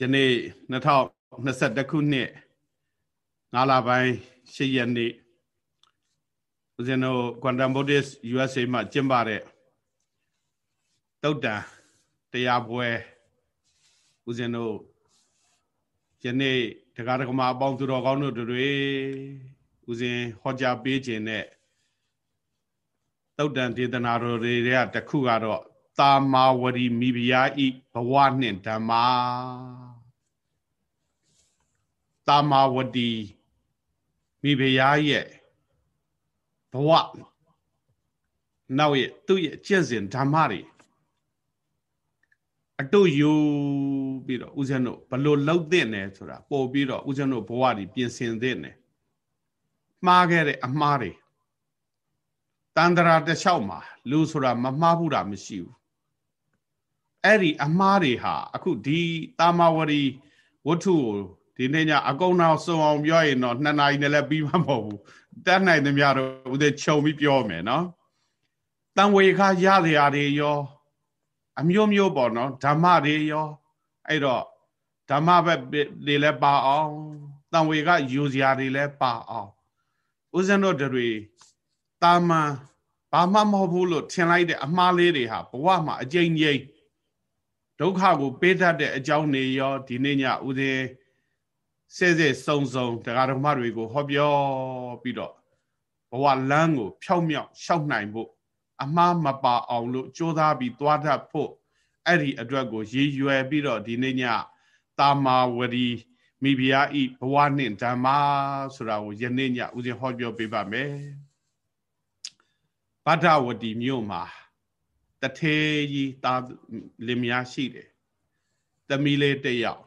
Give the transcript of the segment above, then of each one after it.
ယနေ့2021ခုနှစ်9လပိုင်း10ရက်နေ့ဦးဇင်းတို့ Quantum Buddhist USA မှာကျင်းပတဲ့တုတ်တန်တရားပွဲဦးဇင်းတို့ယနေ့တရားဓမ္မအပေါင်းသူတော်ကောင်းတို့တွေဦးဇင်းဟောကြားပေးခြင်းနဲ့တုတ်တန်ဒေသနာတော်တွေကတခုကတော့တာမာဝရီမိဖုရားဤဘဝနှင့်ဓမ္မာ တာမာဝတီမိဖုရားရဲ့ဘဝနောက်ရဲ့သူ့ရဲ့ကျင့်စဉ်ဓမ္မတွေအတုယူပြီးတော့ဦးဇင်းတို့ဘလို့လှုပ်တဲ့နယ်ဆိုတာပို့ပြီးတော့ဦးဇင်းတို့ဘဝတွေပြင်ဆင်တဲ့နယ်မှားခဲ့တဲ့အမှားတွေတန်တရာတစ်လျှောက်မှာလူဆိုတာမမှားဘူးတာမရှိဘူးအဲ့ဒီအမှားတွေဟာအခုဒီတာမဝရီဝတ္ထုကို ဒီနေ့ညအကုန်နောက်စုံအောင်ပြောရင်တော့နှစ်နာရီနဲ့လည်းပြီးမှာမဟုတ်ဘူးတက်နိုင်သမျှတော့ဦးသေးခြုံပြီးပြောမယ်နော်တန်ဝေခါရစရာတွေရော အမျိုးမျိုးပေါ့နော်ဓမ္မတွေရောအဲ့တော့ဓမ္မဘက်တွေလည်းပါအောင်တန်ဝေကယူစရာတွေလည်းပါအောင်ဦးဇင်းတို့တွေတာမန်ဘာမှမဟုတ်ဘူးလို့ထင်လိုက်တဲ့အမှားလေးတွေဟာဘဝမှာအကျဉ်းကြီးဒုက္ခကိုပေးတတ်တဲ့အကြောင်းတွေရောဒီနေ့ညဦးသေးဆဲ ဆဲစုံစုံတရားဓမ္မတွေကိုဟောပြောပြီးတော့ဘဝလမ်းကို ဖြောက်မြောက်ရှောက်နိုင်ဖို့အမှားမပါအောင်လို့ကြိုးစားပြီးသွားတတ်ဖို့အဲ့ဒီအတွက်ကိုရည်ရွယ်ပြီးတော့ဒီနေ့ညတာမာဝရီမိဖုရားဤဘဝနှင့်ဓမ္မဆိုတာကိုယနေ့ညဦးဇင်းဟောပြောပေးပါမယ်ဗဒ္ဒဝတီမြို့မှာတထေကြီးတာလင်မယားရှိတယ်သမီးလေးတစ်ယောက်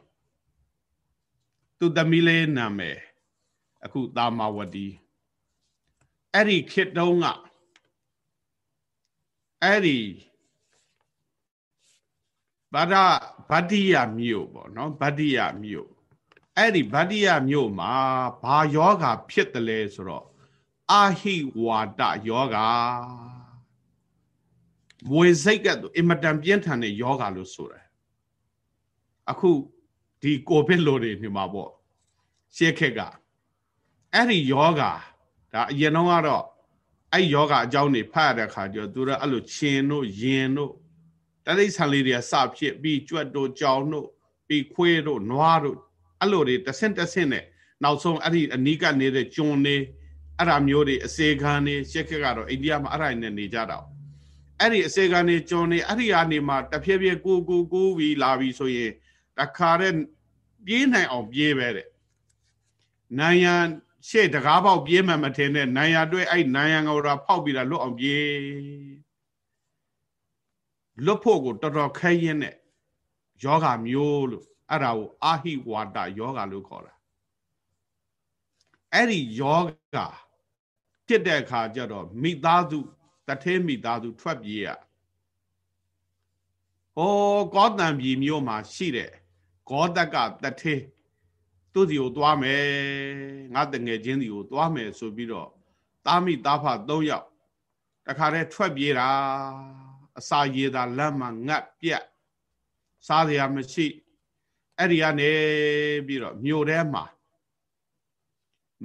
သူသမီးလေးနာမည်အခုတာမာဝတီအဲ့ဒီခေတ်တုန်းကအဲ့ဒီဗဒဗတ္တိယမြို့ပေါ့နော်ဗတ္တိယမြို့အဲ့ဒီဗတ္တိယမြို့မှာဘာယောဂါဖြစ်တယ်လဲဆိုတော့အာဟိဝါဒယောဂါမွေစိတ်ကတူအင်မတန်ပြင်းထန်တဲ့ယောဂါလို့ဆိုတယ်အခု ဒီကိုဗစ်လိုတွေနေမှာပေါ့ရှေ့ခက်ကအဲ့ဒီယောဂါဒါအရင်တော့ကတော့အဲ့ယောဂအကြောင်းတွေဖတ်ရတဲ့ခါကျတော့သူတို့အဲ့လိုခြင်တို့ယင်တို့တတိဆန်လေးတွေကစဖြစ်ပြီးကြွက်တို့ကြောင်တို့ပြီးခွေးတို့နွားတို့အဲ့လိုတွေတဆင့်တဆင့်နဲ့နောက်ဆုံးအဲ့ဒီအနီးကနေတဲ့ကျွန်းတွေအဲ့ဒါမျိုးတွေအစေခံတွေရှစ်ခက်ကတော့အိန္ဒိယမှာအဲ့ဒါနဲ့နေကြတာအဲ့ဒီအစေခံတွေကျွန်းတွေအဲ့ဒီကနေမှတဖြည်းဖြည်းကိုကိုကိုပြီးလာပြီးဆိုရင် တခါတဲ့ပြေးနိုင်အောင်ပြေးပဲတဲ့နိုင်ရန်ရှေ့တကားပေါက်ပြေးမှမထင်တဲ့နိုင်ရတွေ့အဲ့နိုင်ရန်ကိုတော့ဖောက်ပြီးတာလွတ်အောင်ပြေးလွတ်ဖို့ကိုတော်တော်ခဲရင်တဲ့ယောဂမျိုးလို့အဲ့ဒါကိုအာဟိဝါဒယောဂလို့ခေါ်တာအဲ့ဒီယောဂဖြစ်တဲ့အခါကျတော့မိသားစုတထဲမိသားစုထွက်ပြေးရဟောကောတံပြည်မြို့မှာရှိတဲ့ ဂောတကတထဲသူ့စီကိုသွားမယ်ငါတငယ်ချင်းစီကိုသွားမယ်ဆိုပြီးတော့တာမိတာဖ၃ယောက်တခါတည်းထွက်ပြေးတာအစာရေသာလက်မှငတ်ပြက်စားစရာမရှိအဲ့ဒီကနေပြီးတော့မြို့ထဲမှာ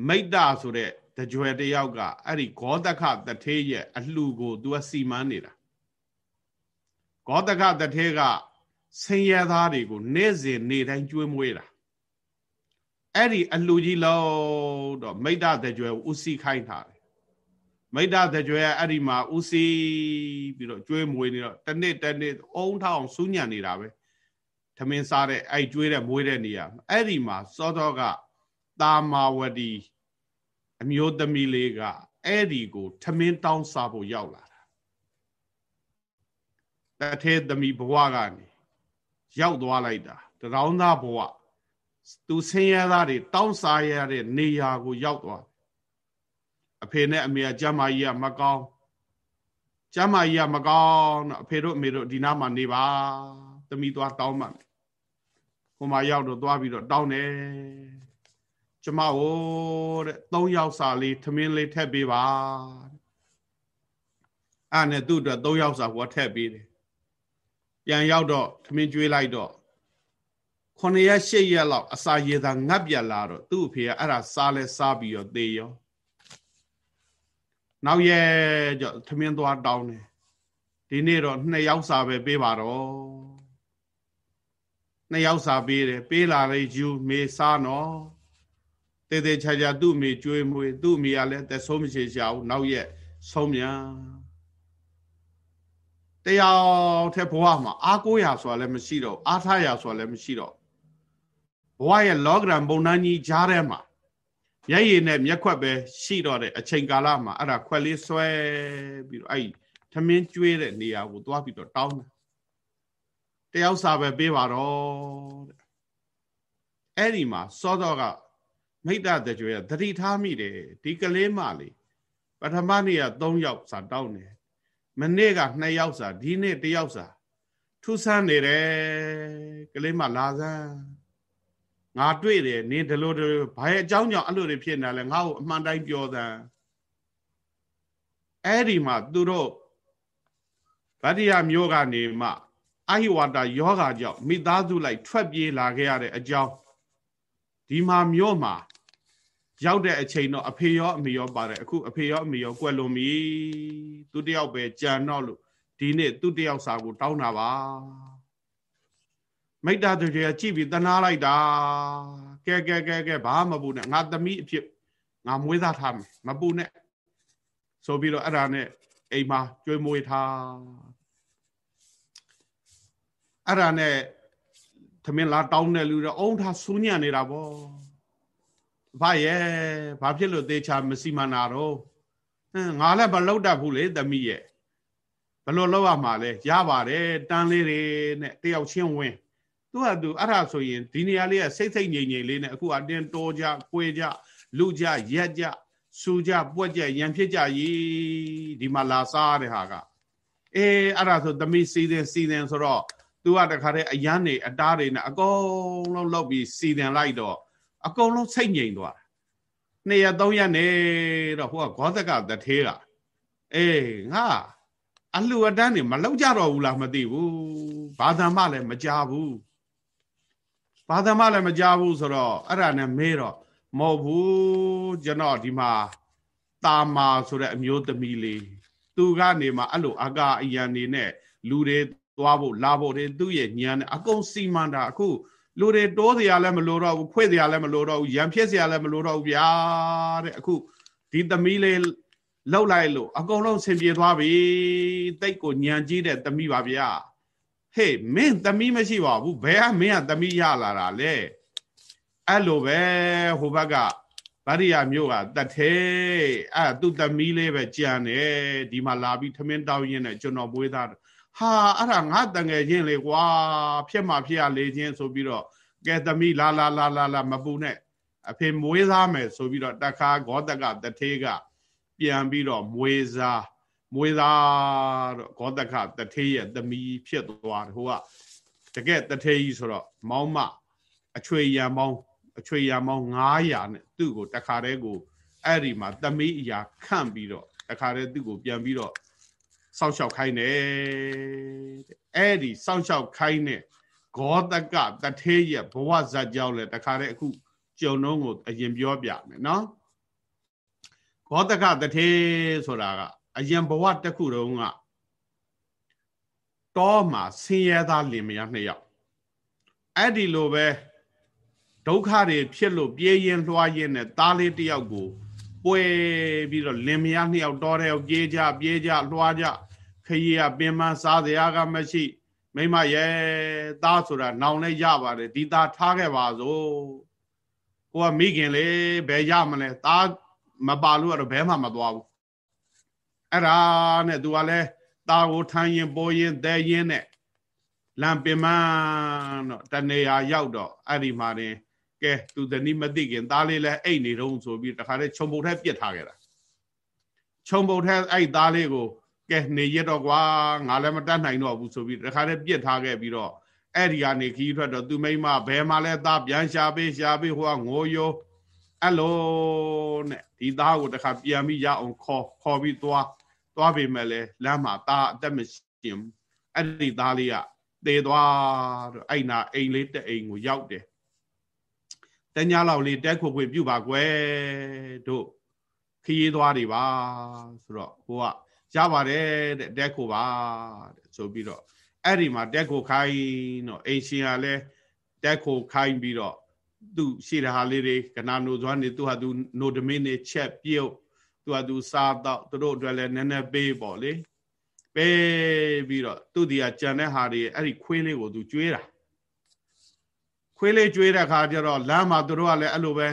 မိတ်တာဆိုတဲ့တကြွယ်တယောက်ကအဲ့ဒီဂောတခတထေးရဲ့အလှူကို तू စီမန်းနေတာဂောတခတထေးက ဆင်းရဲသားတွေကိုနေ့စဉ်နေ့တိုင်းကျွေးမွေးတာအဲ့ဒီအလှကြီးလို့တော့မိတ္တတကြွယ်ဥစီခိုင်းထားတယ်မိတ္တတကြွယ်အဲ့ဒီမှာဥစီပြီးတော့ကျွေးမွေးနေတော့တနေ့တနေ့အုံထောင်စူးညံနေတာပဲထမင်းစားတဲ့အဲ့ကျွေးတဲ့မွေးတဲ့နေရာအဲ့ဒီမှာစောတော့ကတာမာဝတီအမျိုးသမီးလေးကအဲ့ဒီကိုထမင်းတောင်းစားဖို့ရောက်လာတာတထဲသမီးဘဝကနေ ရောက်သွားလိုက်တာတရောင်းသားဘဝသူဆင်းရဲသားတွေတောင်းစားရတဲ့နေရာကိုရောက်သွားအဖေနဲ့အမေကကျမကြီးကမကောင်းကျမကြီးကမကောင်းတော့အဖေတို့အမေတို့ဒီနားမှာနေပါသမီးသွားတောင်းမှဟိုမှာရောက်တော့သွားပြီးတော့တောင်းတယ်ကျမဟိုတဲ့၃ယောက်စာလေးထမင်းလေးထည့်ပေးပါအဲ့နဲ့သူ့အတွက်၃ယောက်စာဟိုထည့်ပေးတယ် ပြန်ရောက်တော့ထမင်းကျွေးလိုက်တော့ခ9ရက်10ရက်လောက်အစာရေသာငတ်ပြလာတော့သူ့အဖေကအဲ့ဒါစားလဲစားပြီးတော့သေရောနောက်ရဲကြောင့်သမင်းသွားတောင်းတယ်ဒီနေ့တော့နှစ်ယောက်စာပဲပေးပါတော့နှစ်ယောက်စာပေးတယ်ပေးလာလေယူမေစားနော်တေးသေးချာချာသူ့မိကျွေးမွေသူ့မိကလည်းသက်ဆုံးမရှိရှာဘူးနောက်ရက်ဆုံးမြန် တရားထဲဘဝမှာအားကိုးရဆိုတာလည်းမရှိတော့အားထားရဆိုတာလည်းမရှိတော့ဘဝရဲ့ logram ပုံနှန်းကြီးကြားထဲမှာမျက်ရည်နဲ့မျက်ခွက်ပဲရှိတော့တဲ့အချိန်ကာလမှာအဲ့ဒါခွက်လေးဆွဲပြီးတော့အဲ့ထမင်းကျွေးတဲ့နေရာကိုသွားပြီးတော့တောင်းတယ်တယောက်စာပဲပေးပါတော့တဲ့အဲ့ဒီမှာစောတော့ကမိတ္တတကြွေသတိထားမိတယ်ဒီကလေးမလေးပထမနေ့က3ယောက်စာတောင်းတယ် မနေ့က2ယောက်စာဒီနေ့1ယောက်စာထူးဆန်းနေတယ်ကလေးမလာစမ်းငါတွေ့တယ်နင်းဒီလိုဒီလိုဘာရဲ့အကြောင်းကြောင့်အဲ့လိုတွေဖြစ်နေလဲငါ့ကိုအမှန်တိုင်းပြောသမ်းအဲ့ဒီမှာသူတို့ဗတ္တိယမျိုးကနေမှအဟိဝါဒယောဂါကြောင့်မိသားစုလိုက်ထွက်ပြေးလာခဲ့ရတဲ့အကြောင်းဒီမှာမျိုးမှာ ရောက်တဲ့အချိန်တော့အဖေရောအမေရောပါတယ်အခုအဖေရောအမေရောကွယ်လွန်ပြီသူတယောက်ပဲကြံတော့လို့ဒီနေ့သူတယောက်စာကိုတောင်းတာပါမိတ္တသူကြီးကြည့်ပြီးတနာလိုက်တာကဲကဲကဲကဲဘာမပူနဲ့ငါသမီးအဖြစ်ငါမွေးသားထားမယ်မပူနဲ့ဆိုပြီးတော့အဲ့ဒါနဲ့အိမ်မှာကြွေးမွေးထားအဲ့ဒါနဲ့သမင်းလာတောင်းတဲ့လူတော့အုံထားဆူးညံ့နေတာပေါ့ ဘာရဲ့ဘာဖြစ်လို့သေချာမစီမနာတော့ဟမ်ငါလည်းမလောက်တတ်ဘူးလေသမီးရဲ့ဘလို့လောက်ရမှာလဲရပါတယ်တန်းလေးတွေနဲ့တယောက်ချင်းဝင်သူကသူအဲ့ဒါဆိုရင်ဒီနေရာလေးကစိတ်စိတ်ငြိမ်ငြိမ်လေးနဲ့အခုအတင်းတိုးကြ၊ကိုယ်ကြလူကြရက်ကြစူကြပွက်ကြရံဖြစ်ကြကြီးဒီမှာလာစားတဲ့ဟာကအေးအဲ့ဒါဆိုသမီးစီစဉ်စီစဉ်ဆိုတော့သူကတခါတည်းအရန်နေအတားတွေနဲ့အကုန်လုံးလောက်ပြီးစီစဉ်လိုက်တော့ အကုန်လုံးစိတ်ငြိမ်သွားနှစ်ရက်သုံးရက်နေတော့ဟိုကဂောသကတထေးကအေးငါအလှအတန်းနေမလောက်ကြတော့ဘူးလားမသိဘူးဘာသာမှလည်းမကြဘူးဘာသာမှလည်းမကြဘူးဆိုတော့အဲ့ဒါနဲ့မေးတော့မဟုတ်ဘူးကျွန်တော်ဒီမှာတာမာဆိုတဲ့အမျိုးသမီးလေးသူကနေမှအဲ့လိုအကအယံနေနဲ့လူတွေသွားဖို့လာဖို့တွေသူ့ရဲ့ညံနဲ့အကုန်စီမံတာအခု လူတွေတိုးစရာလည်းမလိုတော့ဘူးခွေ့စရာလည်းမလိုတော့ဘူးရံဖြစ်စရာလည်းမလိုတော့ဘူးဗျာတဲ့အခုဒီသမီးလေးလောက်လိုက်လို့အကုန်လုံးဆင်ပြေသွားပြီတိတ်ကိုညံကြီးတဲ့သမီးပါဗျာဟေးမင်းသမီးမရှိပါဘူးဘယ်ကမင်းကသမီးရလာတာလဲအဲ့လိုပဲဟိုဘက်ကဗရိယာမျိုးကတထဲအဲ့သူ့သမီးလေးပဲကြံတယ်ဒီမှာလာပြီးထမင်းတောင်းရင်းနဲ့ကျွန်တော်မွေးသား ဟာအဲ့ဒါငါတန်ငယ်ချင်းလေကွာဖြစ်မှဖြစ်ရလေချင်းဆိုပြီးတော့ကဲသမီးလာလာလာလာလာမပူနဲ့အဖေမွေးသားမယ်ဆိုပြီးတော့တခါဂောတကတထေးကပြန်ပြီးတော့မွေးစားမွေးသားတော့ဂောတကတထေးရဲ့သမီးဖြစ်သွားတယ်ဟိုကတကယ်တထေးကြီးဆိုတော့မောင်းမအချွေရံမောင်းအချွေရံမောင်း900နဲ့သူ့ကိုတခါတည်းကိုအဲ့ဒီမှာသမီးအရာခန့်ပြီးတော့တခါတည်းသူ့ကိုပြန်ပြီးတော့ စောင့်ရှောက်ခိုင်းတယ်တဲ့အဲ့ဒီစောင့်ရှောက်ခိုင်းတဲ့ဂောတကတထေးရဲ့ဘဝဇတ်ကြောင်းလဲတခါတည်းအခုကြုံတော့ကိုအရင်ပြောပြမယ်နော်ဂောတကတထေးဆိုတာကအရင်ဘဝတစ်ခုတုန်းကတောမှာဆင်းရဲသားလင်မယားနှစ်ယောက်အဲ့ဒီလိုပဲဒုက္ခတွေဖြစ်လို့ပြေးရင်လွှားရင်နဲ့သားလေးတယောက်ကို ပွဲပြီးတော့လင်မယားနှစ်ယောက်တော်တယ်ပြေးကြပြေးကြလွှားကြခရီးကပင်မစားစရာကမရှိမိမရဲ့သားဆိုတာနောင်လည်းရပါတယ်ဒီသားထားခဲ့ပါစို့ကိုကမိခင်လေဘယ်ရမလဲသားမပါလို့ကတော့ဘဲမှမသွားဘူးအဲ့ဒါနဲ့သူကလည်းသားကိုထမ်းရင်ပေါ်ရင်သဲရင်နဲ့လမ်းပင်မတော့တနေရာရောက်တော့အဲ့ဒီမှာတင် ကဲသူတနည်းမသိခင်သားလေးလည်းအိတ်နေတော့ဆိုပြီးတခါတည်းခြုံပုတ်ထဲပြစ်ထားခဲ့တာခြုံပုတ်ထဲအဲ့သားလေးကိုကဲနေရတော့ကွာငါလည်းမတတ်နိုင်တော့ဘူးဆိုပြီးတခါတည်းပြစ်ထားခဲ့ပြီးတော့အဲ့ဒီကနေခီးထွက်တော့သူမိမဘယ်မှာလဲသားပြန်ရှာပေးရှာပေးဟိုကငိုရိုအဲ့လိုနဲ့ဒီသားကိုတခါပြန်ပြီးရအောင်ခေါ်ခေါ်ပြီးသွားသွားပေမဲ့လဲလမ်းမှာသားအသက်မရှိဘူးအဲ့ဒီသားလေးကသေသွားတော့အဲ့နာအိမ်လေးတဲ့အိမ်ကိုရောက်တယ် တညာလောက်လေးတက်ခုခွေပြုပါကွယ်တို့ခရီးသွားတွေပါဆိုတော့ဟိုကရပါတယ်တဲ့တက်ခုပါတဲ့ဆိုပြီးတော့အဲ့ဒီမှာတက်ခုခိုင်းတော့အိမ်ရှင်ကလည်းတက်ခုခိုင်းပြီးတော့သူရှိတဲ့ဟာလေးတွေကနာနိုသွားနေသူဟာသူနိုဒမင်းနေချက်ပြုတ်သူဟာသူစားတော့သူတို့အတွက်လည်းနည်းနည်းပေးပေါ့လေပေးပြီးတော့သူဒီကကြံတဲ့ဟာတွေအဲ့ဒီခွေးလေးကိုသူကျွေးတာ ခွေးလေးကျွေးတဲ့ခါကျတော့လမ်းမှာသူတို့ကလည်းအဲ့လိုပဲ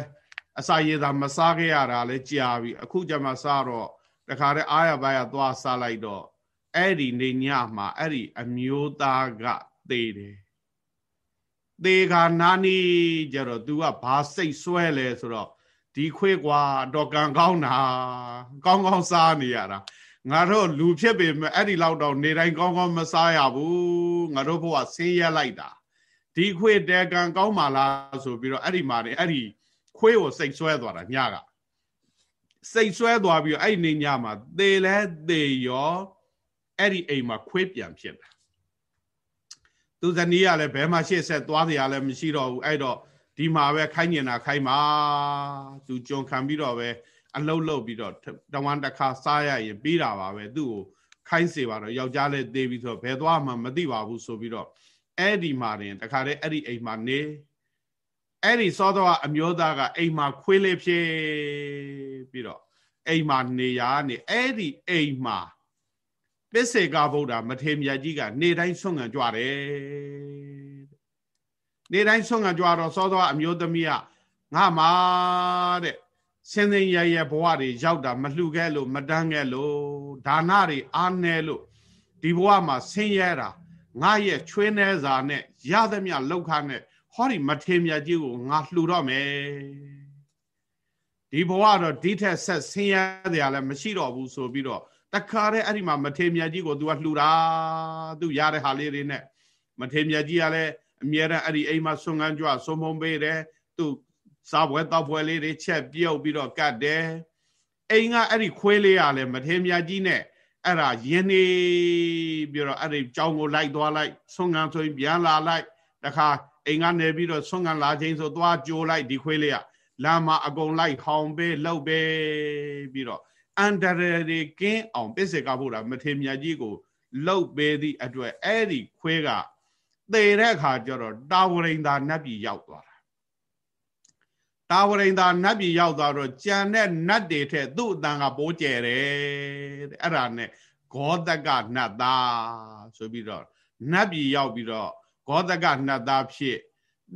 အစာရည်သာမစားခဲ့ရတာလည်းကြာပြီအခုကျမှစားတော့တခါတည်းအားရပါရသွားစားလိုက်တော့အဲ့ဒီနေညမှာအဲ့ဒီအမျိုးသားကသေတယ်သေခါနာနီကြတော့ तू ကဘာစိတ်ဆွဲလဲဆိုတော့ဒီခွေးကွာတော့ကံကောင်းတာကောင်းကောင်းစားနေရတာငါတို့လူဖြစ်ပေမဲ့အဲ့ဒီလောက်တော့နေတိုင်းကောင်းကောင်းမစားရဘူးငါတို့ဘုရားဆင်းရဲလိုက်တာ ဒီခွေးတဲကံကောင်းပါလားဆိုပြီးတော့အဲ့ဒီမှာနေအဲ့ဒီခွေးကိုစိတ်ဆွဲသွားတာညကစိတ်ဆွဲသွားပြီးတော့အဲ့ဒီနေညမှာသေလဲသေရောအဲ့ဒီအိမ်မှာခွေးပြန်ဖြစ်တာသူဇနီးကလည်းဘဲမှာရှေ့ဆက်သွားတရားလည်းမရှိတော့ဘူးအဲ့တော့ဒီမှာပဲခိုင်းနေတာခိုင်းပါသူကြုံခံပြီးတော့ပဲအလုတ်လုတ်ပြီးတော့တဝမ်းတစ်ခါစားရရင်ပြီးတာပါပဲသူ့ကိုခိုင်းစေပါတော့ယောက်ျားလည်းသေးပြီးဆိုတော့ဘယ်သွားမှမသိပါဘူးဆိုပြီးတော့ အဲ့ဒီမှာတင်တခါတည်းအဲ့ဒီအိမ်မှာနေအဲ့ဒီစောတော့အမျိုးသားကအိမ်မှာခွေးလေးဖြစ်ပြီးတော့အိမ်မှာနေရနေအဲ့ဒီအိမ်မှာပစ္စေကဗုဒ္ဓမထေမြတ်ကြီးကနေတိုင်းဆွန့်ငံကြွတယ်နေတိုင်းဆွန့်ငံကြွတော့စောတော့အမျိုးသမီးကငါမှာတဲ့စင်စင်ရရဘဝတွေရောက်တာမလှူခဲ့လို့မတန်းခဲ့လို့ဒါနတွေအားနေလို့ဒီဘဝမှာဆင်းရဲတာ ငါရဲ့ချွေးနှဲစာနဲ့ရသမျှလောက်ခနဲ့ဟောဒီမထေမြတ်ကြီးကိုငါလှူတော့မယ်ဒီဘဝတော့ဒီထက်ဆက်ဆင်းရဲတယ်လည်းမရှိတော့ဘူးဆိုပြီးတော့တခါတည်းအဲ့ဒီမှာမထေမြတ်ကြီးကို तू ကလှူတာ तू ရတဲ့ဟာလေးတွေနဲ့မထေမြတ်ကြီးကလည်းအမြဲတမ်းအဲ့ဒီအိမ်မှာဆွန်ငန်းကြွဆွန်မုံပေးတယ် तू စားပွဲတောက်ပွဲလေးတွေချက်ပြုတ်ပြီးတော့ကတ်တယ်အိမ်ကအဲ့ဒီခွေးလေးကလည်းမထေမြတ်ကြီးနဲ့ အဲ့ဒါယင်းနေပြီးတော့အဲ့ဒီကြောင်းကိုလိုက်သွားလိုက်ဆွန်ငန်းဆိုရင်ပြန်လာလိုက်တခါအိမ်ကနေပြီးတော့ဆွန်ငန်းလာချင်းဆိုသွားကြိုးလိုက်ဒီခွေးလေးကလမ်းမှာအကုန်လိုက်ဟောင်ပေးလှုပ်ပေးပြီးတော့အန္တရာယ်တွေကင်းအောင်ပစ္စေကဗုဒ္ဓမထေမြတ်ကြီးကိုလှုပ်ပေးသည့်အတွက်အဲ့ဒီခွေးကသေတဲ့အခါကျတော့တာဝရိန်သာနတ်ပြည်ရောက်သွားတာ တာဝရိန်သာနတ်ပြည်ရောက်သွားတော့ကြံတဲ့နတ်တွေထက်သူ့အတန်ကပိုးကျဲတယ်တဲ့အဲ့ဒါနဲ့ဂောတကနတ်သားဆိုပြီးတော့နတ်ပြည်ရောက်ပြီးတော့ဂောတကနတ်သားဖြစ်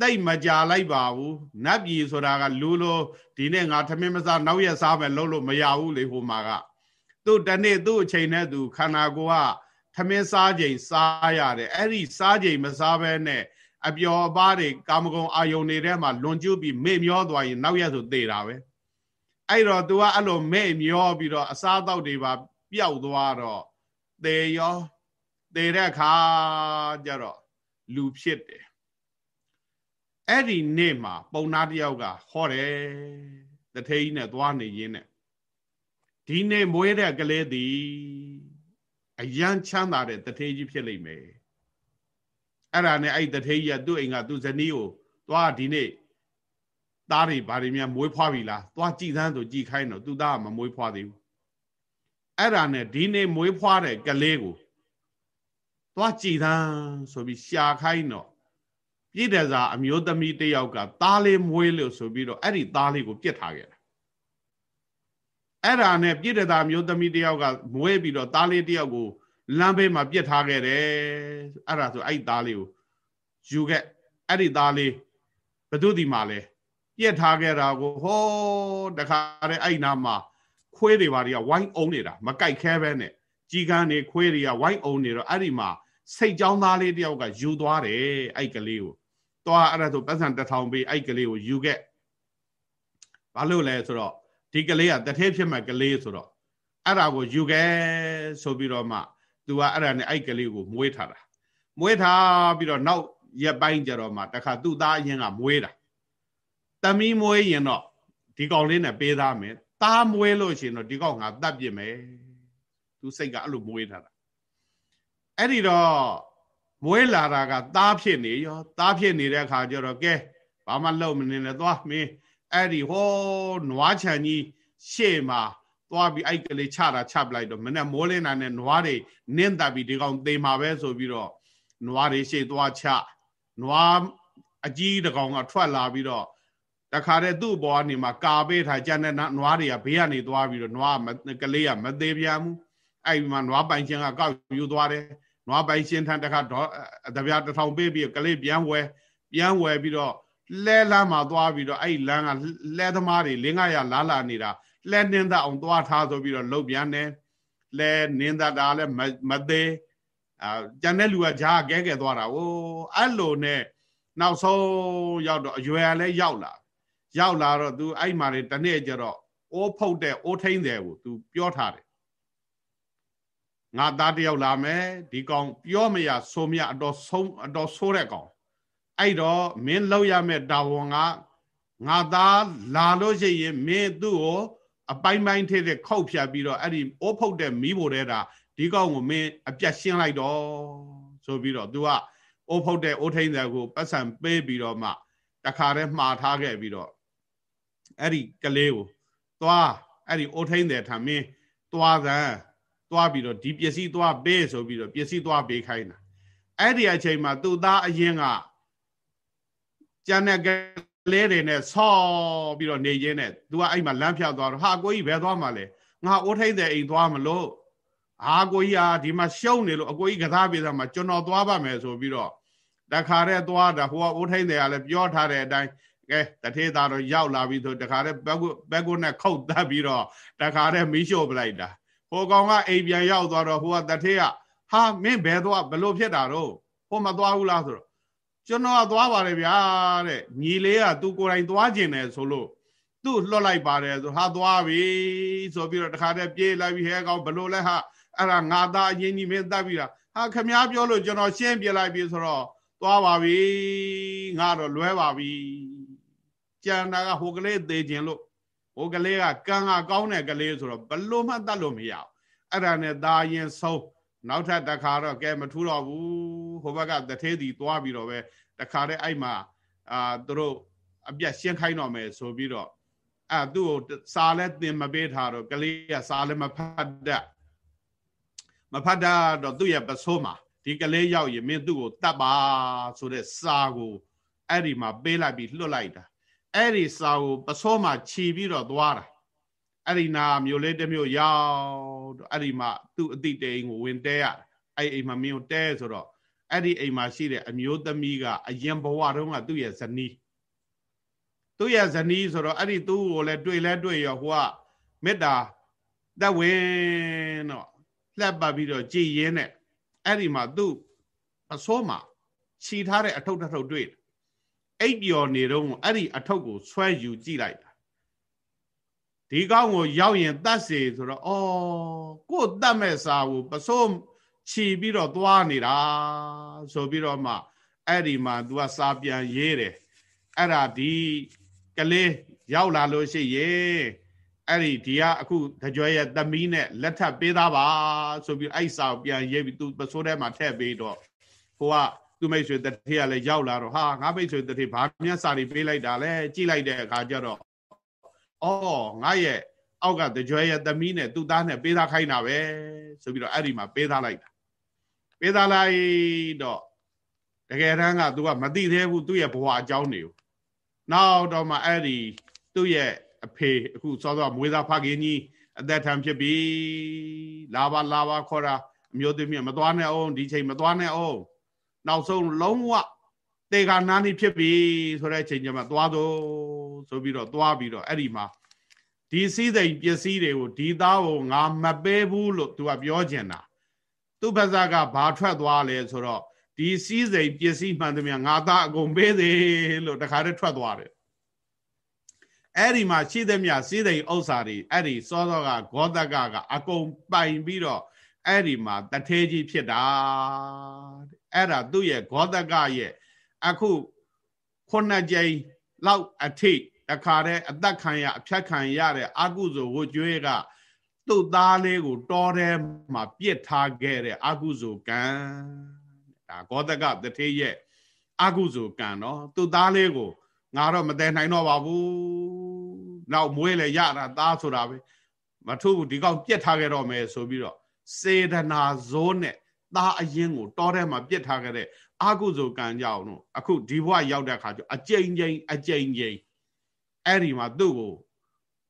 တိတ်မကြလိုက်ပါဘူးနတ်ပြည်ဆိုတာကလူလိုဒီနေ့ငါသမင်းမစားနောက်ရက်စားမယ်လုံးလို့မရဘူးလေဟိုမှာကသူ့တနေ့သူ့အချိန်နဲ့သူခန္ဓာကိုယ်ကသမင်းစားချိန်စားရတယ်အဲ့ဒီစားချိန်မစားဘဲနဲ့ အပျော်အပါးတွေကာမဂုဏ်အာယုန်တွေထဲမှာလွန်ကျူးပြီးမေ့မျောသွားရင်နောက်ရက်ဆိုသေတာပဲအဲ့တော့ तू ကအဲ့လိုမေ့မျောပြီးတော့အစားအသောက်တွေပါပျောက်သွားတော့သေရောသေတဲ့အခါကျတော့လူဖြစ်တယ်အဲ့ဒီနေ့မှာပုံနာတယောက်ကဟောတယ်တထေးကြီးနဲ့သွားနေရင်းနဲ့ဒီနေ့မွေးတဲ့ကလေးသည်အယံချမ်းသာတဲ့တထေးကြီးဖြစ်လိမ့်မယ် အဲ့ဒါနဲ့အဲ့တထေးကြီးကသူ့အိမ်ကသူ့ဇနီးကိုသွားဒီနေ့သားတွေဘာတွေများမွေးဖွားပြီလားသွားကြည်သန်းဆိုကြည်ခိုင်းတော့သူ့သားကမမွေးဖွားသေးဘူးအဲ့ဒါနဲ့ဒီနေ့မွေးဖွားတဲ့ကလေးကိုသွားကြည်သန်းဆိုပြီးရှာခိုင်းတော့ပြည့်တဲ့စာအမျိုးသမီးတယောက်ကသားလေးမွေးလို့ဆိုပြီးတော့အဲ့ဒီသားလေးကိုပြစ်ထားခဲ့တာအဲ့ဒါနဲ့ပြည့်တဲ့သားမျိုးသမီးတယောက်ကမွေးပြီးတော့သားလေးတယောက်ကို လမ်းဘေးမှာပြစ်ထားခဲ့တယ်အဲ့ဒါဆိုအဲ့ဒီသားလေးကိုယူခဲ့အဲ့ဒီသားလေးဘသူဒီမှာလဲပြစ်ထားခဲ့တာကိုဟောတခါတည်းအဲ့နာမှာခွေးတွေဘာတွေကဝိုင်းအုံနေတာမကြိုက်ခဲပဲနဲ့ကြီးကန်းတွေခွေးတွေကဝိုင်းအုံနေတော့အဲ့ဒီမှာစိတ်ကြောင်းသားလေးတယောက်ကယူသွားတယ်အဲ့ကလေးကိုသွားအဲ့ဒါဆိုပတ်စံတစ်ထောင်ပေးအဲ့ကလေးကိုယူခဲ့ဘာလို့လဲဆိုတော့ဒီကလေးကတထဲဖြစ်မဲ့ကလေးဆိုတော့အဲ့ဒါကိုယူခဲ့ဆိုပြီးတော့မှ तू ကအဲ့ဒါနဲ့အဲ့ကလေးကိုမွေးထားတာမွေးထားပြီးတော့နောက်ရက်ပိုင်းကြတော့မှတခါသူ့သားအရင်ကမွေးတာတမီးမွေးရင်တော့ဒီကောင်လေးနဲ့ပေးသားမယ်သားမွေးလို့ရှိရင်တော့ဒီကောင်ငါတတ်ပြစ်မယ်သူစိတ်ကအဲ့လိုမွေးထားတာအဲ့ဒီတော့မွေးလာတာကသားဖြစ်နေရောသားဖြစ်နေတဲ့အခါကျတော့ကဲဘာမှလုပ်မနေနဲ့သွားမင်းအဲ့ဒီဟောနွားချန်ကြီးရှေ့မှာ သွားပြီးအဲ့ကလေးချတာချပလိုက်တော့မနဲ့မိုးလင်းတာနဲ့နွားတွေနင်းတက်ပြီးဒီကောင်သေမှာပဲဆိုပြီးတော့နွားတွေရှေ့သွားချနွားအကြီးတကောင်ကထွက်လာပြီးတော့တခါတည်းသူ့ဘောကနေမှာကာပေးထားကြတဲ့နွားတွေကဘေးကနေသွားပြီးတော့နွားကလေးကမသေးပြန်ဘူးအဲ့ဒီမှာနွားပိုင်ချင်းကကောက်ယူသွားတယ်နွားပိုင်ချင်းထန်တခါတော့တပြားတစ်ထောင်ပေးပြီးကလေးပြန်ဝဲပြန်ဝဲပြီးတော့လဲလမ်းမှာသွားပြီးတော့အဲ့လမ်းကလဲသမားတွေ900လာလာနေတာ လဲနင်းသက်အောင်သွားထားဆိုပြီးတော့လှုပ်ပြန်တယ်လဲနင်းသက်တာလည်းမသေးအာကျန်တဲ့လူကဂျားကဲကဲသွားတာဟိုအဲ့လိုနဲ့နောက်ဆုံးရောက်တော့အရွယ်လည်းရောက်လာရောက်လာတော့ तू အဲ့မှာတနေ့ကျတော့အိုးဖုတ်တဲ့အိုးထိန်တယ်ကို तू ပြောထားတယ်ငါသားတယောက်လာမယ်ဒီကောင်ပြောမရဆိုမရအတော်ဆုံးအတော်ဆိုးတဲ့ကောင်အဲ့တော့မင်းလောက်ရမယ့်တာဝန်ကငါသားလာလို့ရှိရင်မင်းသူ့ကို အပိုင်းပိုင်းထဲတဲ့ခောက်ဖြတ်ပြီးတော့အဲ့ဒီအိုးဖုတ်တဲ့မီးဖို့တဲ့တာဒီကောင်ကိုမင်းအပြတ်ရှင်းလိုက်တော့ဆိုပြီးတော့ तू ကအိုးဖုတ်တဲ့အိုးထိန်တဲ့ကိုပတ်စံပေးပြီးတော့မှတခါတည်းမှားထားခဲ့ပြီးတော့အဲ့ဒီကလေးကိုသွားအဲ့ဒီအိုးထိန်တဲ့ထမင်းသွားစမ်းသွားပြီးတော့ဒီပစ္စည်းသွားပေးဆိုပြီးတော့ပစ္စည်းသွားပေးခိုင်းတာအဲ့ဒီအချိန်မှာသူ့သားအရင်ကကျန်တဲ့က လေးတွေနဲ့ဆော့ပြီးတော့နေရင်းနဲ့ तू ကအဲ့မှာလမ်းဖြောက်သွားတော့ဟာကိုကြီးဘယ်သွားမှာလဲငါအိုးထိတ်တဲ့အိမ်သွားမလို့အာကိုကြီးဟာဒီမှာရှုံနေလို့အကိုကြီးကစားပြေးသားမှာကျွန်တော်သွားပါမယ်ဆိုပြီးတော့တခါတည်းသွားတာဟိုကအိုးထိတ်တဲ့ကလည်းပြောထားတဲ့အတိုင်းကဲတထေးသားတော့ရောက်လာပြီဆိုတခါတည်းဘက်ကုဘက်ကုနဲ့ခုတ်တတ်ပြီးတော့တခါတည်းမီးရှို့ပလိုက်တာဟိုကောင်ကအိမ်ပြန်ရောက်သွားတော့ဟိုကတထေးကဟာမင်းဘယ်သွားဘလို့ဖြစ်တာတော့ဟိုမသွားဘူးလားဆိုတော့ ကျွန်တော်ကသွားပါတယ်ဗျာတဲ့ညီလေးကသူကိုယ်တိုင်သွားကျင်တယ်ဆိုလို့သူ့လွတ်လိုက်ပါတယ်ဆိုဟာသွားပြီဆိုပြီးတော့တခါတည်းပြေးလိုက်ပြီးဟဲကောင်ဘလို့လဲဟာအဲ့ဒါငါသားအရင်ကြီးမင်းတတ်ပြီးတာဟာခမားပြောလို့ကျွန်တော်ရှင်းပြလိုက်ပြီဆိုတော့သွားပါပြီငါတော့လွဲပါပြီကြံတာကဟိုကလေးသေးခြင်းလို့ဟိုကလေးကကံကကောင်းတဲ့ကလေးဆိုတော့ဘလို့မှတတ်လို့မရဘူးအဲ့ဒါနဲ့ဒါရင်ဆုံးနောက်ထပ်တစ်ခါတော့ကဲမထူးတော့ဘူးဟိုဘက်ကတထေးတီသွားပြီးတော့ပဲ တခါတည်းအဲ့မှာအာသူတို့အပြတ်ရှင်းခိုင်းတော့မယ်ဆိုပြီးတော့အဲသူ့ကိုစာလဲသင်မပေးထားတော့ကလေးကစာလဲမဖတ်တတ်မဖတ်တတ်တော့သူ့ရဲ့ပစိုးမှာဒီကလေးရောက်ရင်မင်းသူ့ကိုတတ်ပါဆိုတဲ့စာကိုအဲ့ဒီမှာပေးလိုက်ပြီးလွတ်လိုက်တာအဲ့ဒီစာကိုပစိုးမှာခြီပြီးတော့သွားတာအဲ့ဒီနာမျိုးလေးတစ်မျိုးရောက်တော့အဲ့ဒီမှာသူ့အတိတ်တိမ်ကိုဝင်တဲရအဲ့အိမ်မှာမင်းကိုတဲဆိုတော့ အဲ့ဒီအိမ်မှာရှိတဲ့အမျိုးသမီးကအရင်ဘဝတုန်းကသူ့ရဲ့ဇနီးသူ့ရဲ့ဇနီးဆိုတော့အဲ့ဒီသူ့ကိုလည်းတွေ့လဲတွေ့ရောဟိုကမေတ္တာတက်ဝင်တော့လှက်ပတ်ပြီးတော့ကြည်ရင်းနဲ့အဲ့ဒီမှာသူ့အစိုးမှာခြီထားတဲ့အထုပ်တစ်ထုပ်တွေ့အိပ်ပျော်နေတော့အဲ့ဒီအထုပ်ကိုဆွဲယူကြည့်လိုက်တာဒီကောင်းကိုရောက်ရင်တတ်စေဆိုတော့အော်ကို့တတ်မဲ့စာကိုပစိုး ခြီပြီးတော့သွားနေတာဆိုပြီးတော့မှအဲ့ဒီမှာ तू ကစာပြန်ရေးတယ်အဲ့ဒါဒီကလေးရောက်လာလို့ရှိရင်အဲ့ဒီဒီကအခုတကြွရဲ့သမီးနဲ့လက်ထပ်ပေးသားပါဆိုပြီးအဲ့စာပြန်ရေးပြီး तू ပစိုးထဲမှာထည့်ပေးတော့ဟိုကသူမိတ်ဆွေတတိကလည်းရောက်လာတော့ဟာငါမိတ်ဆွေတတိဘာမြတ်စာတွေပေးလိုက်တာလဲကြည့်လိုက်တဲ့အခါကျတော့အော်ငါရဲ့အောက်ကတကြွရဲ့သမီးနဲ့သူ့သားနဲ့ပေးသားခိုင်းတာပဲဆိုပြီးတော့အဲ့ဒီမှာပေးသားလိုက်တာ ပေးသားလိုက်တော့တကယ်တမ်းက तू ကမသိသေးဘူးသူ့ရဲ့ဘဝအကြောင်းတွေကိုနောက်တော့မှအဲ့ဒီသူ့ရဲ့အဖေအခုစောစောမွေးသားဖခင်ကြီးအသက်ထံဖြစ်ပြီလာပါလာပါခေါ်တာအမျိုးသမီးမသွားနဲ့အောင်ဒီချိန်မသွားနဲ့အောင်နောက်ဆုံးလုံးဝတေခါနာနီဖြစ်ပြီဆိုတဲ့အချိန်ကျမှသွားတော့ဆိုပြီးတော့သွားပြီးတော့အဲ့ဒီမှာဒီစည်းစိမ်ပစ္စည်းတွေကိုဒီသားကိုငါမပေးဘူးလို့သူကပြောကျင်တာ သူ့ဘဇကဘာထွက်သွားလဲဆိုတော့ဒီစည်းစိမ်ပစ္စည်းမှန်သမျှငါသားအကုန်ပေးသေးလို့တခါတည်းထွက်သွားတယ်အဲ့ဒီမှာရှိသမျှစည်းစိမ်ဥစ္စာတွေအဲ့ဒီစောစောကဂောတကကအကုန်ပိုင်ပြီးတော့အဲ့ဒီမှာတထေးကြီးဖြစ်တာအဲ့ဒါသူ့ရဲ့ဂောတကရဲ့အခုခုနှစ်ကြိမ်လောက်အထိတခါတည်းအသက်ခံရအဖြတ်ခံရတဲ့အကုသိုလ်ဝကျွေးက သူ့သားလေးကိုတောထဲမှာပြစ်ထားခဲ့တဲ့အကုသိုလ်ကံဒါဂောတကတထေးရဲ့အကုသိုလ်ကံနော်သူ့သားလေးကိုငါတော့မတည်နိုင်တော့ပါဘူးနောက်မွေးလေရတာသားဆိုတာပဲမထုဘူးဒီကောင်ပြက်ထားခဲ့တော့မယ်ဆိုပြီးတော့စေတနာဇိုးနဲ့သားအရင်ကိုတောထဲမှာပြက်ထားခဲ့တဲ့အာကုသိုလ်ကံကြောင့်တော့အခုဒီဘဝရောက်တဲ့အခါကျအကြိမ်ကြိမ်အကြိမ်ကြိမ်အဲ့ဒီမှာသူ့ကို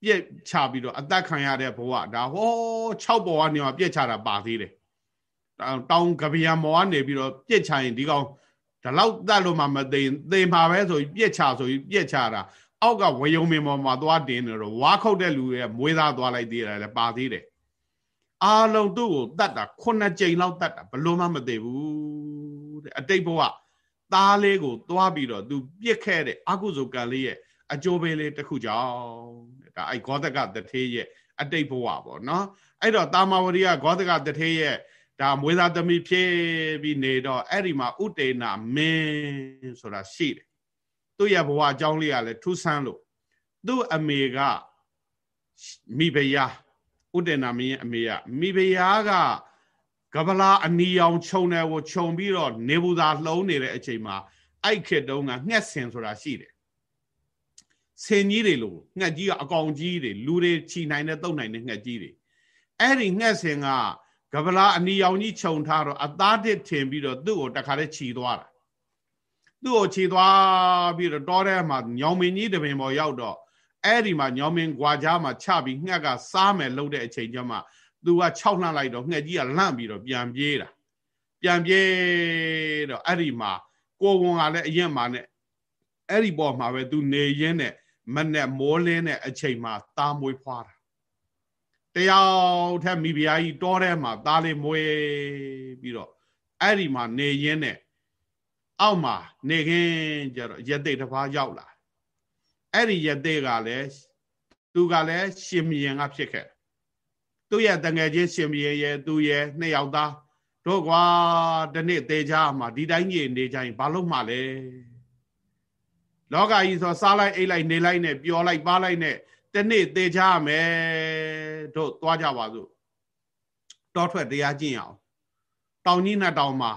ပြက်ချပြီးတော့အသက်ခံရတဲ့ဘဝဒါဟော6ဘောကနေမှပြက်ချတာပါသေးတယ်တောင်ကဗျာမောကနေပြီးတော့ပြက်ချရင်ဒီကောင်ဒီလောက်တတ်လို့မှမသိရင်သေမှာပဲဆိုပြီးပြက်ချဆိုပြီးပြက်ချတာအောက်ကဝယုံမင်ပေါ်မှာသွားတင်နေတော့ဝါခုတ်တဲ့လူရဲ့မွေးသားသွားလိုက်သေးတယ်လည်းပါသေးတယ်အားလုံးသူ့ကိုတတ်တာခုနှစ်ကြိမ်လောက်တတ်တာဘလို့မှမသိဘူးတဲ့အတိတ်ဘဝသားလေးကိုသွားပြီးတော့သူပြစ်ခဲ့တဲ့အကုသိုလ်ကံလေးရဲ့အကျိုးပေးလေးတစ်ခုကြောင့် ဒါအဲ့ဂောတကတထေးရဲ့အတိတ်ဘဝပေါ့နော်အဲ့တော့တာမဝရိယဂောတကတထေးရဲ့ဒါမွေးသားသမီးဖြစ်ပြီးနေတော့အဲ့ဒီမှာဥတေနာမင်းဆိုတာရှိတယ်သူ့ရဲ့ဘဝအကြောင်းလေးကလည်းထူးဆန်းလို့သူ့အမေကမိဖုရားဥတေနာမင်းရဲ့အမေကမိဖုရားကကပလာအနီအောင်ခြုံတယ်ကိုခြုံပြီးတော့နေဘူးသာလှုံးနေတဲ့အချိန်မှာအဲ့ခေတ်တုန်းကငှက်ဆင်ဆိုတာရှိတယ် ဆင်ကြီးတွေလို့ငှက်ကြီးကအကောင်ကြီးတွေလူတွေခြိနိုင်တဲ့တုတ်နိုင်တဲ့ငှက်ကြီးတွေအဲ့ဒီငှက်ဆင်ကကပလာအနီအောင်ကြီးခြုံထားတော့အသားတစ်ထင်ပြီးတော့သူ့ကိုတခါတည်းခြီသွားတာသူ့ကိုခြီသွားပြီးတော့တောထဲမှာညောင်မင်းကြီးတပင်ပေါ်ရောက်တော့အဲ့ဒီမှာညောင်မင်းကွာကြားမှာချပြီးငှက်ကစားမယ်လို့တဲ့အချိန်ကျမှသူက6လှမ်းလိုက်တော့ငှက်ကြီးကလန့်ပြီးတော့ပြန်ပြေးတာပြန်ပြေးတော့အဲ့ဒီမှာကိုဝန်ကလည်းအရင်မှနဲ့အဲ့ဒီပေါ်မှာပဲသူနေရင်းနဲ့ မနဲ့မိုးလင်းတဲ့အချိန်မှာသားမွေးဖွားတာတယောက်ထက်မိဖုရားကြီးတောထဲမှာသားလေးမွေးပြီးတော့အဲ့ဒီမှာနေရင်းနဲ့အောက်မှာနေခင်းကြတော့ရတိတ်တစ်ပါးရောက်လာအဲ့ဒီရတိတ်ကလည်းသူကလည်းရှင်မရင်ကဖြစ်ခဲ့သူ့ရဲ့တငယ်ချင်းရှင်မရင်ရဲ့သူရဲ့နှစ်ယောက်သားတို့ကွာဒီနေ့သေချာမှာဒီတိုင်းကြီးနေကြရင်ဘာလို့မှလဲ လောကကြီးဆိုစားလိုက်အိတ်လိုက်နေလိုက်နဲ့ပျော်လိုက်ပါလိုက်နဲ့တနေ့သေချာမယ်တို့သွားကြပါစို့တောထွက်တရားကျင့်အောင်တောင်ကြီးနဲ့တောင်မှာ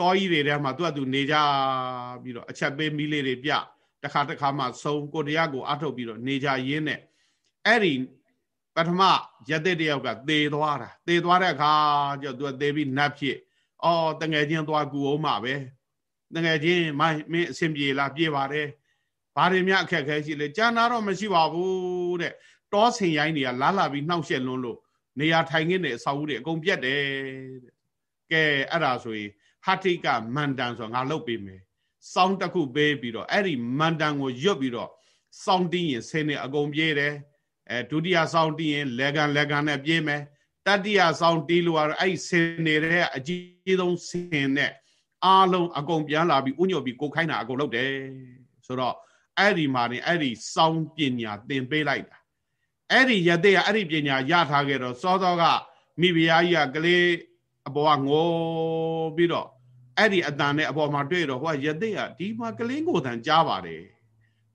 တောကြီးတွေထဲမှာသူ့အတူနေကြပြီးတော့အချက်ပေးမီးလေးတွေပြတခါတခါမှဆုံးကိုတရားကိုအထုတ်ပြီးတော့နေကြရင်းနဲ့အဲ့ဒီပထမရတဲ့တယောက်ကသေသွားတာသေသွားတဲ့အခါကျသူကသေပြီးနတ်ဖြစ်အော်တငယ်ချင်းသွားကူအောင်မှာပဲတငယ်ချင်းမိုင်းမင်းအဆင်ပြေလားပြေပါတယ် ဘာတွေများအခက်ခဲရှိလဲကြာနာတော့မရှိပါဘူးတဲ့တောဆင်ရိုင်းတွေကလာလာပြီးနှောက်ရှက်လွန်းလို့နေရာထိုင်ခင်းတွေအဆောက်အဦတွေအကုန်ပြတ်တယ်တဲ့ကဲအဲ့ဒါဆိုရင်ဟတိကမန္တန်ဆိုငါလုတ်ပေးမယ်စောင်းတစ်ခုပေးပြီးတော့အဲ့ဒီမန္တန်ကိုရွတ်ပြီးတော့စောင်းတင်းရင်ဆင်းနေအကုန်ပြေးတယ်အဲဒုတိယစောင်းတင်းရင်လက်ကန်လက်ကန်နဲ့ပြေးမယ်တတိယစောင်းတီးလို့ကတော့အဲ့ဒီဆင်းနေတဲ့အကြီးဆုံးဆင်းနဲ့အားလုံးအကုန်ပြန်လာပြီးဥညွတ်ပြီးကိုခိုင်းတာအကုန်လုပ်တယ်ဆိုတော့ အဲ့ဒီမှာနေအဲ့ဒီစောင်းပညာသင်ပေးလိုက်တာအဲ့ဒီယသိကအဲ့ဒီပညာရထားခဲ့တော့စောစောကမိဖုရားကြီးကကလေးအပေါ်ကငိုပြီးတော့အဲ့ဒီအတန်နဲ့အပေါ်မှာတွေ့တော့ဟိုကယသိကဒီမှာကလင်းကိုတန်ကြားပါတယ်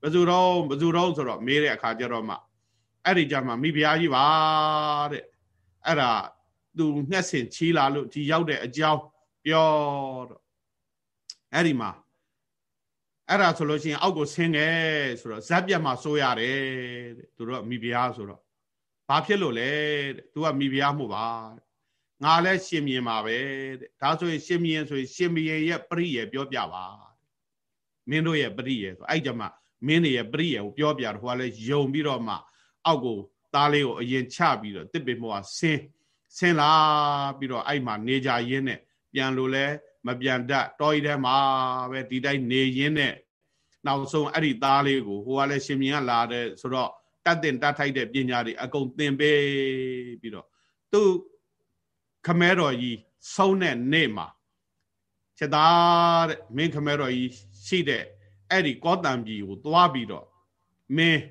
ဘယ်သူတော့ဘယ်သူတော့ဆိုတော့မေးတဲ့အခါကျတော့မှအဲ့ဒီကြမှာမိဖုရားကြီးပါတဲ့အဲ့ဒါသူငှက်ဆင်ချီလာလို့ဒီရောက်တဲ့အကြောင်းပြောတော့အဲ့ဒီမှာ အဲ့ဒါဆိုလို့ရှိရင်အောက်ကိုဆင်းခဲ့ဆိုတော့ဇက်ပြတ်မှာစိုးရတယ်တဲ့သူတို့မိဖုရားဆိုတော့ဘာဖြစ်လို့လဲတဲ့သူကမိဖုရားမှုပါတဲ့ငါလည်းရှင်မြင်ပါပဲတဲ့ဒါဆိုရင်ရှင်မြင်ဆိုရင်ရှင်မြင်ရဲ့ပရိယေပြောပြပါမင်းတို့ရဲ့ပရိယေဆိုအဲ့ကြမှာမင်းတွေရဲ့ပရိယေကိုပြောပြတော့ဟိုကလည်းယုံပြီးတော့မှအောက်ကိုသားလေးကိုအရင်ချပြီးတော့တစ်ပင်မောကဆင်းဆင်းလာပြီးတော့အဲ့မှာနေကြရင်းနဲ့ပြန်လို့လဲ မပြန်တတ်တောကြီးထဲမှာပဲဒီတိုင်းနေရင်းနဲ့နောက်ဆုံးအဲ့ဒီသားလေးကိုဟိုကလည်းရှင်မြင်ကလာတဲ့ဆိုတော့တတ်တင်တတ်ထိုက်တဲ့ပညာတွေအကုန်သင်ပေးပြီးတော့သူခမဲတော်ကြီးဆုံးတဲ့နေ့မှာချက်သားတဲ့မင်းခမဲတော်ကြီးရှိတဲ့အဲ့ဒီကောတံပြည်ကိုသွားပြီးတော့မင်း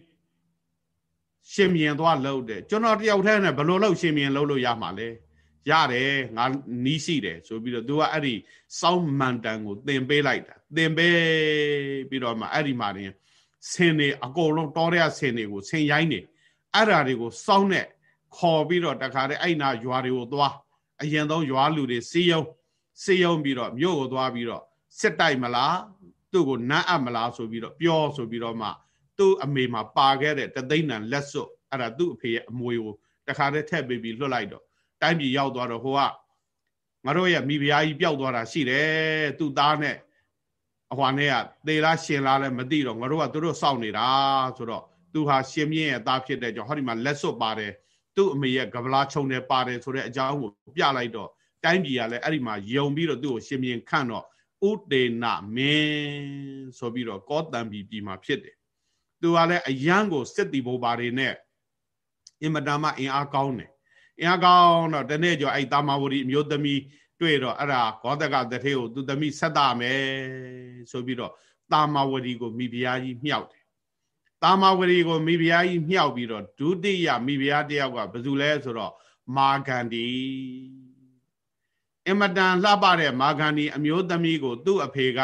ရှင်မြင်သွားလှုပ်တယ်ကျွန်တော်တယောက်တည်းနဲ့ဘယ်လိုလုပ်ရှင်မြင်လှုပ်လို့ရမှာလဲ ရတယ်ငါနီးရှိတယ်ဆိုပြီးတော့ तू ကအဲ့ဒီစောင်းမန်တန်ကိုသင်ပေးလိုက်တာသင်ပေးပြီးတော့မှအဲ့ဒီမှာတင်ဆင်နေအကုန်လုံးတောတဲ့ဆင်တွေကိုဆင်ရိုင်းနေအဲ့ဓာတွေကိုစောင်းနဲ့ခေါ်ပြီးတော့တခါတည်းအဲ့နာရွာတွေကိုသွားအရင်ဆုံးရွာလူတွေစီယုံစေယုံပြီးတော့မြို့ကိုသွားပြီးတော့စစ်တိုက်မလားသူ့ကိုနမ်းအပ်မလားဆိုပြီးတော့ပြောဆိုပြီးတော့မှသူ့အမေမှာပါခဲ့တဲ့တသိန်းတန်လက်စွပ်အဲ့ဒါသူ့အဖေရဲ့အမွေကိုတခါတည်းထည့်ပေးပြီးလွှတ်လိုက်တော့ တိုင်းပြည်ရောက်သွားတော့ဟိုကငါတို့ရဲ့မိဖုရားကြီးပျောက်သွားတာရှိတယ်သူ့သားနဲ့အဟွာနဲ့ကသေလားရှင်လားလည်းမသိတော့ငါတို့ကသူတို့စောင့်နေတာဆိုတော့သူဟာရှင်မြင့်ရဲ့သားဖြစ်တဲ့ကြောင့်ဟောဒီမှာလက်စွပ်ပါတယ်သူ့အမေရဲ့ကပလာခြုံတယ်ပါတယ်ဆိုတဲ့အကြောင်းကိုပြလိုက်တော့တိုင်းပြည်ကလည်းအဲ့ဒီမှာယုံပြီးတော့သူ့ကိုရှင်မြင့်ခန့်တော့ဥတေနမင်းဆိုပြီးတော့ကောတံပြည်ပြည်မှာဖြစ်တယ်သူကလည်းအယံကိုစစ်တီဘိုဘာတွေနဲ့အင်မတန်မှအင်အားကောင်းတယ် အင်အားကောင်းတော့တနေ့ကျော်အဲ့တာမဝရီအမျိုးသမီးတွေ့တော့အဲ့ဒါဂောတကတထေကိုသူသမီးဆက်တာမယ်ဆိုပြီးတော့တာမဝရီကိုမိဖုရားကြီးမြှောက်တယ်တာမဝရီကိုမိဖုရားကြီးမြှောက်ပြီးတော့ဒုတိယမိဖုရားတယောက်ကဘယ်သူလဲဆိုတော့မာဂန္ဒီအမတန်လှပတဲ့မာဂန္ဒီအမျိုးသမီးကိုသူ့အဖေက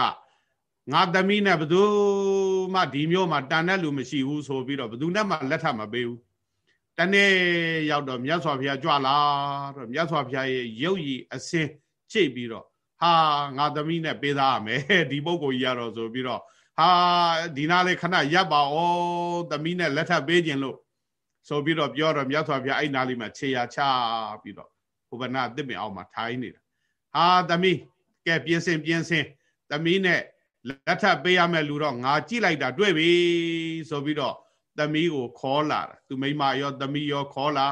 ငါသမီးနဲ့ဘသူမှဒီမျိုးမှာတန်တဲ့လူမရှိဘူးဆိုပြီးတော့ဘသူနဲ့မှလက်ထပ်မပေးဘူး တနေ့ရောက်တော့မြတ်စွာဘုရားကြွလာတော့မြတ်စွာဘုရားရဲ့ရုပ်ရည်အစင်းချိတ်ပြီးတော့ဟာငါသမီးနဲ့ပေးသားရမယ်ဒီပုဂ္ဂိုလ်ကြီးရတော့ဆိုပြီးတော့ဟာဒီနာလေးခဏရပ်ပါဩသမီးနဲ့လက်ထပ်ပေးခြင်းလို့ဆိုပြီးတော့ပြောတော့မြတ်စွာဘုရားအဲ့နာလေးမှာခြေရာချပြီးတော့ဟိုဘနာတစ်ပင်အောင်မှာထိုင်းနေတာဟာသမီးကဲပြင်းစင်ပြင်းစင်သမီးနဲ့လက်ထပ်ပေးရမယ်လူတော့ငါကြည့်လိုက်တာတွေ့ပြီဆိုပြီးတော့ သမီးကိုခေါ်လာတာသူမိမရောသမီးရောခေါ်လာ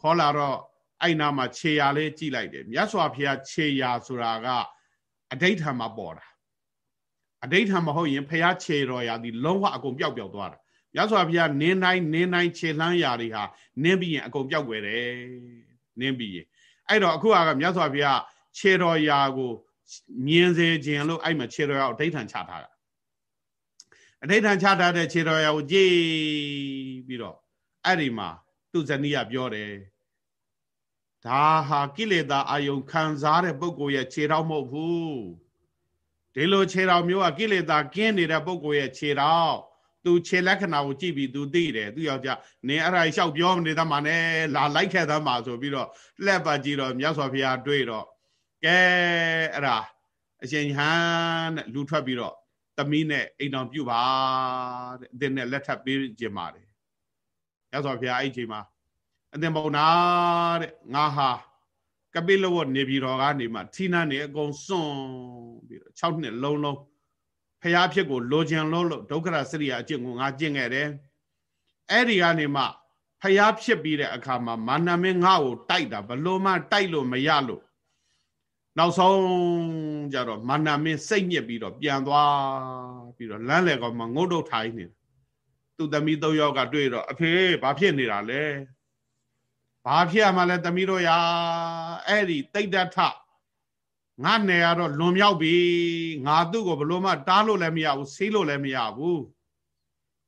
ခေါ်လာတော့အဲ့နာမှာခြေရာလေးကြည့်လိုက်တယ်မြတ်စွာဘုရားခြေရာဆိုတာကအဋိဋ္ဌံမှာပေါ်တာအဋိဋ္ဌံမဟုတ်ရင်ဘုရားခြေတော်ရာဒီလုံးဝအကုန်ပျောက်ပျောက်သွားတာမြတ်စွာဘုရားနင်းတိုင်းနင်းတိုင်းခြေလှမ်းရာတွေဟာနင်းပြီးရင်အကုန်ပျောက်ွယ်တယ်နင်းပြီးရင်အဲ့တော့အခုကမြတ်စွာဘုရားခြေတော်ရာကိုမြင်စေခြင်းလို့အဲ့မှာခြေတော်ရာကိုအဋိဋ္ဌံချထားတာ အဋိဋ္ဌံချထားတဲ့ခြေတော်ရာကိုကြည်ပြီးတော့အဲ့ဒီမှာသူဇနီးကပြောတယ်ဒါဟာကိလေသာအာယုံခံစားတဲ့ပုဂ္ဂိုလ်ရဲ့ခြေတော်မဟုတ်ဘူးဒီလိုခြေတော်မျိုးကကိလေသာကင်းနေတဲ့ပုဂ္ဂိုလ်ရဲ့ခြေတော်သူခြေလက္ခဏာကိုကြည့်ပြီးသူသိတယ်သူယောက်ျားနင်အဲ့ဒါလျှောက်ပြောမနေသမှာနဲ့လာလိုက်ခဲ့သမှာဆိုပြီးတော့လှက်ပါကြည့်တော့မြတ်စွာဘုရားတွေ့တော့ကဲအဲ့ဒါအရှင်ဟန်တဲ့လူထွက်ပြီးတော့ သမီးနဲ့အိမ်တော်ပြုပါတဲ့အသင်နဲ့လက်ထပ်ပေးခြင်းပါတယ်မြတ်စွာဘုရားအဲ့ချိန်မှာအသင်ပုံနာတဲ့ငါဟာကပိလဝတ်နေပြည်တော်ကနေမှဌိနနေအကုန်စွန့်ပြီးတော့6နှစ်လုံးလုံးဖျားဖြစ်ကိုလိုချင်လို့လို့ဒုက္ခရစရိယာအကျင့်ကိုငါကျင့်ခဲ့တယ်အဲ့ဒီကနေမှဖျားဖြစ်ပြီးတဲ့အခါမှာမာနမင်းငါ့ကိုတိုက်တာဘလို့မှတိုက်လို့မရလို့ နောက်ဆုံးကြတော့မာနမင်းစိတ်ညစ်ပြီးတော့ပြန်သွားပြီးတော့လမ်းလေကောင်မှာငုတ်တုတ်ထိုင်းနေသူသမီးသုံးယောက်ကတွေ့တော့အဖေဘာဖြစ်နေတာလဲဘာဖြစ်ရမှလဲသမီးတို့ရာအဲ့ဒီတိတ်တထငါနယ်ကတော့လွန်မြောက်ပြီငါသူ့ကိုဘလို့မှတားလို့လည်းမရဘူးဆေးလို့လည်းမရဘူး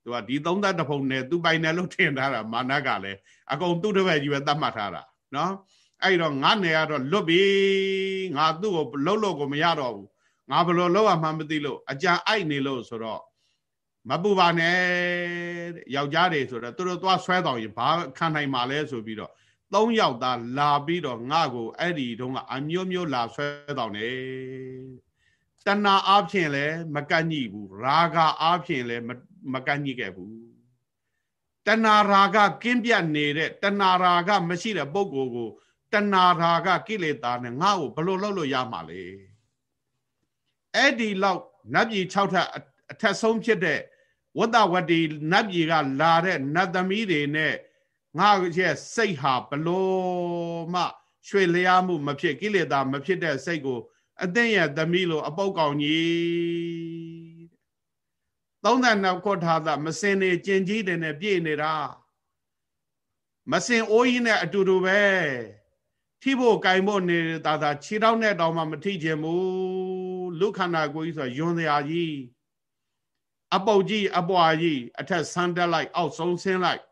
သူကဒီသုံးသက်တဖုံနဲ့သူပိုင်တယ်လို့ထင်ထားတာမာနကလည်းအကုန်သူ့တစ်ဖက်ကြီးပဲသတ်မှတ်ထားတာနော် အဲ့တော့ငါနယ်ကတော့လွတ်ပြီငါသူ့ကိုလှုပ်လို့ကိုမရတော့ဘူးငါဘလို့လောက်ရမှမသိလို့အကြံအိုက်နေလို့ဆိုတော့မပူပါနဲ့ယောက်ျားတွေဆိုတော့သူတို့သွားဆွဲတော်ရင်ဘာခံနိုင်မှာလဲဆိုပြီးတော့သုံးယောက်သားလာပြီးတော့ငါ့ကိုအဲ့ဒီတုန်းကအမျိုးမျိုးလာဆွဲတော်နေတဏှာအားဖြင့်လည်းမကန့်ညိဘူးရာဂအားဖြင့်လည်းမကန့်ညိခဲ့ဘူးတဏှာရာဂကင်းပြတ်နေတဲ့တဏှာရာဂမရှိတဲ့ပုဂ္ဂိုလ်ကို တဏှာရာဂကိလေသာနဲ့ငါ့ကိုဘလို့လုပ်လို့ရမှာလဲအဲ့ဒီလောက်နတ်ပြည်6ထပ်အထက်ဆုံးဖြစ်တဲ့ဝတ္တဝတ္တိနတ်ပြည်ကလာတဲ့နတ်သမီးတွေနဲ့ငါရဲ့စိတ်ဟာဘလို့မှရွှေလျားမှုမဖြစ်ကိလေသာမဖြစ်တဲ့စိတ်ကိုအသိရဲ့သမီးလိုအပုတ်ကောင်ကြီးသုံးသနောက်ခွတ်ထားတာမစင်နေကျင်ကြီးတယ်နဲ့ပြည့်နေတာမစင်အိုးကြီးနဲ့အတူတူပဲ ထိဖို့ကင်ဖို့နေတာသာခြေထောက်နဲ့တောင်မှမထိခြင်းဘူးလူခန္ဓာကိုယ်ကြီးဆိုယွန်စရာကြီးအပုတ်ကြီးအပွားကြီးအထက်ဆန်းတက်လိုက် အောက်ဆုံးဆင်းလိုက်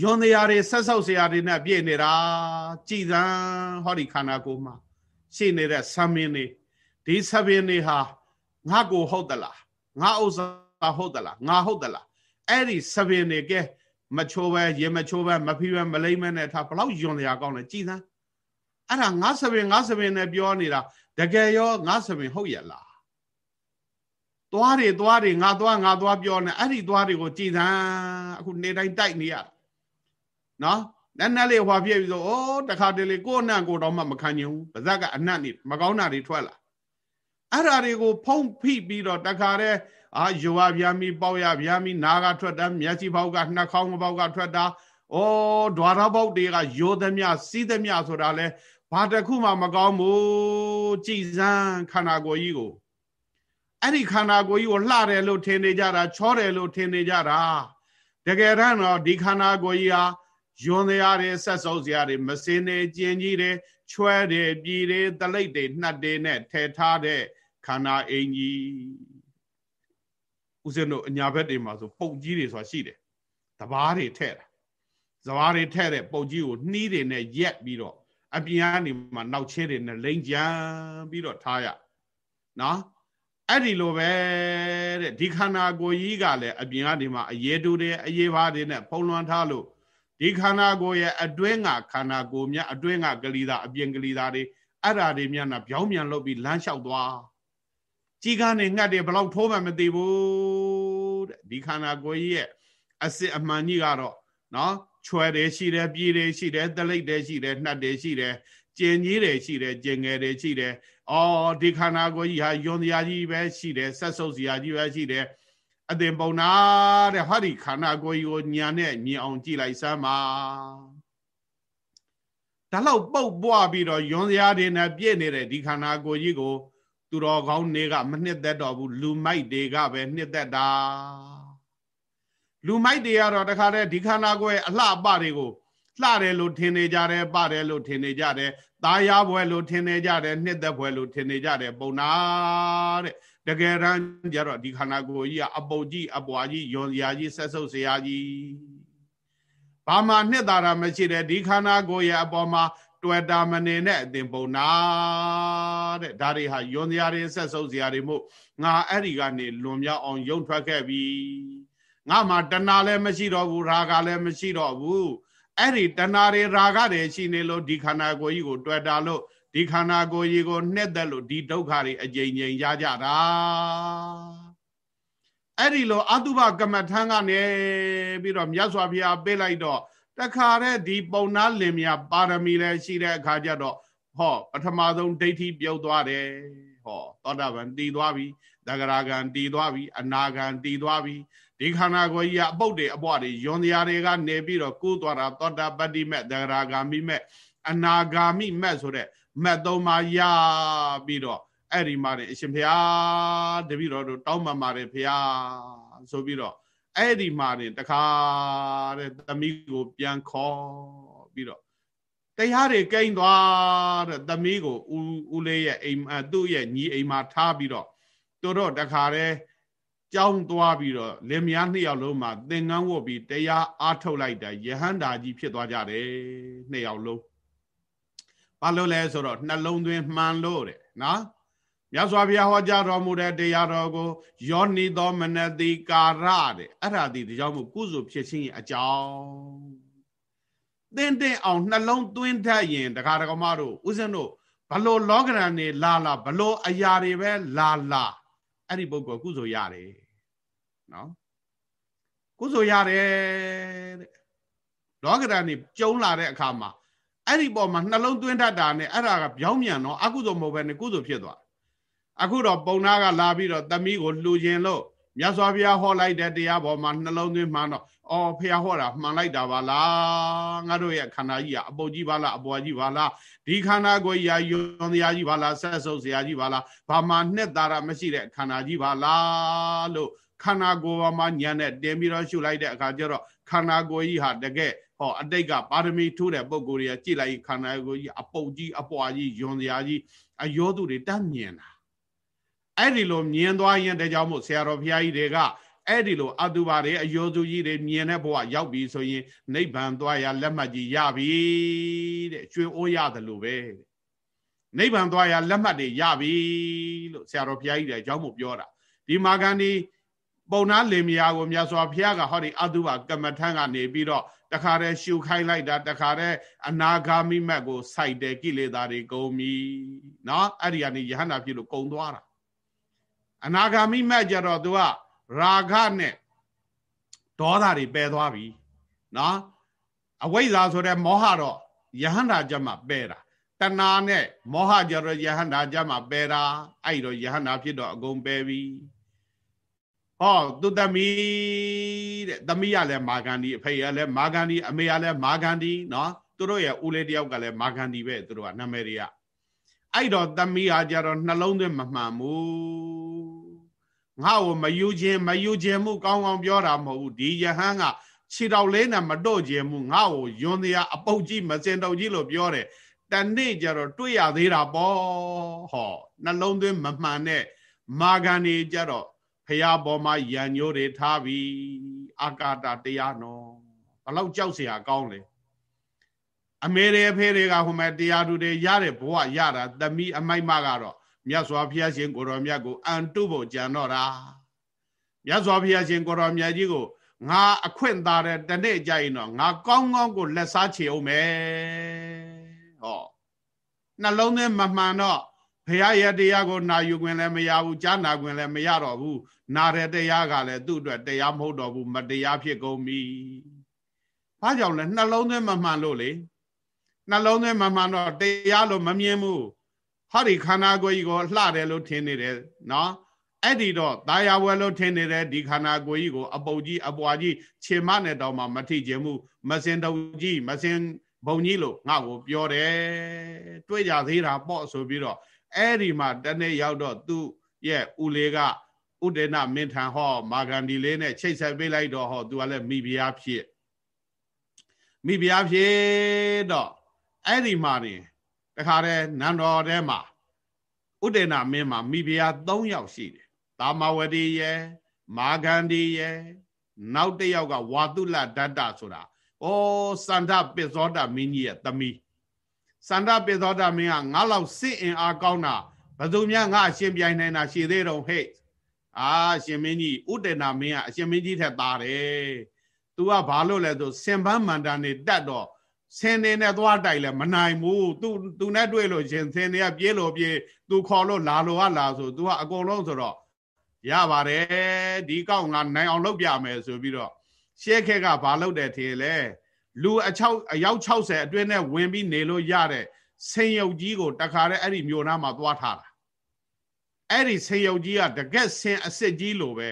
ယွန်တရားတွေဆက်ဆောက်စရာတွေနဲ့ပြည့်နေတာကြည်သံဟောဒီခန္ဓာကိုယ်မှာရှိနေတဲ့ဆံမင်းတွေဒီဆံမင်းတွေဟာငါကိုဟုတ်သလားငါဥစ္စာဟုတ်သလားငါဟုတ်သလားအဲ့ဒီဆံမင်းတွေကဲ မချိုးပဲရေမချိုးပဲမဖီးပဲမလိမ့်မဲနဲ့ထားဘလောက်ယွန်တရားကောင်းလဲကြည်သံအဲ့ဒါငါသပင်ငါသပင်နဲ့ပြောနေတာတကယ်ရောငါသပင်ဟုတ်ရဲ့လားသွားတွေသွားတွေငါသွားငါသွားပြောနေအဲ့ဒီသွားတွေကိုကြည်သန်းအခုနေတိုင်းတိုက်နေရနော်နည်းနည်းလေးဟွာပြည့်ပြီဆိုဩတခါတလေကိုယ်နဲ့ကိုယ်တော့မှမခံချင်ဘူးပါဇက်ကအနတ်နေမကောင်းတာတွေထွက်လာအဲ့ဓာတွေကိုဖုံးဖိပြီးတော့တခါတည်း အာယွာဗျာမီပေါရဗျာမီနာကထွက်တာမျက်စိပေါက်ကနှာခေါင်းပေါက်ကထွက်တာဩဒွါရပေါက်တွေကယောသမျှစီးသမျှဆိုတာလဲဘာတစ်ခုမှမကောင်းဘူးကြည်စမ်းခန္ဓာကိုယ်ကြီးကိုအဲ့ဒီခန္ဓာကိုယ်ကြီးကိုလှတယ်လို့ထင်နေကြတာချောတယ်လို့ထင်နေကြတာတကယ်တမ်းတော့ဒီခန္ဓာကိုယ်ကြီးဟာယွန်းတရားတွေဆက်စုပ်စရာတွေမစင်းနေကျင်ကြီးတွေချွဲတယ်ပြည်တွေတလိပ်တွေနှက်တွေနဲ့ထည့်ထားတဲ့ခန္ဓာအင်ကြီး ဦးဇင်းတို့အညာဘက်တွေမှာဆိုပုတ်ကြီးတွေဆိုတာရှိတယ်တဘာတွေထည့်တာဇဘာတွေထည့်တဲ့ပုတ်ကြီးကိုနှီးတွေနဲ့ရက်ပြီးတော့အပြင်ကနေမှနောက်ချင်းတွေနဲ့လိမ့်ကြံပြီးတော့ထားရနော်အဲ့ဒီလိုပဲတဲ့ဒီခန္ဓာကိုယ်ကြီးကလည်းအပြင်ကနေမှအရေတူတွေအရေပါတွေနဲ့ဖုံးလွှမ်းထားလို့ဒီခန္ဓာကိုယ်ရဲ့အတွင်းကခန္ဓာကိုယ်မြတ်အတွင်းကကလေးသားအပြင်ကလေးသားတွေအဲ့ဓာတွေမြတ်နာပြောင်းပြန်လုပ်ပြီးလမ်းလျှောက်သွား ကြီးကားနေငှက်တွေဘလောက်ထိုးမှမသိဘူးတဲ့ဒီခန္ဓာကိုယ်ကြီးရဲ့အစစ်အမှန်ကြီးကတော့နော်ချွဲတယ်ရှိတယ်ပြေးတယ်ရှိတယ်တလိပ်တယ်ရှိတယ်နှက်တယ်ရှိတယ်ကျင်ကြီးတယ်ရှိတယ်ကျင်ငယ်တယ်ရှိတယ်အော်ဒီခန္ဓာကိုယ်ကြီးဟာယွန်တရားကြီးပဲရှိတယ်ဆက်ဆုပ်စရာကြီးပဲရှိတယ်အတင်ပုံနာတဲ့ဟောဒီခန္ဓာကိုယ်ကြီးကိုညာနဲ့မြင်အောင်ကြည့်လိုက်စမ်းပါဒါလောက်ပုတ်ပွားပြီးတော့ယွန်စရာတွေနဲ့ပြည့်နေတဲ့ဒီခန္ဓာကိုယ်ကြီးကို သူတော်ကောင်းတွေကမနှစ်သက်တော့ဘူးလူမိုက်တွေကပဲနှစ်သက်တာလူမိုက်တွေကတော့တခါတည်းဒီခန္ဓာကိုယ်ရဲ့အလှအပတွေကိုလှတယ်လို့ထင်နေကြတယ်ပါတယ်လို့ထင်နေကြတယ်သားရဘွယ်လို့ထင်နေကြတယ်နှစ်သက်ဘွယ်လို့ထင်နေကြတယ်ပုံနာတဲ့တကယ်တမ်းကျတော့ဒီခန္ဓာကိုယ်ကြီးကအပုတ်ကြီးအပွားကြီးယွန်စရာကြီးဆက်ဆုပ်စရာကြီးဘာမှနှစ်သာရမရှိတဲ့ဒီခန္ဓာကိုယ်ရဲ့အပေါ်မှာ တွေ့တာမနေနဲ့အတင်ပုံနာတဲ့ဒါတွေဟာယွန်စရာတွေဆက်ဆုပ်စရာတွေမို့ငါအဲ့ဒီကနေလွန်မြောက်အောင်ယုံထွက်ခဲ့ပြီငါမှတဏှာလည်းမရှိတော့ဘူးရာဂလည်းမရှိတော့ဘူးအဲ့ဒီတဏှာတွေရာဂတွေရှိနေလို့ဒီခန္ဓာကိုယ်ကြီးကိုတွေ့တာလို့ဒီခန္ဓာကိုယ်ကြီးကိုနှစ်သက်လို့ဒီဒုက္ခတွေအကြိမ်ကြိမ်ရကြတာအဲ့ဒီလိုအတုပကမ္မထံကနေပြီးတော့မြတ်စွာဘုရားပေးလိုက်တော့ တခါတဲ့ဒီပုံနာလင်မြပါရမီလည်းရှိတဲ့အခါကျတော့ဟောပထမဆုံးဒိဋ္ဌိပြုတ်သွားတယ်ဟောသောတာပန်တည်သွားပြီသဂရာဂံတည်သွားပြီအနာဂံတည်သွားပြီဒီခန္ဓာကိုယ်ကြီးကအပုတ်တွေအပွားတွေယွန်တရားတွေကနေပြီးတော့ကူးသွားတာသောတာပတ္တိမဲ့သဂရာဂာမိမဲ့အနာဂာမိမဲ့ဆိုတဲ့မက်သုံးပါးရပြီးတော့အဲ့ဒီမှာအရှင်ဘုရားတပည့်တော်တို့တောင်းပန်ပါတယ်ဘုရားဆိုပြီးတော့ အဲ့ဒီမှာတခါတဲ့သမီးကိုပြန်ခေါ်ပြီးတော့တရားတွေကိန်းသွားတဲ့သမီးကိုဦးဦးလေးရဲ့အိမ်သူ့ရဲ့ညီအိမ်မှာထားပြီးတော့တို့တော့တခါတဲ့ကြောင်းသွားပြီးတော့လင်မယားနှစ်ယောက်လုံးမှာသင်္ကန်းဝတ်ပြီးတရားအားထုတ်လိုက်တာယဟန္တာကြီးဖြစ်သွားကြတယ်နှစ်ယောက်လုံးဘာလို့လဲဆိုတော့နှလုံးသွင်းမှန်လို့တဲ့နော် မြတ်စွာဘုရားဟောကြားတော်မူတဲ့တရားတော်ကိုယောနိသောမနတိကာရတဲ့အဲ့ဒါဒီဒီကြောင့်မို့ကုစုဖြစ်ခြင်းရဲ့အကြောင်းသင်တဲ့အောင်နှလုံးသွင်းတတ်ရင်တခါတကမတို့ဦးဇင်းတို့ဘလို့လောကရန်နေလာလာဘလို့အရာတွေပဲလာလာအဲ့ဒီပုဂ္ဂိုလ်ကုစုရတယ်နော်ကုစုရတယ်တဲ့လောကရန်နေကျုံလာတဲ့အခါမှာအဲ့ဒီပေါ်မှာနှလုံးသွင်းတတ်တာနဲ့အဲ့ဒါကပြောင်းမြန်တော့အကုသိုလ်မဟုတ်ဘဲနဲ့ကုသိုလ်ဖြစ်သွား အခုတော့ပုံနာကလာပြီးတော့သမီးကိုလှူခြင်းလို့မြတ်စွာဘုရားဟောလိုက်တဲ့တရားပေါ်မှာနှလုံးသွင်းမှန်းတော့အော်ဖះဟောတာမှန်လိုက်တာပါလားငါတို့ရဲ့ခန္ဓာကြီးကအပုတ်ကြီးပါလားအပွားကြီးပါလားဒီခန္ဓာကိုယ်ကြီးယွန်တရားကြီးပါလားဆက်ဆုပ်စရာကြီးပါလားဘာမှနှစ်သာရမရှိတဲ့ခန္ဓာကြီးပါလားလို့ခန္ဓာကိုယ်ပေါ်မှာညံနဲ့တင်ပြီးတော့ရှုလိုက်တဲ့အခါကျတော့ခန္ဓာကိုယ်ကြီးဟာတကယ်ဟောအတိတ်ကပါရမီထိုးတဲ့ပုံကိုယ်တွေကကြည့်လိုက်ခန္ဓာကိုယ်ကြီးအပုတ်ကြီးအပွားကြီးယွန်စရာကြီးအယောသူတွေတတ်မြင်တာ အဲ့ဒီလိုမြင်သွားရင်တကြောင်မို့ဆရာတော်ဘုရားကြီးတွေကအဲ့ဒီလိုအတုပါတွေအယောသူကြီးတွေမြင်တဲ့ဘဝရောက်ပြီဆိုရင်နိဗ္ဗာန်သွားရလက်မှတ်ကြီးရပြီတဲ့ကျွေးအိုးရတယ်လို့ပဲနိဗ္ဗာန်သွားရလက်မှတ်တွေရပြီလို့ဆရာတော်ဘုရားကြီးတွေအကြောင်းမို့ပြောတာဒီမာဂန္ဒီပုံနာလင်မယားကိုမြတ်စွာဘုရားကဟောဒီအတုပကမ္မထံကနေပြီးတော့တခါတည်းရှုခိုင်းလိုက်တာတခါတည်းအနာဂါမိမတ်ကိုစိုက်တယ်ကိလေသာတွေကုန်ပြီနော်အဲ့ဒီကနေယဟန္တာဖြစ်လို့ကုန်သွားတာ အနာဂါမိမတ်ကြတော့သူကရာဂနဲ့ဒေါသတွေပယ်သွားပြီနော်အဝိဇ္ဇာဆိုတဲ့မောဟတော့ယဟန္တာကြမှာပယ်တာတဏှာနဲ့မောဟကြတော့ယဟန္တာကြမှာပယ်တာအဲ့တော့ယဟန္တာဖြစ်တော့အကုန်ပယ်ပြီဟောသူသမီးတဲ့သမီးကလည်းမာဂန္ဒီအဖေကလည်းမာဂန္ဒီအမေကလည်းမာဂန္ဒီနော်သူတို့ရဲ့ဦးလေးတယောက်ကလည်းမာဂန္ဒီပဲသူတို့ကနာမည်တွေက အဲ့တော့သမီးဟာကြတော့နှလုံးသွင်းမမှန်ဘူးငါ့ကိုမယူခြင်းမယူခြင်းမှုကောင်းကောင်းပြောတာမဟုတ်ဘူးဒီယဟန်ကခြေတော်လေးနဲ့မတော့ခြင်းမှုငါ့ကိုယွန်တရားအပုတ်ကြီးမစင်တုပ်ကြီးလို့ပြောတယ်တနေ့ကျတော့တွေ့ရသေးတာပေါ့ဟောနှလုံးသွင်းမမှန်တဲ့မာဂန်နေကြတော့ဖះပေါ်မှာရံညိုးတွေထားပြီးအာကာတတရားနော်ဘလောက်ကြောက်เสียကောင်းလဲ အမေတွေအဖေတွေကဟိုမဲ့တရားသူတွေရတဲ့ဘဝရတာသမီးအမိုက်မကတော့မြတ်စွာဘုရားရှင်ကိုတော်မြတ်ကိုအန်တုဖို့ကြံတော့တာမြတ်စွာဘုရားရှင်ကိုတော်မြတ်ကြီးကိုငါအခွင့်သာတဲ့တနေ့ကြရင်တော့ငါကောင်းကောင်းကိုလက်စားချေအောင်မယ်ဟောနှလုံးသွင်းမမှန်တော့ဘုရားရဲ့တရားကိုနာယူခွင့်လည်းမရဘူးကြားနာခွင့်လည်းမရတော့ဘူးနာတဲ့တရားကလည်းသူ့အတွက်တရားမဟုတ်တော့ဘူးမတရားဖြစ်ကုန်ပြီဘာကြောင့်လဲနှလုံးသွင်းမမှန်လို့လေ နှလုံးသွင်းမမှန်တော့တရားလို့မမြင်ဘူးဟောဒီခန္ဓာကိုယ်ကြီးကိုလှတယ်လို့ထင်နေတယ်နော်အဲ့ဒီတော့တာယာဝဲလို့ထင်နေတဲ့ဒီခန္ဓာကိုယ်ကြီးကိုအပုတ်ကြီးအပွားကြီးခြေမနဲ့တော့မှမထိခြင်းမှုမစင်တုံကြီးမစင်ဘုံကြီးလို့ငါ့ကိုပြောတယ်တွေ့ကြသေးတာပေါ့ဆိုပြီးတော့အဲ့ဒီမှာတနေ့ရောက်တော့သူ့ရဲ့ဦးလေးကဥဒေနမင်းထံဟောမာဂန္ဒီလေးနဲ့ချိတ်ဆက်ပေးလိုက်တော့ဟောသူကလည်းမိဖုရားဖြစ်မိဖုရားဖြစ်တော့ အဲ့ဒီမှာနေတခါတည်းနန်းတော်ထဲမှာဥဒေနမင်းမှာမိဖုရား၃ယောက်ရှိတယ်သာမဝတိရဲ့မာဂန္ဒီရဲ့နောက်တစ်ယောက်ကဝါတုလဒတ္တဆိုတာဩစန္ဒပိဇောဒမင်းကြီးရဲ့သမီးစန္ဒပိဇောဒမင်းကငါလောက်စစ်အင်အားကောင်းတာဘယ်သူများငါအရှင်ပြိုင်နိုင်တာရှိသေးတော့ဟဲ့အာရှင်မင်းကြီးဥတေနာမင်းကအရှင်မင်းကြီးထက်သားတယ်။ तू ကဘာလို့လဲဆိုစင်ပန်းမန္တန်နေတက်တော့ ဆင်းနေနဲ့သွားတိုက်လဲမနိုင်ဘူးသူသူနဲ့တွေ့လို့ရှင်ဆင်းနေကပြေးလို့ပြေးသူခေါ်လို့လာလို့ကလာဆိုသူကအကုန်လုံးဆိုတော့ရပါတယ်ဒီကောက်ငါနိုင်အောင်လုပ်ပြမယ်ဆိုပြီးတော့ရှဲခဲကဘာလုပ်တယ်ထင်လဲလူအချောက်အယောက်60အတွင်းနဲ့ဝင်ပြီးနေလို့ရတဲ့ဆင်ယုတ်ကြီးကိုတခါတည်းအဲ့ဒီမြို့နာမှာသွားထားတာအဲ့ဒီဆင်ယုတ်ကြီးကတကက်ဆင်အစ်စ်ကြီးလိုပဲ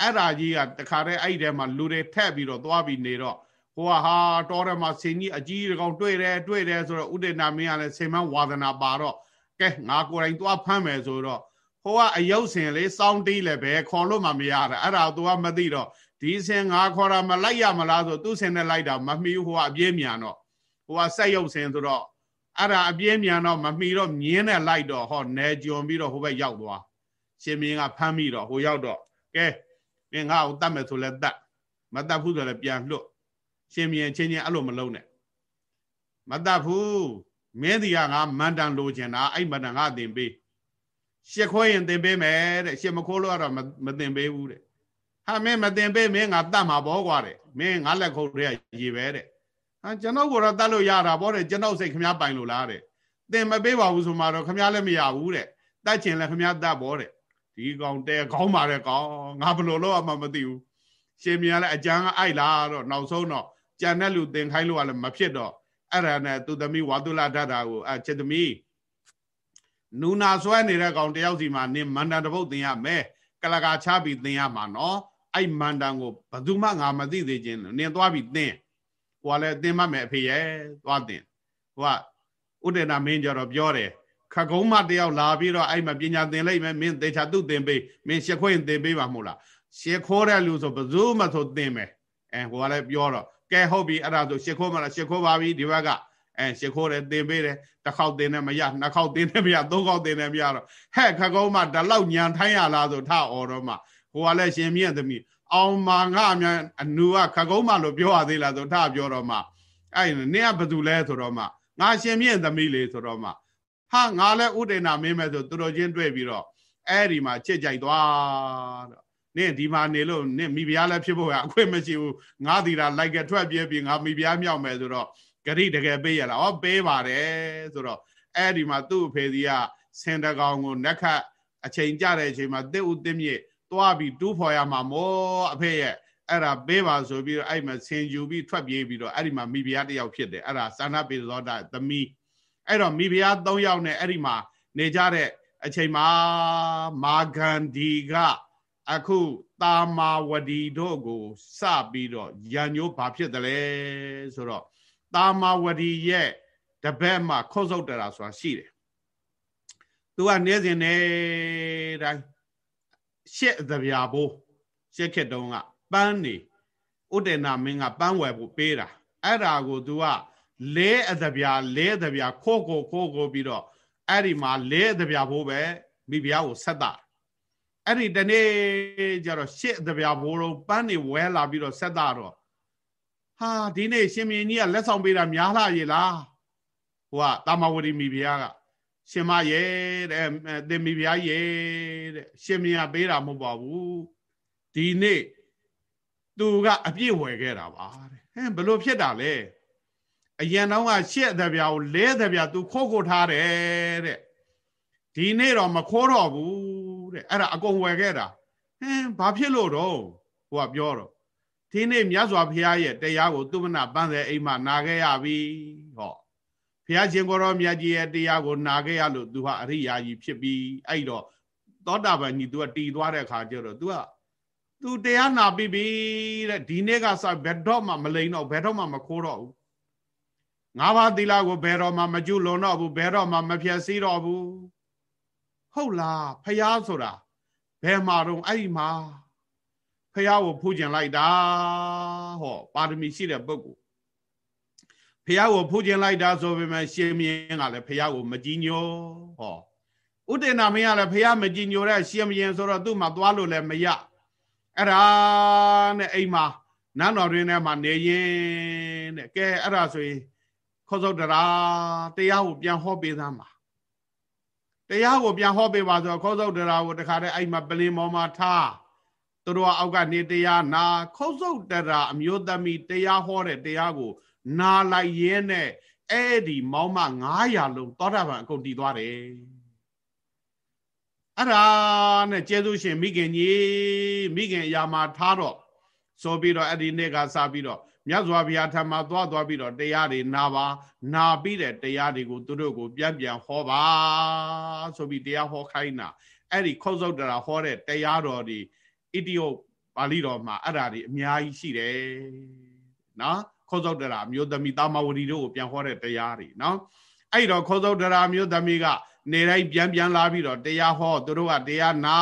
အဲ့ဒါကြီးကတခါတည်းအဲ့ဒီထဲမှာလူတွေထက်ပြီးတော့သွားပြီးနေတော့ ဟိုကဟာတော်တယ်မှာဆင်ကြီးအကြီးတကောင်တွေ့တယ်တွေ့တယ်ဆိုတော့ဥဒေနာမင်းကလည်းဆင်မဝါဒနာပါတော့ကဲငါကိုယ်တိုင်သွားဖမ်းမယ်ဆိုတော့ဟိုကအယုတ်ဆင်လေးစောင်းတီးလည်းပဲခေါ်လို့မှမရတာအဲ့ဒါသူကမသိတော့ဒီဆင်ငါခေါ်တာမလိုက်ရမလားဆိုသူ့ဆင်နဲ့လိုက်တာမမီဘူးဟိုကအပြေးမြန်တော့ဟိုကဆက်ယုတ်ဆင်ဆိုတော့အဲ့ဒါအပြေးမြန်တော့မမီတော့မြင်းနဲ့လိုက်တော့ဟောနဲကြုံပြီးတော့ဟိုဘက်ရောက်သွားရှင်မင်းကဖမ်းမိတော့ဟိုရောက်တော့ကဲမင်းငါ့ကိုတတ်မယ်ဆိုလဲတတ်မတတ်ဘူးဆိုလဲပြန်လွတ် ရှင်မင်းချင်းချင်းအဲ့လိုမလုံးနဲ့မတတ်ဘူးမင်းဒီကငါမန်တန်လိုချင်တာအဲ့မန်တန်ငါတင်ပေးရှစ်ခွဲရင်တင်ပေးမယ်တဲ့ရှစ်မခိုးလို့ကတော့မတင်ပေးဘူးတဲ့ဟာမင်းမတင်ပေးမင်းငါတတ်မှာဘောကွာတဲ့မင်းငါလက်ခုပ်တွေကရေပဲတဲ့ဟာကျွန်တော်ကတော့တတ်လို့ရတာဘောတဲ့ကျွန်တော်စိတ်ခမည်းပိုင်လို့လားတဲ့တင်မပေးပါဘူးဆိုမှတော့ခမည်းလည်းမရဘူးတဲ့တတ်ချင်လည်းခမည်းတတ်ဘောတဲ့ဒီကောင်တဲကောင်းပါတဲ့ကောင်ငါဘလို့လို့အမှမသိဘူးရှင်မြန်လည်းအကြမ်းအိုက်လာတော့နောက်ဆုံးတော့ ကြံတဲ့လူတင်ခိုင်းလို့ကလည်းမဖြစ်တော့အဲ့ဒါနဲ့သူသမီးဝါတုလဓာတ်တာကိုအချက်သမီးနူနာဆွဲနေတဲ့ကောင်တယောက်စီမှာနင်မန္တန်တပုတ်တင်ရမယ်ကလကာချပြီးတင်ရမှာနော်အဲ့မန္တန်ကိုဘယ်သူမှငါမသိသေးခြင်းနင်သွားပြီးတင်ဟိုကလည်းတင်မှမယ်အဖေရဲ့သွားတင်ဟိုကဥဒေနာမင်းကြတော့ပြောတယ်ခကုံးမတယောက်လာပြီးတော့အဲ့မှာပညာသင်လိုက်မယ်မင်းသေချာသူ့သင်ပေးမင်းရှက်ခွင့်သင်ပေးပါမို့လားရှက်ခိုးတဲ့လူဆိုဘယ်သူမှဆိုသင်မယ်အဲဟိုကလည်းပြောတော့ ကဲဟုတ်ပြီအဲ့ဒါဆိုရှက်ခိုးမလားရှက်ခိုးပါပြီဒီဘက်ကအဲရှ िख ိုးတယ်တင်ပေးတယ်တစ်ခေါက်တင်တယ်မရနှစ်ခေါက်တင်တယ်မရသုံးခေါက်တင်တယ်မရတော့ဟဲ့ခကုံးမဒီလောက်ညံထိုင်းရလားဆိုထအော်တော့မှဟိုကလည်းရှင်မြင့်သမီးအောင်မာငါအမြန်အနူကခကုံးမလို့ပြောရသေးလားဆိုထပြောတော့မှအဲ့နင်းကဘယ်သူလဲဆိုတော့မှငါရှင်မြင့်သမီးလေဆိုတော့မှဟာငါလည်းဥဒေနာမင်းမဲ့ဆိုသူတို့ချင်းတွေ့ပြီးတော့အဲ့ဒီမှာချစ်ကြိုက်သွားတော့ နင့်ဒီမှာနေလို့နင့်မိဖုရားလည်းဖြစ်ဖို့ကအခွင့်မရှိဘူးငါဒီတာလိုက်ကထွက်ပြေးပြီးငါမိဖုရားမြောက်မယ်ဆိုတော့ဂရိတကယ်ပေးရလားဩပေးပါတယ်ဆိုတော့အဲ့ဒီမှာသူ့အဖေကြီးကဆင်တကောင်ကိုနက်ခတ်အချိန်ကြတဲ့အချိန်မှာတစ်ဦးတစ်မြစ်သွားပြီးတူးဖော်ရမှာမောအဖေရဲ့အဲ့ဒါပေးပါဆိုပြီးတော့အဲ့မှာဆင်ယူပြီးထွက်ပြေးပြီးတော့အဲ့ဒီမှာမိဖုရားတယောက်ဖြစ်တယ်အဲ့ဒါသာနာပေသောတာသမီးအဲ့တော့မိဖုရား၃ယောက်နဲ့အဲ့ဒီမှာနေကြတဲ့အချိန်မှာမာဂန္ဒီက အခုတာမာဝတီတို့ကိုစပြီးတော့ရန်ညိုးဘာဖြစ်တယ်လဲဆိုတော့တာမာဝတီရဲ့တပည့်မှာခုတ်ဆုပ်တရာဆိုတာရှိတယ်သူကနေစဉ်နေတိုင်းရှက်သဗျာဘိုးရှက်ခက်တုံးကပန်းနေဥဒေနာမင်းကပန်းဝယ်ဖို့ပေးတာအဲ့ဒါကို तू ကလဲအသဗျာလဲအသဗျာခိုးကိုခိုးကိုပြီးတော့အဲ့ဒီမှာလဲအသဗျာဘိုးပဲမိဖုရားကိုဆက်တာ အဲ့ဒီတနေ့ကျတော့ရှစ်အသဗျာဘိုးတော့ပန်းနေဝဲလာပြီးတော့ဆက်တာတော့ဟာဒီနေ့ရှင်မင်းကြီးကလက်ဆောင်ပေးတာများလာရေလားဟိုကတာမဝတီမိဖုရားကရှင်မရဲ့တဲ့သင်မိဖုရားရဲ့တဲ့ရှင်မင်းကပေးတာမဟုတ်ပါဘူးဒီနေ့သူကအပြည့်ဝယ်ခဲ့တာပါတဲ့ဟမ်ဘလို့ဖြစ်တာလဲအရင်တော့ကရှစ်တဲ့ဗျာကိုလဲတဲ့ဗျာ तू ခိုးခိုးထားတယ်တဲ့ဒီနေ့တော့မခိုးတော့ဘူး တဲ့အဲ့ဒါအကုန်ဝယ်ခဲ့တာဟမ်ဘာဖြစ်လို့တော့ဟိုကပြောတော့ဒီနေ့မြတ်စွာဘုရားရဲ့တရားကိုသူမနာပန်းတဲ့အိမ်မှာနာခဲ့ရပြီဟောဘုရားရှင်ကိုရောမြတ်ကြီးရဲ့တရားကိုနာခဲ့ရလို့ तू ဟာအရိယာကြီးဖြစ်ပြီးအဲ့တော့သောတာပန်ကြီး तू ကတည်သွားတဲ့အခါကျတော့ तू ကသူတရားနာပြီးပြီတဲ့ဒီနေ့ကစဘယ်တော့မှမလိန်တော့ဘယ်တော့မှမခိုးတော့ဘူးငါးပါးသီလကိုဘယ်တော့မှမကျွလွန်တော့ဘူးဘယ်တော့မှမဖြည့်စည်းတော့ဘူး ဟုတ်လားဖះဆိုတာဘယ်မှာတော့အဲ့ဒီမှာဖះကိုဖူးကျင်လိုက်တာဟောပါရမီရှိတဲ့ပုဂ္ဂိုလ်ဖះကိုဖူးကျင်လိုက်တာဆိုပေမဲ့ရှင်မင်းကလည်းဖះကိုမကြည်ညိုဟောဥတေနာမင်းကလည်းဖះမကြည်ညိုတဲ့ရှင်မင်းဆိုတော့သူ့မှာသွားလို့လည်းမရအဲ့ဒါနဲ့အိမ်မှာနန်းတော်တွင်ထဲမှာနေရင်တဲ့ကဲအဲ့ဒါဆိုရင်ခောစောတရာတရားကိုပြန်ဟောပေးသမ်းပါ တရားကိုပြန်ဟောပေးပါဆိုတော့ခောစောတရာကိုတခါတည်းအဲ့မှာပလင်မောမှာထားသူတို့အောက်ကနေတရားနာခောစောတရာအမျိုးသမီးတရားဟောတဲ့တရားကို နာလိုက်ရင်းနဲ့အဲ့ဒီမောင်းမ900လုံးသောတာပန်အကုန်တည်သွားတယ်အဲ့ဒါနဲ့ကျေးဇူးရှင်မိခင်ကြီးမိခင်အရာမှာထားတော့ဆိုပြီးတော့အဲ့ဒီနေ့ကစပြီးတော့ မြတ်စွာဘုရားထံမှာသွားသွားပြီးတော့တရားတွေနာပါနာပြီးတဲ့တရားတွေကိုသူတို့ကိုပြန်ပြန်ဟောပါဆိုပြီးတရားဟောခိုင်းတာအဲ့ဒီခောစုတ်တရာဟောတဲ့တရားတော်ဒီဣတိယပါဠိတော်မှာအဲ့ဒါတွေအများကြီးရှိတယ်နော်ခောစုတ်တရာမြို့သမီးတာမဝတီတို့ကိုပြန်ဟောတဲ့တရားတွေနော်အဲ့တော့ခောစုတ်တရာမြို့သမီးကနေတိုင်းပြန်ပြန်လာပြီးတော့တရားဟောသူတို့ကတရားနာ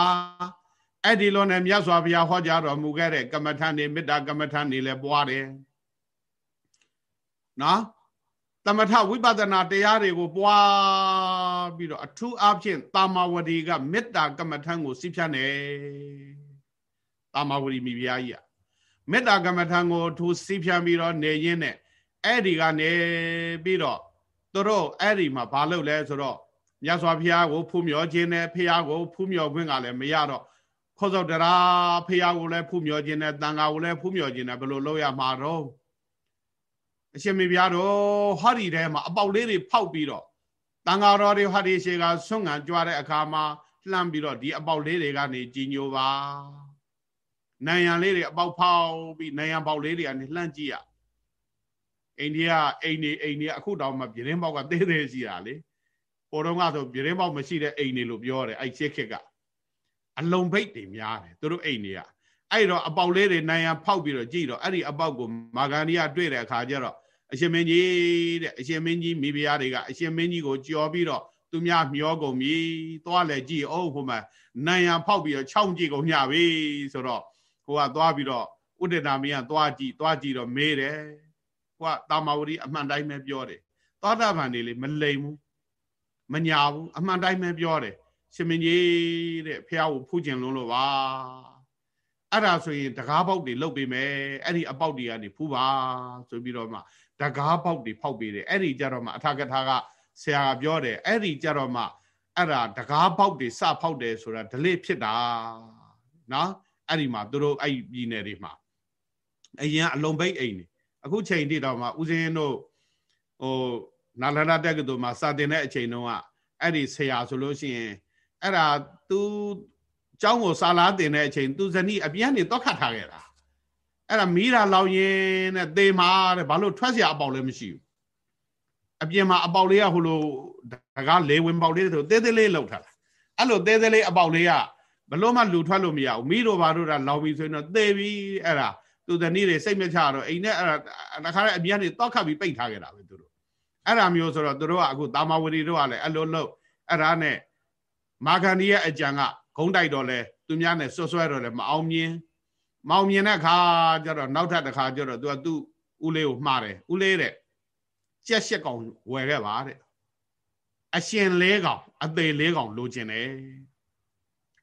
အဲ့ဒီလိုနဲ့မြတ်စွာဘုရားဟောကြားတော်မူခဲ့တဲ့ကမ္မထန်နေမေတ္တာကမ္မထန်နေလဲပွားတယ် နော်သမထဝိပဿနာတရားတွေကိုပွားပြီးတော့အထူးအားဖြင့်တာမဝတီကမေတ္တာကမ္မထန်ကိုစိဖြတ်နေတာမဝတီမိဖုရားကြီးကမေတ္တာကမ္မထန်ကိုထူစိဖြတ်ပြီးတော့နေရင်းနဲ့အဲ့ဒီကနေပြီးတော့သူတို့အဲ့ဒီမှာဘာလုပ်လဲဆိုတော့မြတ်စွာဘုရားကိုဖူးမြော်ခြင်းနဲ့ဖះကိုဖူးမြော်ခွင့်ကလည်းမရတော့ခေါ်စောတရာဖះကိုလည်းဖူးမြော်ခြင်းနဲ့တန်ဃာကိုလည်းဖူးမြော်ခြင်းနဲ့ဘယ်လိုလုပ်ရမှာတော့ အရှင်မေပြားတော်ဟောဒီထဲမှာအပေါက်လေးတွေဖောက်ပြီးတော့တန်ဃာတော်တွေဟောဒီရှေကဆွန့်ငံကြွားတဲ့အခါမှာလှမ်းပြီးတော့ဒီအပေါက်လေးတွေကနေကြီးညိုပါနိုင်ရန်လေးတွေအပေါက်ဖောက်ပြီးနိုင်ရန်ပေါက်လေးတွေကနေလှမ်းကြည့်ရအိန္ဒိယအိန္ဒိအိန္ဒိယအခုတောင်မှပြင်းပေါက်ကသေးသေးရှိတာလေဟိုတော့ကဆိုပြင်းပေါက်မရှိတဲ့အိမ်တွေလို့ပြောတယ်အဲ့ရှစ်ခက်ကအလုံဘိတ်တွေများတယ်သူတို့အိမ်တွေကအဲ့တော့အပေါက်လေးတွေနိုင်ရန်ဖောက်ပြီးတော့ကြည့်တော့အဲ့ဒီအပေါက်ကိုမာဂန္ဒီကတွေ့တဲ့အခါကျတော့ အရှင်မင်းကြီးတဲ့အရှင်မင်းကြီးမိဖုရားတွေကအရှင်မင်းကြီးကိုကြော်ပြီးတော့သူများမျောကုန်ပြီသွားလေကြည့်အောင်ဟိုမှာနိုင်ရန်ဖောက်ပြီးတော့ခြောက်ကြည့်ကုန်ညပြီဆိုတော့ဟိုကသွားပြီးတော့ဥဒ္ဒနာမင်းကသွားကြည့်သွားကြည့်တော့မေးတယ်ဟိုကတာမဝရီအမှန်တိုင်းပဲပြောတယ်သောတာပန်နေလေမလိမ်ဘူးမညာဘူးအမှန်တိုင်းပဲပြောတယ်ရှင်မင်းကြီးတဲ့ဖះကိုဖူးကျင်လုံးလို့ပါအဲ့ဒါဆိုရင်တကားပေါက်တွေလုတ်ပေးမယ်အဲ့ဒီအပေါက်တွေကနေဖူးပါဆိုပြီးတော့မှတကားပေါက်တွေဖောက်ပေးတယ်အဲ့ဒီကြတော့မှအထာကထာကဆရာကပြောတယ်အဲ့ဒီကြတော့မှအဲ့ဒါတကားပေါက်တွေစဖောက်တယ်ဆိုတာဒလိဖြစ်တာနော်အဲ့ဒီမှာသူတို့အဲ့ပြည်နယ်တွေမှာအရင်အလုံးပိတ်အိမ်နေအခုချိန်တိတော့မှဦးစင်းတို့ဟိုနာလနာတက်ကတူမှာစာတင်တဲ့အချိန်တုန်းကအဲ့ဒီဆရာဆိုလို့ရှိရင်အဲ့ဒါ तू ကျောင်းကိုစာလားတင်တဲ့အချိန် तू ဇနီးအပြန်နေတော့ခတ်ထားခဲ့တာ အဲ့ဒါမီးတာလောင်ရင်တဲ့သေမာတဲ့ဘာလို့ထွက်เสียအပေါက်လည်းမရှိဘူးအပြင်မှာအပေါက်လေးကဟိုလိုဒါကလေဝင်ပေါက်လေးဆိုသေးသေးလေးလောက်ထားတာအဲ့လိုသေးသေးလေးအပေါက်လေးကဘလို့မှလူထွက်လို့မရဘူးမီးတို့ဘာတို့တာလောင်ပြီဆိုရင်တော့သေပြီအဲ့ဒါသူဇနီးတွေစိတ်မချတော့အိမ်နဲ့အဲ့ဒါတခါတည်းအပြန်နေတော့ခတ်ပြီးပိတ်ထားခဲ့တာပဲသူတို့အဲ့ဒါမျိုးဆိုတော့သူတို့ကအခုတာမဝတီတို့ကလည်းအဲ့လိုလို့အဲ့ဒါနဲ့မာဂန္ဒီရဲ့အကြံကဂုံးတိုက်တော့လဲသူများနဲ့ဆွဆွဲတော့လဲမအောင်မြင် မောင်မြင်တဲ့ခါကျတော့နောက်ထပ်တစ်ခါကျတော့သူကသူ့ဦးလေးကိုမှားတယ်ဦးလေးတဲ့ကြက်ရှက်ကောင်ဝယ်ခဲ့ပါတဲ့အရှင်လေးကောင်အသေးလေးကောင်လိုချင်တယ်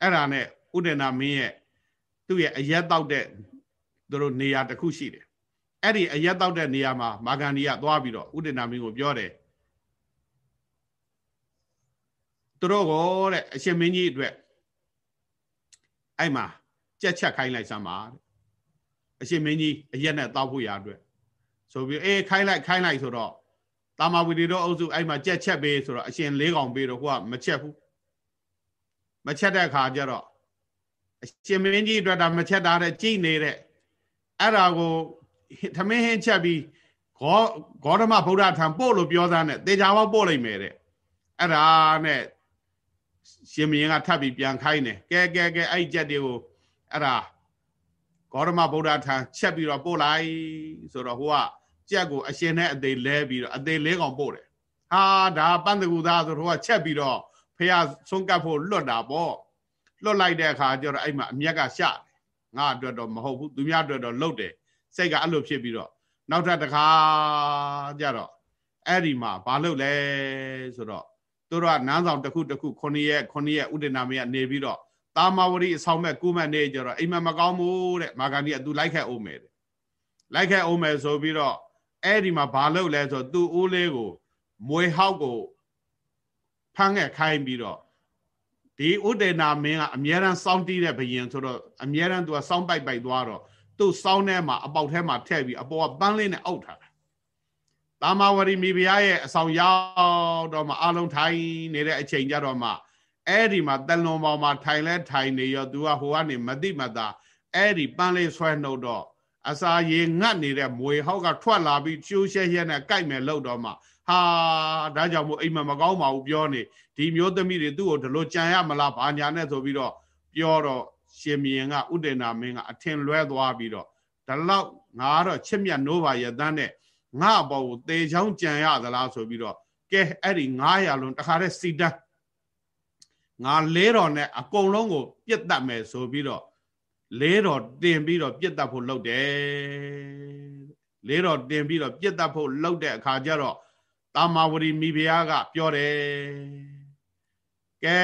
အဲ့ဒါနဲ့ဥဒနာမင်းရဲ့သူ့ရဲ့အရက်တောက်တဲ့သူတို့နေရာတစ်ခုရှိတယ်အဲ့ဒီအရက်တောက်တဲ့နေရာမှာမာဂန္ဒီကသွားပြီးတော့ဥဒနာမင်းကိုပြောတယ်သူတို့ကိုတဲ့အရှင်မင်းကြီးအတွက်အဲ့မှာ ကြက်ချက်ခိုင်းလိုက်စမ်းပါတဲ့အရှင်မင်းကြီးအရက်နဲ့တောက်ဖို့ရအတွက်ဆိုပြီးအေးခိုင်းလိုက်ခိုင်းလိုက်ဆိုတော့တာမဝီတွေတော့အုပ်စုအဲ့မှာကြက်ချက်ပေးဆိုတော့အရှင်လေးကောင်ပေးတော့ကိုကမချက်ဘူးမချက်တဲ့အခါကျတော့အရှင်မင်းကြီးအတွက်ဒါမချက်တာတဲ့ကြိနေတဲ့အဲ့ဒါကိုသမင်းဟင်းချက်ပြီးဂေါဂေါဓမဗုဒ္ဓထံပို့လို့ပြောသားနဲ့တေချာဘောပို့လိုက်မယ်တဲ့အဲ့ဒါနဲ့ရှင်မင်းကထပ်ပြီးပြန်ခိုင်းတယ်ကဲကဲကဲအဲ့ကြက်တွေကို အဲ့ဒါဂေါရမဗုဒ္ဓထံချက်ပြီးတော့ပို့လိုက်ဆိုတော့ဟိုကကြက်ကိုအရှင်နဲ့အသေးလဲပြီးတော့အသေးလဲကောင်ပို့တယ်ဟာဒါပန်းတကူသားဆိုတော့ချက်ပြီးတော့ဖះဆုံးကပ်ဖို့လွတ်တာပေါ့လွတ်လိုက်တဲ့အခါကျတော့အဲ့မှာအမျက်ကရှငါအတွက်တော့မဟုတ်ဘူးသူများအတွက်တော့လှုပ်တယ်စိတ်ကအဲ့လိုဖြစ်ပြီးတော့နောက်ထပ်တစ်ခါကျတော့အဲ့ဒီမှာဘာလုပ်လဲဆိုတော့သူတို့ကနန်းဆောင်တစ်ခုတစ်ခု9ရက်9ရက်ဥဒိနာမေကနေပြီးတော့ တာမဝရီအဆောင်မဲ့ကုမတ်နေကြတော့အိမ်မမကောင်းဘူးတဲ့မာဂန္ဒီကသူလိုက်ခဲ့အောင်မယ်တဲ့လိုက်ခဲ့အောင်မယ်ဆိုပြီးတော့အဲ့ဒီမှာဘာလုပ်လဲဆိုသူ့အိုးလေးကိုမွေဟောက်ကိုဖမ်းခဲ့ခိုင်းပြီးတော့ဒီဥဒေနာမင်းကအမြဲတမ်းစောင်းတီးတဲ့ဘယင်ဆိုတော့အမြဲတမ်းသူကစောင်းပိုက်ပိုက်သွားတော့သူ့စောင်းထဲမှာအပေါက်ထဲမှာထည့်ပြီးအပေါ်ကပန်းလေးနဲ့အုပ်ထားတာတာမဝရီမိဖုရားရဲ့အဆောင်ရောက်တော့မှအလုံးထိုင်နေတဲ့အချိန်ကြတော့မှ အဲ့ဒီမှာတလွန်ပေါ်မှာထိုင်လဲထိုင်နေရောသူကဟိုကနေမတိမတာအဲ့ဒီပန်းလေးဆွဲနှုတ်တော့အစာရေငတ်နေတဲ့မွေဟောက်ကထွက်လာပြီးကျိုးရှဲရှဲနဲ့ကြိုက်မယ်လို့တော့မှဟာဒါကြောင့်မို့အိမ်မမကောင်းပါဘူးပြောနေဒီမျိုးသမီးတွေသူ့ကိုဒီလိုကြံရမလားဘာညာနဲ့ဆိုပြီးတော့ပြောတော့ရှင်မင်းကဥဒေနာမင်းကအထင်လွဲသွားပြီးတော့ဒါလောက်ငါတော့ချစ်မြတ်နိုးပါရဲ့တန်းနဲ့ငါ့ဘောကိုတေချောင်းကြံရသလားဆိုပြီးတော့ကဲအဲ့ဒီ900လုံးတခါတည်းစီတန်း ငါလဲတော်နဲ့အကုန်လုံးကို ပြစ်တတ်မယ်ဆိုပြီးတော့လဲတော်တင်ပြီးတော့ပြစ်တတ်ဖို့လုပ်တယ်လဲတော်တင်ပြီးတော့ပြစ်တတ်ဖို့လုပ်တဲ့အခါကျတော့တာမာဝရီမိဖုရားက ပြောတယ်ကဲ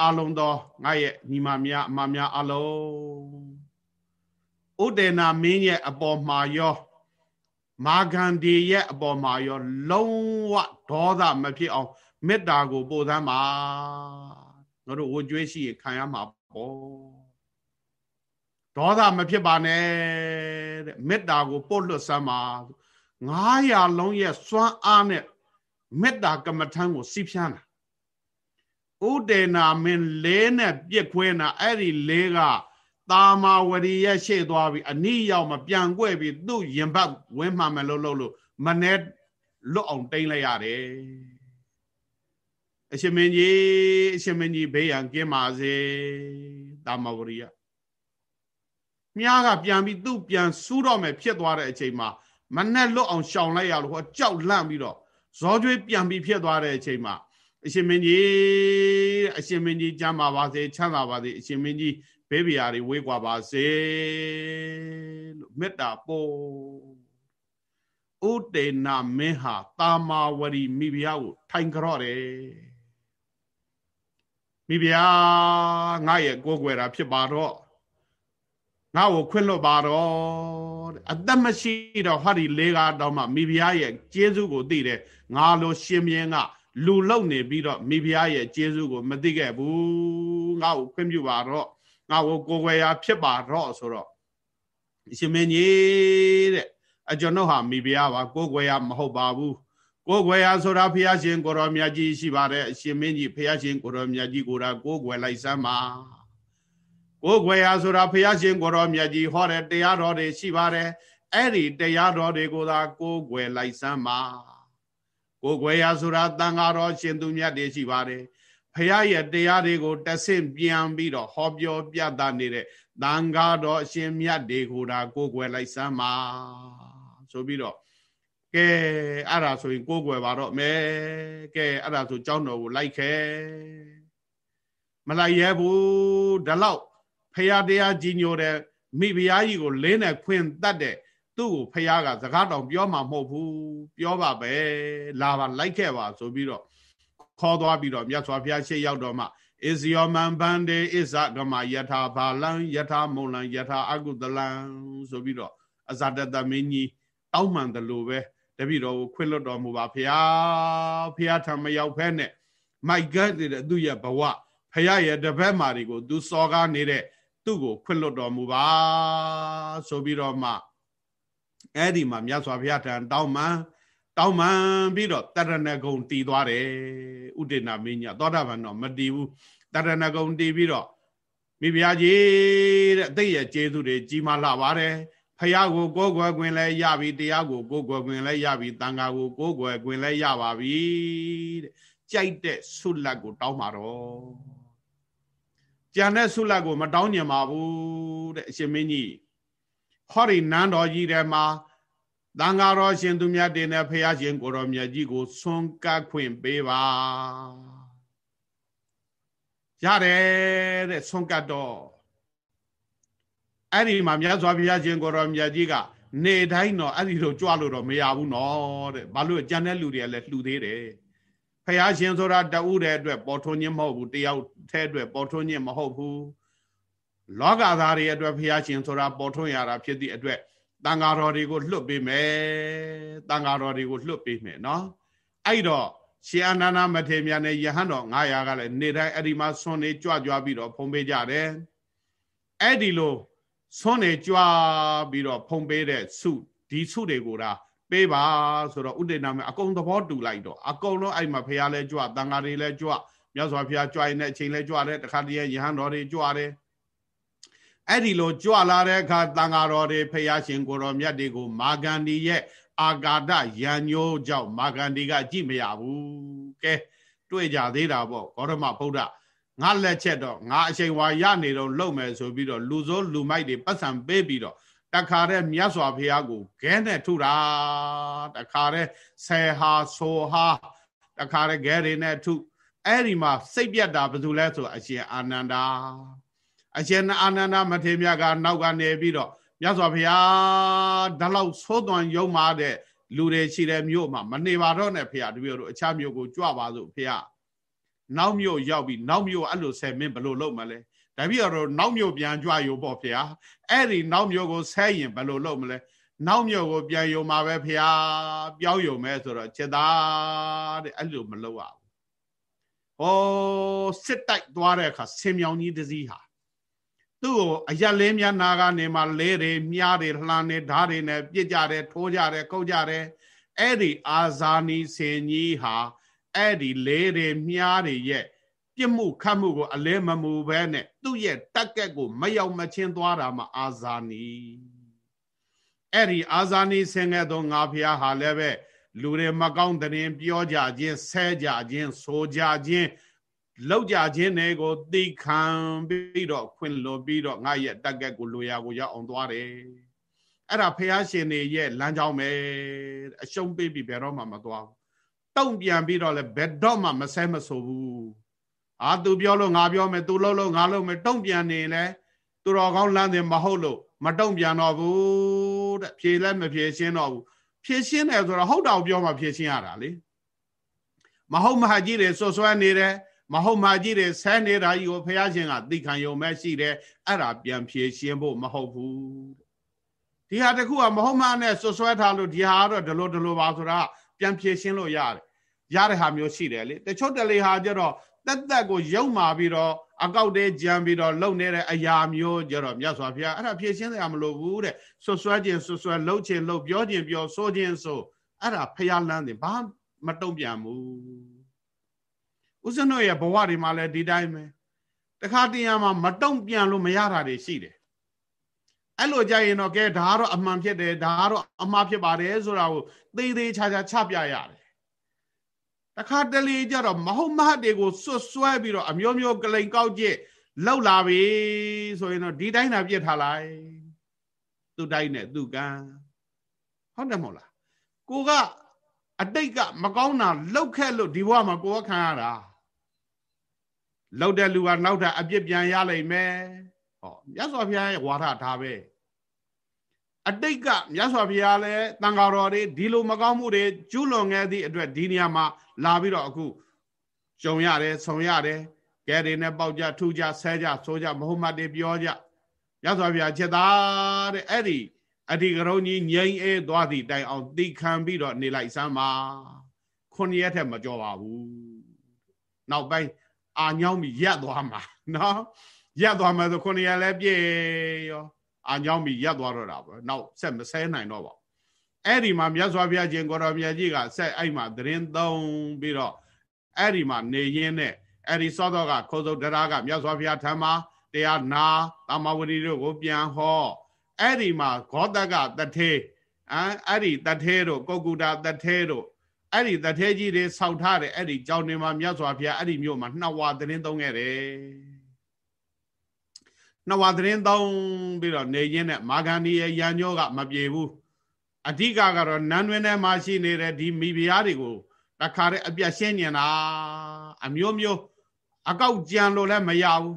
အလုံးတော်ငါရဲ့ညီမများအမများအလုံးဥဒေနာမင်းရဲ့အပေါ်မှာရောမာဂန္ဒီရဲ့အပေါ်မှာရော လုံးဝဒေါသမဖြစ်အောင်မေတ္တာကိုပို့သမ်းပါ ငါတို့ဝကြွေးရှိရခံရမှာပေါ့ဒေါသမဖြစ်ပါနဲ့တဲ့မေတ္တာကိုပို့လွတ်စမ်းပါ900လုံးရဲ့စွမ်းအားနဲ့မေတ္တာကမ္မထံကိုစီးဖြန်းတာဥဒေနာမင်းလေးနဲ့ပြစ်ခွဲတာအဲ့ဒီလေးကတာမာဝရီရဲ့ရှေ့သွားပြီးအနိရောက်မပြန်ကွဲ့ပြီးသူ့ရင်ဘတ်ဝင်းမှမယ်လို့လို့လို့မနဲ့လွတ်အောင်တိမ့်လိုက်ရတယ် အရှင်မင်းကြီးအရှင်မင်းကြီးဘေးရန်ကင်းပါစေတာမာဝရီကမြားကပြန်ပြီးသူ့ပြန်စူးတော့မယ်ဖြစ်သွားတဲ့အချိန်မှာမနဲ့လွတ်အောင်ရှောင်လိုက်ရလို့ဟောကြောက်လန့်ပြီးတော့ဇောကျွေးပြန်ပြီးဖြစ်သွားတဲ့အချိန်မှာအရှင်မင်းကြီးအရှင်မင်းကြီးကြမ်းပါပါစေချမ်းသာပါစေအရှင်မင်းကြီးဘေးဘီယာတွေဝေးကွာပါစေလို့မေတ္တာပို့ဥတေနာမင်းဟာတာမာဝရီမိဖုရားကိုထိုင်ကြော့တယ် မိဖုရားငါရဲ့ကိုယ်ွယ်တာဖြစ်ပါတော့ငါ့ကိုခွင့်လွတ်ပါတော့အသက်မရှိတော့ဟာဒီလေးကားတော့မှမိဖုရားရဲ့ကျေးဇူးကိုသိတယ်ငါလိုရှင်မြင်းကလူလုံနေပြီးတော့မိဖုရားရဲ့ကျေးဇူးကိုမသိခဲ့ဘူးငါ့ကိုခွင့်ပြုပါတော့ငါ့ကိုကိုယ်ွယ်ရာဖြစ်ပါတော့ဆိုတော့အရှင်မင်းကြီးတဲ့အကျွန်ုပ်ဟာမိဖုရားပါကိုယ်ွယ်ရာမဟုတ်ပါဘူး ကိုယ်ွယ်ရာဆိုတာဘုရားရှင်ကိုရောမြတ်ကြီးရှိပါတယ်အရှင်မင်းကြီးဘုရားရှင်ကိုရောမြတ်ကြီးကိုရာကိုယ်ွယ်လိုက်စမ်းပါကိုယ်ွယ်ရာဆိုတာဘုရားရှင်ကိုရောမြတ်ကြီးဟောတဲ့တရားတော်တွေရှိပါတယ်အဲ့ဒီတရားတော်တွေကိုသာကိုယ်ွယ်လိုက်စမ်းပါကိုယ်ွယ်ရာဆိုတာတန်ဃာတော်ရှင်သူမြတ်တွေရှိပါတယ်ဖရာရဲ့တရားတွေကိုတဆင့်ပြန်ပြီးတော့ဟောပြောပြသနေတဲ့တန်ဃာတော်အရှင်မြတ်တွေကိုဒါကိုယ်ွယ်လိုက်စမ်းပါဆိုပြီးတော့ ကဲအဲ့ဒါဆိုရင်ကိုးကွယ်ပါတော့မယ်ကဲအဲ့ဒါဆိုကြောင်းတော်ကိုလိုက်ခဲမလိုက်ရဲဘူးဒါလောက်ဖရာတရားကြီးညိုတဲ့မိဖုရားကြီးကိုလင်းနဲ့ခွင်တတ်တဲ့သူ့ကိုဖရာကစကားတော်ပြောမှာမဟုတ်ဘူးပြောပါပဲလာပါလိုက်ခဲ့ပါဆိုပြီးတော့ခေါ်သွားပြီးတော့မြတ်စွာဘုရားရှေ့ရောက်တော့မှဣဇယောမံဗန္ဒေဣဇဂမယထာဘာလံယထာမုံလံယထာအကုသလံဆိုပြီးတော့အဇတတမင်းကြီးတောင်းမှန်တယ်လို့ပဲ တပည့်တော်ကိုခွင့်လွတ်တော်မူပါဖရာဖရာထံမရောက်ဖဲနဲ့မိုက်ဂတ်တဲ့သူ့ရဲ့ဘဝဖရာရဲ့တပည့်မာတွေကို သူစော်ကားနေတဲ့သူ့ကိုခွင့်လွတ်တော်မူပါဆိုပြီးတော့မှအဲ့ဒီမှာမြတ်စွာဘုရားထံတောင်းမှန်တောင်းမှန်ပြီးတော့တရဏဂုံတည်သွားတယ်ဥဒေနာမင်းကြီးသောတာပန်တော့မတည်ဘူးတရဏဂုံတည်ပြီးတော့မိဖုရားကြီးတဲ့အသိရဲ့ကျေးဇူးတွေကြီးမားလာပါတယ် ဖះကိုကိုးကွယ်ခွင်လဲရပြီတရားကိုကိုးကွယ်ခွင်လဲရပြီတန်ခါကိုကိုးကွယ်ခွင်လဲရပါပြီတဲ့ကြိုက်တဲ့ဆုလက်ကိုတောင်းပါတော့ကြံတဲ့ဆုလက်ကိုမတောင်းညင်ပါဘူးတဲ့အရှင်မင်းကြီးဟောဒီနန်းတော်ကြီးထဲမှာတန်ဃာတော်ရှင်သူမြတ်တင်တဲ့ဖះရှင်ကိုတော်မြတ်ကြီးကိုဆွန်ကပ်ခွင့်ပေးပါရတယ်တဲ့ဆွန်ကပ်တော့ အဲ့ဒီမှာမြတ်စွာဘုရားရှင်ကိုတော်မြတ်ကြီးကနေတိုင်းတော့အဲ့ဒီလိုကြွလို့တော့မရဘူးနော်တဲ့ဘာလို့ကြံတဲ့လူတွေကလည်းလှူသေးတယ်ဖះရှင်ဆိုတာတဦးတဲ့အတွက်ပေါ်ထွန်းခြင်းမဟုတ်ဘူးတယောက်ထဲအတွက်ပေါ်ထွန်းခြင်းမဟုတ်ဘူးလောကသားတွေအတွက်ဖះရှင်ဆိုတာပေါ်ထွန်းရတာဖြစ်သည့်အတွက်တန်ဃာတော်တွေကိုလွတ်ပေးမယ်တန်ဃာတော်တွေကိုလွတ်ပေးမယ်နော်အဲ့တော့ရှင်အနန္ဒမထေရမြတ်နဲ့ယဟန်တော်900ကလည်းနေတိုင်းအဲ့ဒီမှာဆွန်နေကြွကြွပြီးတော့ဖုံးပေးကြတယ်အဲ့ဒီလို ဆွန်နေကြွပြီးတော့ဖုံးပေးတဲ့စုဒီစုတွေကိုဒါပေးပါဆိုတော့ဥဒေနာမအကုန်သဘောတူလိုက်တော့အကုန်လုံးအဲ့မှာဖះလဲကြွတန်ဃာတွေလဲကြွမြတ်စွာဘုရားကြွရင်တဲ့အချိန်လဲကြွတယ်တခါတည်းယဟန်တော်တွေကြွတယ်အဲ့ဒီလိုကြွလာတဲ့အခါတန်ဃာတော်တွေဖះရှင်ကိုတော်မြတ်တွေကိုမာဂန္ဒီရဲ့အာဂါဒယံညိုးကြောင့်မာဂန္ဒီကကြည့်မရဘူးကဲတွေ့ကြသေးတာပေါ့ဂေါရမဗုဒ္ဓ ငါလက်ချက်တော့ငါအချိန်ဝါရနေတော့လုံမယ်ဆိုပြီးတော့လူစိုးလူမိုက်တွေပတ်စံပေးပြီးတော့တခါတဲ့မြတ်စွာဘုရားကိုခဲနဲ့ထုတာတခါတဲ့ဆယ်ဟာဆိုဟာတခါတဲ့ခဲတွေနဲ့ထုအဲ့ဒီမှာစိတ်ပြတ်တာဘယ်သူလဲဆိုအရှင်အာနန္ဒာအရှင်အာနန္ဒမထေရမြတ်ကနောက်ကနေပြီးတော့မြတ်စွာဘုရားဒါလောက်သိုးသွန်ယုံမာတဲ့လူတွေရှိတဲ့မြို့မှာမနေပါတော့နဲ့ဖေရတပည့်တို့အခြားမြို့ကိုကြွပါစို့ဖေရ နောက်မြို့ရောက်ပြီးနောက်မြို့အဲ့လိုဆယ်မင်းဘယ်လိုလုပ်မလဲတပည့်တော်နောက်မြို့ပြန်ကြွရုံပေါ့ဖေရအဲ့ဒီနောက်မြို့ကိုဆဲရင်ဘယ်လိုလုပ်မလဲနောက်မြို့ကိုပြန်ယုံမှာပဲဖေရပြောင်းယုံမဲဆိုတော့ချက်သားတဲ့အဲ့လိုမလုပ်ရဘူးဟောစစ်တိုက်သွားတဲ့အခါဆင်မြောင်ကြီးတစည်းဟာသူ့ကိုအရက်လေးများနာကနေမှလဲတွေမြားတွေလှမ်းတွေဓာတ်တွေနဲ့ပြစ်ကြတယ်ထိုးကြတယ်ကုတ်ကြတယ်အဲ့ဒီအာဇာနီစင်ကြီးဟာ အဲ့ဒီလဲတွေမြားတွေရဲ့ပြစ်မှုခတ်မှုကိုအလဲမမူပဲနဲ့သူ့ရဲ့တက်ကက်ကိုမရောက်မချင်းသွားတာမှအာဇာနီအဲ့ဒီအာဇာနီဆင်ခဲ့သောငါဖျားဟာလည်းပဲလူတွေမကောင်းတဲ့ပြောကြခြင်းဆဲကြခြင်းဆိုကြခြင်းလောက်ကြခြင်းတွေကိုသိခံပြီးတော့ခွင့်လွန်ပြီးတော့ငါရဲ့တက်ကက်ကိုလိုရာကိုရောက်အောင်သွားတယ်အဲ့ဒါဖះရှင်နေရဲ့လမ်းကြောင်းပဲအရှုံးပေးပြီးဘယ်တော့မှမသွားဘူး တုံ့ပြန်ပြီးတော့လည်းဘယ်တော့မှမဆဲမဆိုဘူးအာသူပြောလို့ငါပြောမယ်သူလို့လို့ငါလို့မယ်တုံ့ပြန်နေလဲသူတော်ကောင်းလမ်းတယ်မဟုတ်လို့မတုံ့ပြန်တော့ဘူးတဲ့ဖြေလဲမဖြေရှင်းတော့ဘူးဖြေရှင်းတယ်ဆိုတော့ဟုတ်တော့ပြောမှဖြေရှင်းရတာလေမဟုတ်မဟာကြီးတွေဆွဆွဲနေတယ်မဟုတ်မှကြီးတယ်ဆဲနေတာကြီးကိုဖះရှင်ကသိခံယုံမဲ့ရှိတယ်အဲ့ဒါပြန်ဖြေရှင်းဖို့မဟုတ်ဘူးဒီဟာတခုကမဟုတ်မှနဲ့ဆွဆွဲထားလို့ဒီဟာကတော့ဒလိုဒလိုပါဆိုတာ ပြန်ဖြေရှင်းလို့ရတယ်ရတဲ့ဟာမျိုးရှိတယ်လေတချို့တလေဟာကျတော့တက်တက်ကိုယုံမာပြီးတော့အကောက်တဲကြံပြီးတော့လုံနေတဲ့အရာမျိုးကြတော့မြတ်စွာဘုရားအဲ့ဒါဖြည့်ရှင်းစရာမလိုဘူးတဲ့ဆွဆွဲခြင်းဆွဆွဲလှုပ်ခြင်းလှုပ်ပြောခြင်းပြောဆိုခြင်းဆိုအဲ့ဒါဖျားလန်းတယ်ဘာမတုံ့ပြန်ဘူးဦးဇင်းတို့ရဲ့ဘဝတွေမှာလည်းဒီတိုင်းပဲတခါတရံမှာမတုံ့ပြန်လို့မရတာတွေရှိတယ် အဲ့လိုကြရင်တော့ကဲဒါကတော့အမှန်ဖြစ်တယ်ဒါကတော့အမှားဖြစ်ပါတယ်ဆိုတာကိုသေးသေးချာချာချပြရတယ်တခါတလေကြတော့မဟုတ်မဟုတ်တွေကိုစွတ်စွဲပြီးတော့အမျိုးမျိုးကလိန်ကောက်ကျစ်လောက်လာပြီဆိုရင်တော့ဒီတိုင်းသာပြစ်ထားလိုက်သူတိုင်းနဲ့သူကံဟုတ်တယ်မဟုတ်လားကိုကအတိတ်ကမကောင်းတာလောက်ခဲ့လို့ဒီဘဝမှာကိုယ်ကခံရတာလောက်တဲ့လူကနောက်ထပ်အပြစ်ပြန်ရလိမ့်မယ် ဟောမြတ်စွာဘုရားရဲ့ဝါဒဒါပဲအတိတ်ကမြတ်စွာဘုရားလည်းတန်ဃာတော်တွေဒီလိုမကောင်းမှုတွေကျူးလွန်ခဲ့သည့်အတွက်ဒီနေရာမှာလာပြီးတော့အခုကြုံရတယ်ဆုံရတယ်ကဲတွေနဲ့ပေါက်ကြထူကြဆဲကြဆိုကြမဟုတ်မတွေပြောကြမြတ်စွာဘုရားချက်သားတဲ့အဲ့ဒီအဒီကရုံကြီးငြိမ်အေးသွားသည့်တိုင်အောင်တိခံပြီးတော့နေလိုက်စမ်းပါခုနှစ်ရက်ထက်မကြောပါဘူးနောက်ပိုင်းအာညောင်းပြီးရက်သွားမှာနော် ရက်သွားမှာဆိုခုနှစ်ရက်လည်းပြည့်ရောအာညောင်းပြီးရက်သွားတော့တာပေါ့နောက်ဆက်မဆဲနိုင်တော့ပါအဲ့ဒီမှာမြတ်စွာဘုရားရှင်ကိုရောမြတ်ကြီးကဆက်အဲ့မှာသတင်းသုံးပြီးတော့အဲ့ဒီမှာနေရင်းနဲ့အဲ့ဒီစောတော့ကခိုးစုပ်တရားကမြတ်စွာဘုရားထံမှာတရားနာတမဝတိတို့ကိုပြန်ဟောအဲ့ဒီမှာဂောတကတထေအဲအဲ့ဒီတထေတို့ကုတ်ကုတာတထေတို့အဲ့ဒီတထေကြီးတွေဆောက်ထားတယ်အဲ့ဒီကြောင်းတွေမှာမြတ်စွာဘုရားအဲ့ဒီမြို့မှာနှစ်ဝါသတင်းသုံးခဲ့တယ် နှစ်ဝါသတင်းသုံးပြီးတော့နေရင်းနဲ့မာဂန္ဒီရဲ့ရန်ညောကမပြေဘူးအဓိကကတော့နန်းတွင်ထဲမှာရှိနေတဲ့ဒီမိဖုရားတွေကိုတခါတည်းအပြတ်ရှင်းနေတာအမျိုးမျိုးအကောက်ကြံလို့လည်းမရဘူး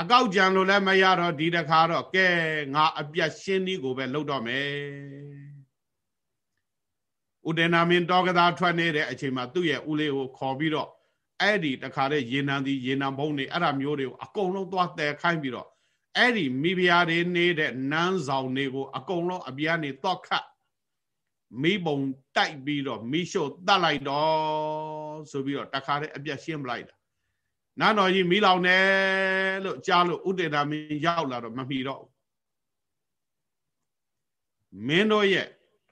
အကောက်ကြံလို့လည်းမရတော့ဒီတခါတော့ကဲငါအပြတ်ရှင်းဒီကိုပဲလုပ်တော့မယ်ဥဒေနာမင်းတောကသာထွက်နေတဲ့အချိန်မှာသူ့ရဲ့ဦးလေးကိုခေါ်ပြီးတော့အဲ့ဒီတခါတည်းရေနံဒီရေနံဘုံတွေအဲ့ဒါမျိုးတွေကိုအကုန်လုံးသွားတဲခိုင်းပြီးတော့ အဲ့ဒီမိဖုရားတွေနေတဲ့နန်းဆောင်တွေကိုအကုန်လုံးအပြားနေတော့ခတ်မိဘုံတိုက်ပြီးတော့မိရှို့တတ်လိုက်တော့ဆိုပြီးတော့တခါတည်းအပြတ်ရှင်းပလိုက်တာနန်းတော်ကြီးမိလောင်တယ်လို့ကြားလို့ဥတေတာမင်းရောက်လာတော့မမီတော့မင်းတို့ရဲ့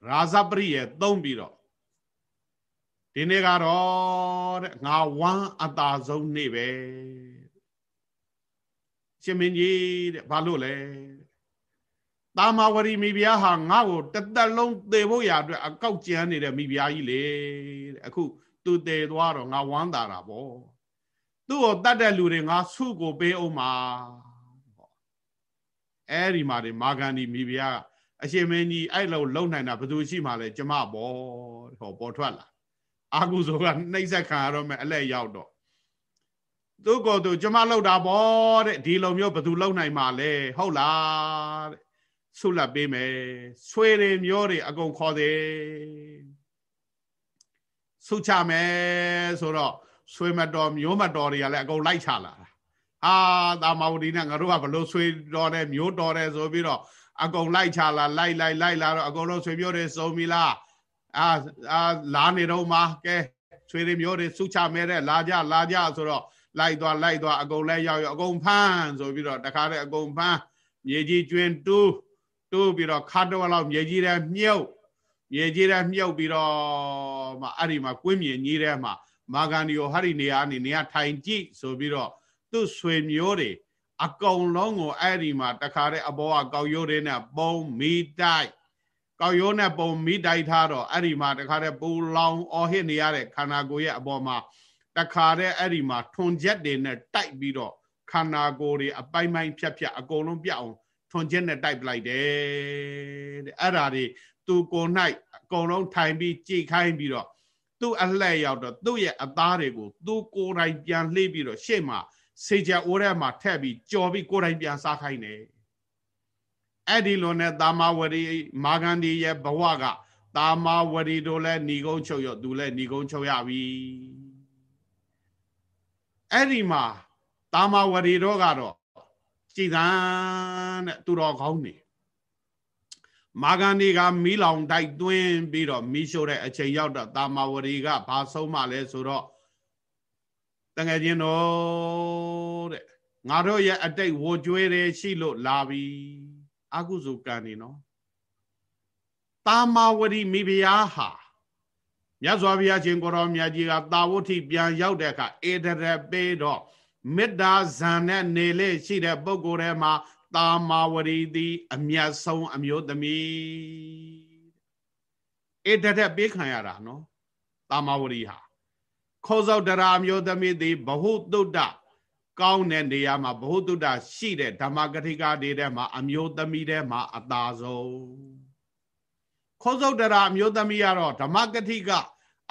ရာဇပရိရဲ့သုံးပြီးတော့ဒီနေ့ကတော့တဲ့ငါဝမ်းအတာဆုံးနေ့ပဲ ရှင်မင်းကြီးတဲ့ဘာလို့လဲတာမာဝရီမိဖုရားဟာငါ့ကိုတသက်လုံးသေဖို့ရအတွက်အကောက်ကျန်းနေတဲ့မိဖုရားကြီးလေတဲ့အခုသူသေသွားတော့ငါဝမ်းသာတာပေါ့သူ့ကိုတတ်တဲ့လူတွေငါဆုကိုပေးအောင်မှာအဲ့ဒီမှာဒီမာဂန္ဒီမိဖုရားအရှင်မင်းကြီးအဲ့လိုလုံနိုင်တာဘယ်သူရှိမှလဲကျမပေါ့ဟောပေါ်ထွက်လာအာကုဇောကနှိမ့်ဆက်ခံရတော့မယ်အလဲရောက်တော့ သူ့ကိုယ်သူကျမလောက်တာပေါ့တဲ့ဒီလိုမျိုးဘယ်သူလုံနိုင်မှာလဲဟုတ်လားတဲ့ဆုလပ်ပေးမယ်ဆွေတွေမျိုးတွေအကုန်ခေါ်တယ်ဆုချမယ်ဆိုတော့ဆွေမတော်မျိုးမတော်တွေကလည်းအကုန်လိုက်ချလာတာအာသာမဝတီနဲ့ငါတို့ကဘလို့ဆွေတော်တယ်မျိုးတော်တယ်ဆိုပြီးတော့အကုန်လိုက်ချလာလိုက်လိုက်လိုက်လာတော့အကုန်လုံးဆွေမျိုးတွေစုံပြီလားအာအာလာနေတော့မှာကဲဆွေတွေမျိုးတွေဆုချမဲတဲ့လာကြလာကြဆိုတော့ လိုက်သွားလိုက်သွားအကုန်လဲရောက်ရောက်အကုန်ဖမ်းဆိုပြီးတော့တခါတည်းအကုန်ဖမ်းမြေကြီးကျွင်းတူးတူးပြီးတော့ခါတော့လောက်မြေကြီးထဲမြုပ်မြေကြီးထဲမြုပ်ပြီးတော့မှအဲ့ဒီမှာကွင်းမြေကြီးထဲမှာမာဂန္ဒီကိုဟာဒီနေရာနေနေရာထိုင်ကြည့်ဆိုပြီးတော့သူ့ဆွေမျိုးတွေအကုန်လုံးကိုအဲ့ဒီမှာတခါတည်းအဘောကကောက်ရိုးတွေနဲ့ပုံမီတိုက်ကောက်ရိုးနဲ့ပုံမီတိုက်ထားတော့အဲ့ဒီမှာတခါတည်းပူလောင်အော်ဟစ်နေရတဲ့ခန္ဓာကိုယ်ရဲ့အပေါ်မှာ တခါတည်းအဲ့ဒီမှာထွန်ချက်တွေနဲ့တိုက်ပြီးတော့ခန္ဓာကိုယ်တွေအပိုင်းပိုင်းဖြတ်ဖြတ်အကုန်လုံးပြအောင်ထွန်ချက်နဲ့တိုက်ပလိုက်တယ်တဲ့အဲ့ဒါတွေသူကိုယ်၌အကုန်လုံးထိုင်ပြီးကြိတ်ခိုင်းပြီးတော့သူ့အလှည့်ရောက်တော့သူ့ရဲ့အသားတွေကိုသူကိုယ်တိုင်ပြန်လှေးပြီးတော့ရှေ့မှာစေချအိုးထဲမှာထည့်ပြီးကြော်ပြီးကိုယ်တိုင်ပြန်စားခိုင်းတယ်အဲ့ဒီလိုနဲ့သာမဝရီမာဂန္ဒီရဲ့ဘဝကသာမဝရီတို့လည်းဏီကုန်းချုပ်ရသူလည်းဏီကုန်းချုပ်ရပြီ အဲ့ဒီမှာတာမဝရီတော့ကတော့ကြည်သန်းတဲ့သူတော်ကောင်းနေမာဂန္ဒီကမီးလောင်တိုက်သွင်းပြီးတော့မီးရှို့တဲ့အချိန်ရောက်တော့တာမဝရီကဘာဆုံးမလဲဆိုတော့တငယ်ချင်းတို့တဲ့ငါတို့ရဲ့အတိတ်ဝကြွေးတယ်ရှိလို့လာပြီအကုစုကံနေနော်တာမာဝရီမိဖုရားဟာ မြတ်စွာဘုရားရှင်ကိုရောမြတ်ကြီးကတာဝဋ္ဌိပြန်ရောက်တဲ့အခါအေဒရပေးတော့မေတ္တာဇံနဲ့နေလေရှိတဲ့ပုဂ္ဂိုလ်ထဲမှာတာမာဝရီသည် အမျက်ဆုံးအမျိုးသမီးအေဒရပေးခံရတာနော်တာမာဝရီဟာခောဇောတရာမျိုးသမီးသည်ဘဟုတုတ္တကောင်းတဲ့နေရာမှာဘဟုတုတ္တရှိတဲ့ဓမ္မကတိကာတွေထဲမှာအမျိုးသမီးထဲမှာအသာဆုံးခောဇောတရာအမျိုးသမီးကတော့ဓမ္မကတိက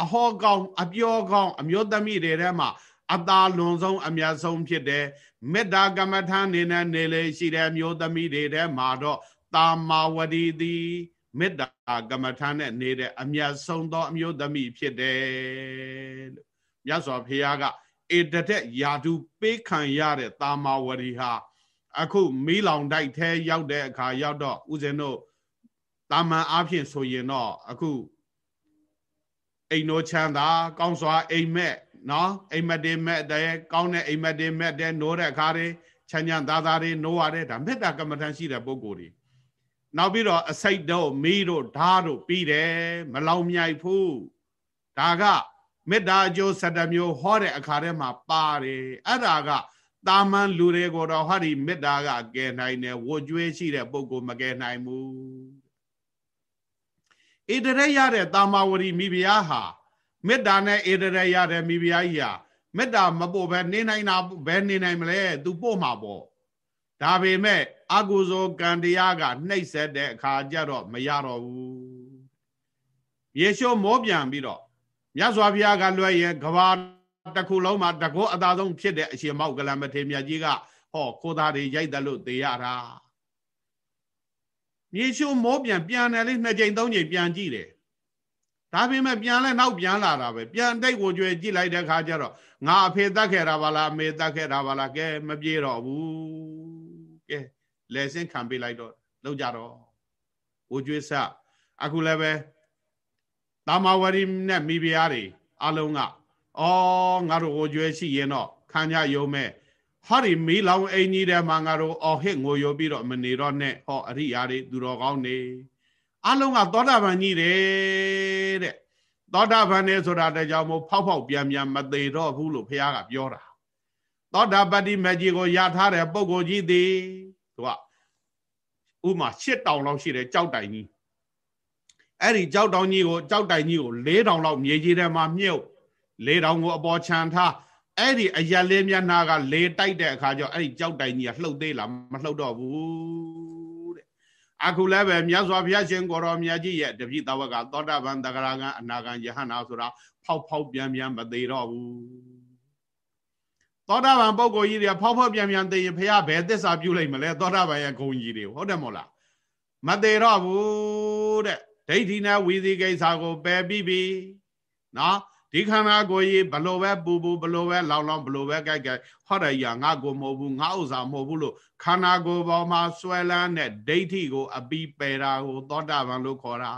အဟောကောင်းအပြောကောင်းအမျိုးသမီးတွေထဲမှာအသာလွန်ဆုံးအမြတ်ဆုံးဖြစ်တယ်မေတ္တာကမ္မထာနေနဲ့နေလေရှိတဲ့မျိုးသမီးတွေထဲမှာတော့တာမာဝတီသည်မေတ္တာကမ္မထာနဲ့နေတဲ့အမြတ်ဆုံးသောအမျိုးသမီးဖြစ်တယ်လို့မြတ်စွာဘုရားကဧတတဲ့ယာတုပေးခံရတဲ့တာမာဝရီဟာအခုမီးလောင်တိုက်ထဲရောက်တဲ့အခါရောက်တော့ဦးဇင်းတို့တာမန်အားဖြင့်ဆိုရင်တော့အခု အိမ်တော်ချမ်းသာကောင်းစွာအိမ်မက်နော်အိမ်မက်တွေမက်တဲ့ကောင်းတဲ့အိမ်မက်တွေမက်တဲ့နိုးတဲ့အခါတွေချမ်းချမ်းသာသာတွေနိုးရတယ်ဒါမေတ္တာကမ္မထန်ရှိတဲ့ပုဂ္ဂိုလ်တွေနောက်ပြီးတော့အစိတ်တို့မီးတို့ဓာတ်တို့ပြီးတယ်မလောင်မြိုက်ဘူးဒါကမေတ္တာအကျိုး7မျိုးဟောတဲ့အခါထဲမှာပါတယ်အဲ့ဒါကတာမန်လူတွေကိုတော့ဟာဒီမေတ္တာကကယ်နိုင်တယ်ဝကြွေးရှိတဲ့ပုဂ္ဂိုလ်မကယ်နိုင်ဘူး ဣတရရတဲ့တာမာဝရီမိဖုရားဟာမေတ္တာနဲ့ဣတရရတဲ့မိဖုရားကြီးဟာမေတ္တာမပို့ပဲနေနိုင်တာဘယ်နေနိုင်မလဲ तू ပို့မှာပေါ့ဒါပေမဲ့အကုသိုလ်ကံတရားကနှိပ်စက်တဲ့အခါကျတော့မရတော့ဘူးယေရှုမောပြန်ပြီးတော့မြတ်စွာဘုရားကလွှဲရင်ကဘာတစ်ခုလုံးမှာတကောအသာဆုံးဖြစ်တဲ့အရှင်မောက်ကလမထေမြတ်ကြီးကဟောခိုးသားတွေရိုက်တယ်လို့သိရတာ မြေရှုမောပြန်ပြန်တယ်လေနှစ်ကြိမ်သုံးကြိမ်ပြန်ကြည့်တယ်ဒါပေမဲ့ပြန်လဲနောက်ပြန်လာတာပဲပြန်တိတ်ကိုကြွယ်ကြည့်လိုက်တဲ့ခါကျတော့ငါအဖေတတ်ခဲ့တာပါလားအမေတတ်ခဲ့တာပါလားကဲမပြေတော့ဘူးကဲလဲစင်းခံပေးလိုက်တော့လောက်ကြတော့ကိုကျွေးဆအခုလည်းပဲတာမာဝရီနဲ့မိဖုရားတွေအလုံးကအော်ငါတို့ကိုကျွဲရှိရင်တော့ခံကြယုံမဲ့ ဟာဒီမီလောင်အိမ်ကြီးထဲမှာငါတို့အော်ဟစ်ငိုယိုပြီးတော့မနေတော့နဲ့ဟောအရိယာတွေသူတော်ကောင်းနေအလုံးကသောတာပန်ကြီးတယ်တဲ့သောတာပန်နေဆိုတာတကြောင်မို့ဖောက်ဖောက်ပြန်ပြန်မသေးတော့ဘူးလို့ဘုရားကပြောတာသောတာပတ္တိမကြီးကိုရထားတဲ့ပုဂ္ဂိုလ်ကြီးသည်သူကဥမာ၈တောင်လောက်ရှိတဲ့ကြောက်တိုင်ကြီးအဲ့ဒီကြောက်တောင်ကြီးကိုကြောက်တိုင်ကြီးကို၄တောင်လောက်မြေကြီးထဲမှာမြုပ်၄တောင်ကိုအပေါ်ခြံထား အဲ့ဒီအရက်လေးမျက်နှာကလေတိုက်တဲ့အခါကျတော့အဲ့ဒီကြောက်တိုင်ကြီးကလှုပ်သေးလားမလှုပ်တော့ဘူးတဲ့အခုလည်းပဲမြတ်စွာဘုရားရှင်ကိုရောမြတ်ကြီးရဲ့တပိသဝကသောတာပန်တဂရကံအနာကံယဟနာဆိုတာဖောက်ဖောက်ပြန်ပြန်မသေးတော့ဘူးသောတာပန်ပုဂ္ဂိုလ်ကြီးတွေဖောက်ဖောက်ပြန်ပြန်သိရင်ဘုရားဘယ်သစ္စာပြုလိုက်မလဲသောတာပန်ရဲ့ဂုံကြီးတွေဟုတ်တယ်မို့လားမသေးတော့ဘူးတဲ့ဒိဋ္ဌိနဲ့ဝီသီကိစ္စကိုပယ်ပြီးပြီနော် ဒီခန္ဓာကိုယ်ကြီးဘလို့ပဲပူပူဘလို့ပဲလောင်လောင်ဘလို့ပဲကြိုက်ကြိုက်ဟောတယ်ရငါကိုမဟုတ်ဘူးငါဥစ္စာမဟုတ်ဘူးလို့ခန္ဓာကိုယ်ပေါ်မှာဆွဲလန်းတဲ့ဒိဋ္ဌိကို အပြီးပယ်တာကိုသောတာပန်လို့ခေါ်တာ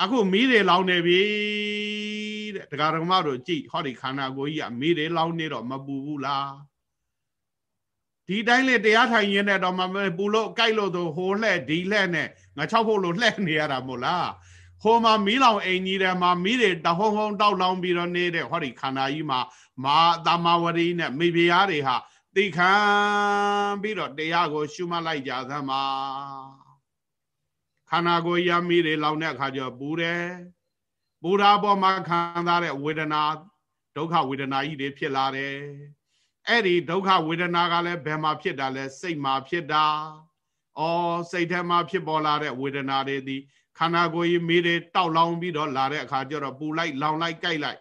အခုမီးတွေလောင်နေပြီတဲ့တရားဓမ္မတို့ကြည့်ဟောဒီခန္ဓာကိုယ်ကြီးကမီးတွေလောင်နေတော့မပူဘူးလားဒီတိုင်းလေတရားထိုင်ရင်းနဲ့တော့မပူလို့ကြိုက်လို့ဆိုဟိုလှဲ့ဒီလှဲ့နဲ့ငါ၆ဖို့လို့လှဲ့နေရတာမို့လား ဟိုမှာမီးလောင်အိမ်ကြီးထဲမှာမီးတွေတဟုံဟုံတောက်လောင်ပြီးတော့နေတဲ့ဟောဒီခန္ဓာကြီးမှာမာတာမဝရီနဲ့မိဖုရားတွေဟာသိခံပြီးတော့တရားကို ရှုမှတ်လိုက်ကြသမှာခန္ဓာကိုယ်ရမီးတွေလောင်တဲ့အခါကျပူတယ်ပူရာပေါ်မှာခံစားတဲ့ဝေဒနာဒုက္ခဝေဒနာကြီးတွေဖြစ်လာတယ်အဲ့ဒီဒုက္ခဝေဒနာကလည်းဘယ်မှာဖြစ်တာလဲစိတ်မှာဖြစ်တာဩစိတ်ထဲမှာဖြစ်ပေါ်လာတဲ့ဝေဒနာတွေသည် ခန္ဓာကိုယ်ကြီးမေးတွေတောက်လောင်ပြီးတော့လာတဲ့အခါကျတော့ပူလိုက်လောင်လိုက်ကြိုက်လိုက်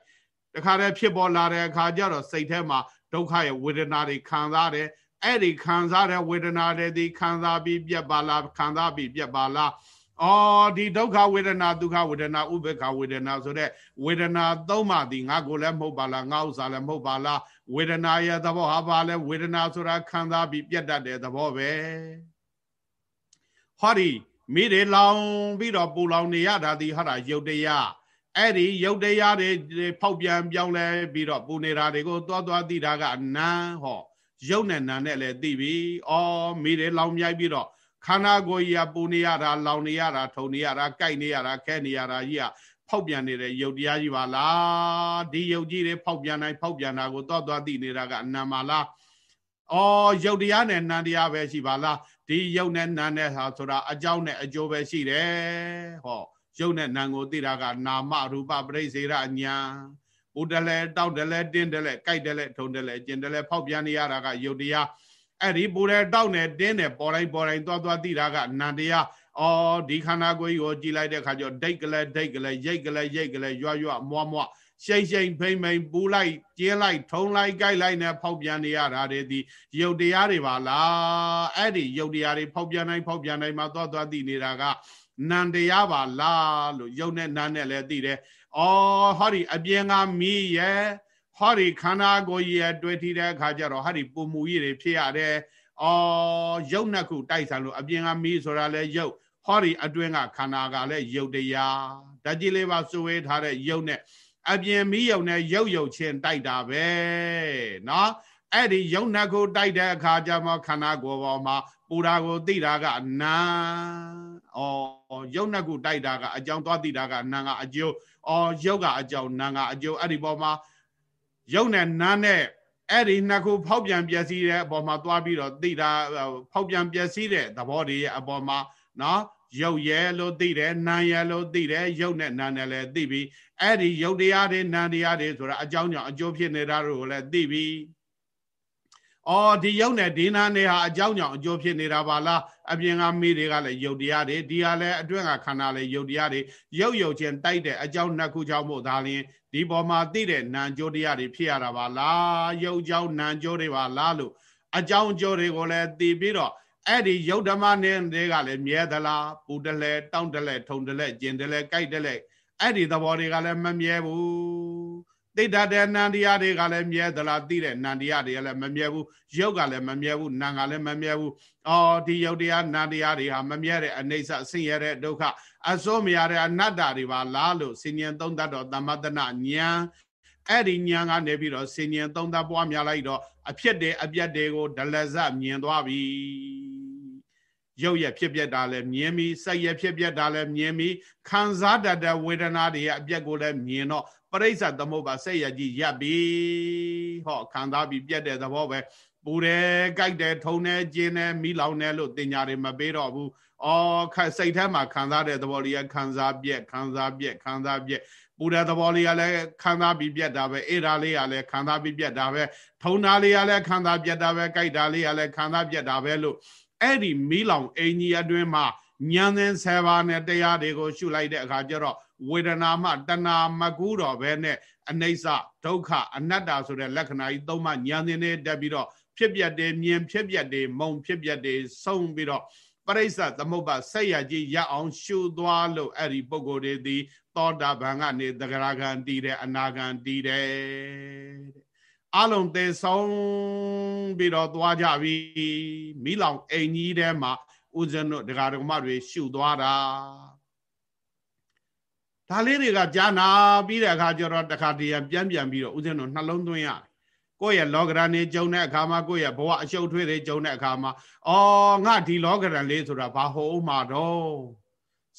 တခါတည်းဖြစ်ပေါ်လာတဲ့အခါကျတော့စိတ်ထဲမှာဒုက္ခရဲ့ဝေဒနာတွေခံစားတယ်အဲ့ဒီခံစားတဲ့ဝေဒနာတွေဒီခံစားပြီးပြက်ပါလားခံစားပြီးပြက်ပါလားအော်ဒီဒုက္ခဝေဒနာဒုက္ခဝေဒနာဥပေက္ခဝေဒနာဆိုတဲ့ဝေဒနာသုံးပါးဒီငါကိုလည်းမဟုတ်ပါလားငါဥစ္စာလည်းမဟုတ်ပါလားဝေဒနာရဲ့သဘောဟာပါလဲဝေဒနာဆိုတာခံစားပြီးပြတ်တတ်တဲ့သဘောပဲဟောဒီ မိတွေလောင်ပြီးတော့ပူလောင်နေရတာဒီဟာတာယုတ်တရားအဲ့ဒီယုတ်တရားတွေဖောက်ပြန်ပြောင်းလဲပြီးတော့ပူနေတာတွေကိုသွားသွားသိတာကနာဟောယုတ်နဲ့နာနဲ့လည်းသိပြီ။အော်မိတယ်လောင်မြိုက်ပြီးတော့ခန္ဓာကိုယ်ကြီးကပူနေရတာလောင်နေရတာထုံနေရတာကြိုက်နေရတာခဲနေရတာကြီးကဖောက်ပြန်နေတဲ့ယုတ်တရားကြီးပါလားဒီယုတ်ကြီးတွေဖောက်ပြန်တိုင်းဖောက်ပြန်တာကိုသွားသွားသိနေတာကအနံပါလားအော်ယုတ်တရားနဲ့နံတရားပဲရှိပါလား ဒီယုတ်နဲ့နံနဲ့ဟာဆိုတာအကြောင်းနဲ့အကျိုးပဲရှိတယ်ဟောယုတ်နဲ့နံကိုသိတာကနာမရူပပရိစေရအညာဦးတလဲတောက်တလဲတင်းတလဲကြိုက်တလဲထုံတလဲကျင်တလဲဖောက်ပြန်နေရတာကယုတ်တရားအဲ့ဒီပူတဲ့တောက်နဲ့တင်းနဲ့ပေါ်တိုင်းပေါ်တိုင်းသွားသွားသိတာကနံတရားအော်ဒီခန္ဓာကိုယ်ကြီးကိုကြည်လိုက်တဲ့ခါကျတော့ဒိတ်ကလေးဒိတ်ကလေးရိတ်ကလေးရိတ်ကလေးရွရွမွားမွား ရှိန်ရှိန်ဖိမ့်ဖိမ့်ပူလိုက်ကျင်းလိုက်ထုံလိုက်ကြိုက်လိုက်နဲ့ဖောက်ပြန်နေရတာတွေဒီရုပ်တရားတွေပါလားအဲ့ဒီရုပ်တရားတွေဖောက်ပြန်တိုင်းဖောက်ပြန်တိုင်းမှာသွားသွားသိနေတာကနန္တရားပါလားလို့ယုံနဲ့နာနဲ့လည်းသိတယ်။အော်ဟောဒီအပြင်ကမီးရဲ့ဟောဒီခန္ဓာကိုယ်ရဲ့တွေ့ထီတဲ့အခါကျတော့ဟောဒီပူမူကြီးတွေဖြစ်ရတယ်။အော်ယုံနှစ်ခုတိုက်ဆိုင်လို့အပြင်ကမီးဆိုတာလည်းယုတ်ဟောဒီအတွင်းကခန္ဓာကလည်းယုတ်တရားဓာတ်ကြီးလေးပါစွဝေးထားတဲ့ယုတ်နဲ့ အပြင်မီးယုံနဲ့ရုပ်ယုတ်ချင်းတိုက်တာပဲเนาะအဲ့ဒီယုံနှစ်ခုတိုက်တဲ့အခါကျမှခန္ဓာကိုယ်ပေါ်မှာပူတာကိုသိတာကနာဩယုံနှစ်ခုတိုက်တာကအကြောင်းသွားသိတာကနာကအကျိုးဩယုတ်ကအကြောင်းနာကအကျိုးအဲ့ဒီပေါ်မှာယုံနဲ့နာနဲ့အဲ့ဒီနှစ်ခုဖောက်ပြန်ပျက်စီးတဲ့အပေါ်မှာသွားပြီးတော့သိတာဖောက်ပြန်ပျက်စီးတဲ့သဘောတွေရဲ့အပေါ်မှာနော်ရုပ်ရဲလို့သိတယ်နာရဲလို့သိတယ်ရုပ်နဲ့နာနဲ့လည်းသိပြီ အဲ့ဒီရုပ်တရားတွေနာတရားတွေဆိုတာအကြောင်းကြောင့်အကျိုးဖြစ်နေတာတို့ကိုလည်းသိပြီအော်ဒီရုပ်နဲ့ဒီနာနဲ့ဟာအကြောင်းကြောင့်အကျိုးဖြစ်နေတာပါလားအပြင်ကမိတွေကလည်းရုပ်တရားတွေဒီဟာလည်းအတွင်းကခန္ဓာလည်းရုပ်တရားတွေရုပ်ရုပ်ချင်းတိုက်တဲ့အကြောင်းနှစ်ခုကြောင့်မို့ဒါလျင်ဒီပေါ်မှာသိတဲ့နာကျိုးတရားတွေဖြစ်ရတာပါလားရုပ်ကြောင့်နာကျိုးတွေပါလားလို့အကြောင်းကျိုးတွေကိုလည်းသိပြီးတော့အဲ့ဒီယုတ်ဓမ္မနဲ့တွေကလည်းမြဲသလားပူတလဲတောင့်တလဲထုံတလဲကျင်တလဲကြိုက်တလဲ အဲ့ဒီသဘောတွေကလည်းမမြဲဘူးသိတတ်တဲ့နန္တရားတွေကလည်းမြဲသလားသိတဲ့နန္တရားတွေကလည်းမမြဲဘူးယုတ်ကလည်းမမြဲဘူးနာကလည်းမမြဲဘူးအော်ဒီယုတ်တရားနန္တရားတွေဟာမမြဲတဲ့အနိစ္စဆင်းရဲတဲ့ဒုက္ခအစိုးမရတဲ့အနတ္တတွေပါလားလို့ဆင်ញံသုံးတတ်တော်သမတနာဉာဏ်အဲ့ဒီဉာဏ်ကနေပြီးတော့ဆင်ញံသုံးတတ်ပွားများလိုက်တော့အဖြစ်တွေအပြက်တွေကိုဒလဇမြင်သွားပြီ ရုပ်ရဖြစ်ပြက်တာလည်းမြင်ပြီးစိတ်ရဖြစ်ပြက်တာလည်းမြင်ပြီးခံစားတတ်တဲ့ဝေဒနာတွေရဲ့အပြက်ကိုလည်းမြင်တော့ပရိစ္ဆသမုပ္ပါစိတ်ရကြီးရပ်ပြီဟောခံစားပြီးပြက်တဲ့သဘောပဲပူတယ်ကြိုက်တယ်ထုံတယ်ကျင်းတယ်မိလောင်တယ်လို့တင်ညာတွေမပေးတော့ဘူးအော်ခစိတ်ထဲမှာခံစားတဲ့သဘောလေးကခံစားပြက်ခံစားပြက်ခံစားပြက်ပူတဲ့သဘောလေးကလည်းခံစားပြီးပြက်တာပဲအေးဓာလေးကလည်းခံစားပြီးပြက်တာပဲထုံဓာလေးကလည်းခံစားပြက်တာပဲကြိုက်ဓာလေးကလည်းခံစားပြက်တာပဲလို့ အဲ့ဒီမီးလောင်အင်ကြီးအတွင်းမှာဉာဏ်သင်ဆယ်ပါးနဲ့တရားတွေကိုရှုလိုက်တဲ့အခါကျတော့ဝေဒနာမှတဏမကူးတော့ဘဲနဲ့အနိစ္စဒုက္ခအနတ္တဆိုတဲ့လက္ခဏာကြီးသုံးမှဉာဏ်သင်နဲ့တက်ပြီးတော့ဖြစ်ပြတယ်မြင်ဖြစ်ပြတယ်မုံဖြစ်ပြတယ်ဆုံးပြီးတော့ပရိစ္ဆသမုပ္ပါဆက်ရကြီးရအောင်ရှုသွားလို့အဲ့ဒီပုဂ္ဂိုလ်တွေဒီသောတာပန်ကနေသဂရဂံတည်တယ်အနာဂံတည်တယ်တဲ့ အလုံးသေဆုံးပြီးတော့သွားကြပြီမိလောင်အိမ်ကြီးထဲမှာဦးဇင်းတို့ဒကာဒကမတွေရှုသွားတာဒါလေးတွေကကြာနာပြီးတဲ့အခါကျတော့တခါတည်းပြန်ပြန်ပြီးတော့ဦးဇင်းတို့နှလုံးသွင်းရတယ်ကိုယ့်ရဲ့လောကရန်နေကြုံတဲ့အခါမှာကိုယ့်ရဲ့ဘဝအရှုပ်ထွေးတွေကြုံတဲ့အခါမှာအော်ငါဒီလောကရန်လေးဆိုတာဘာဟုတ်မှာတော့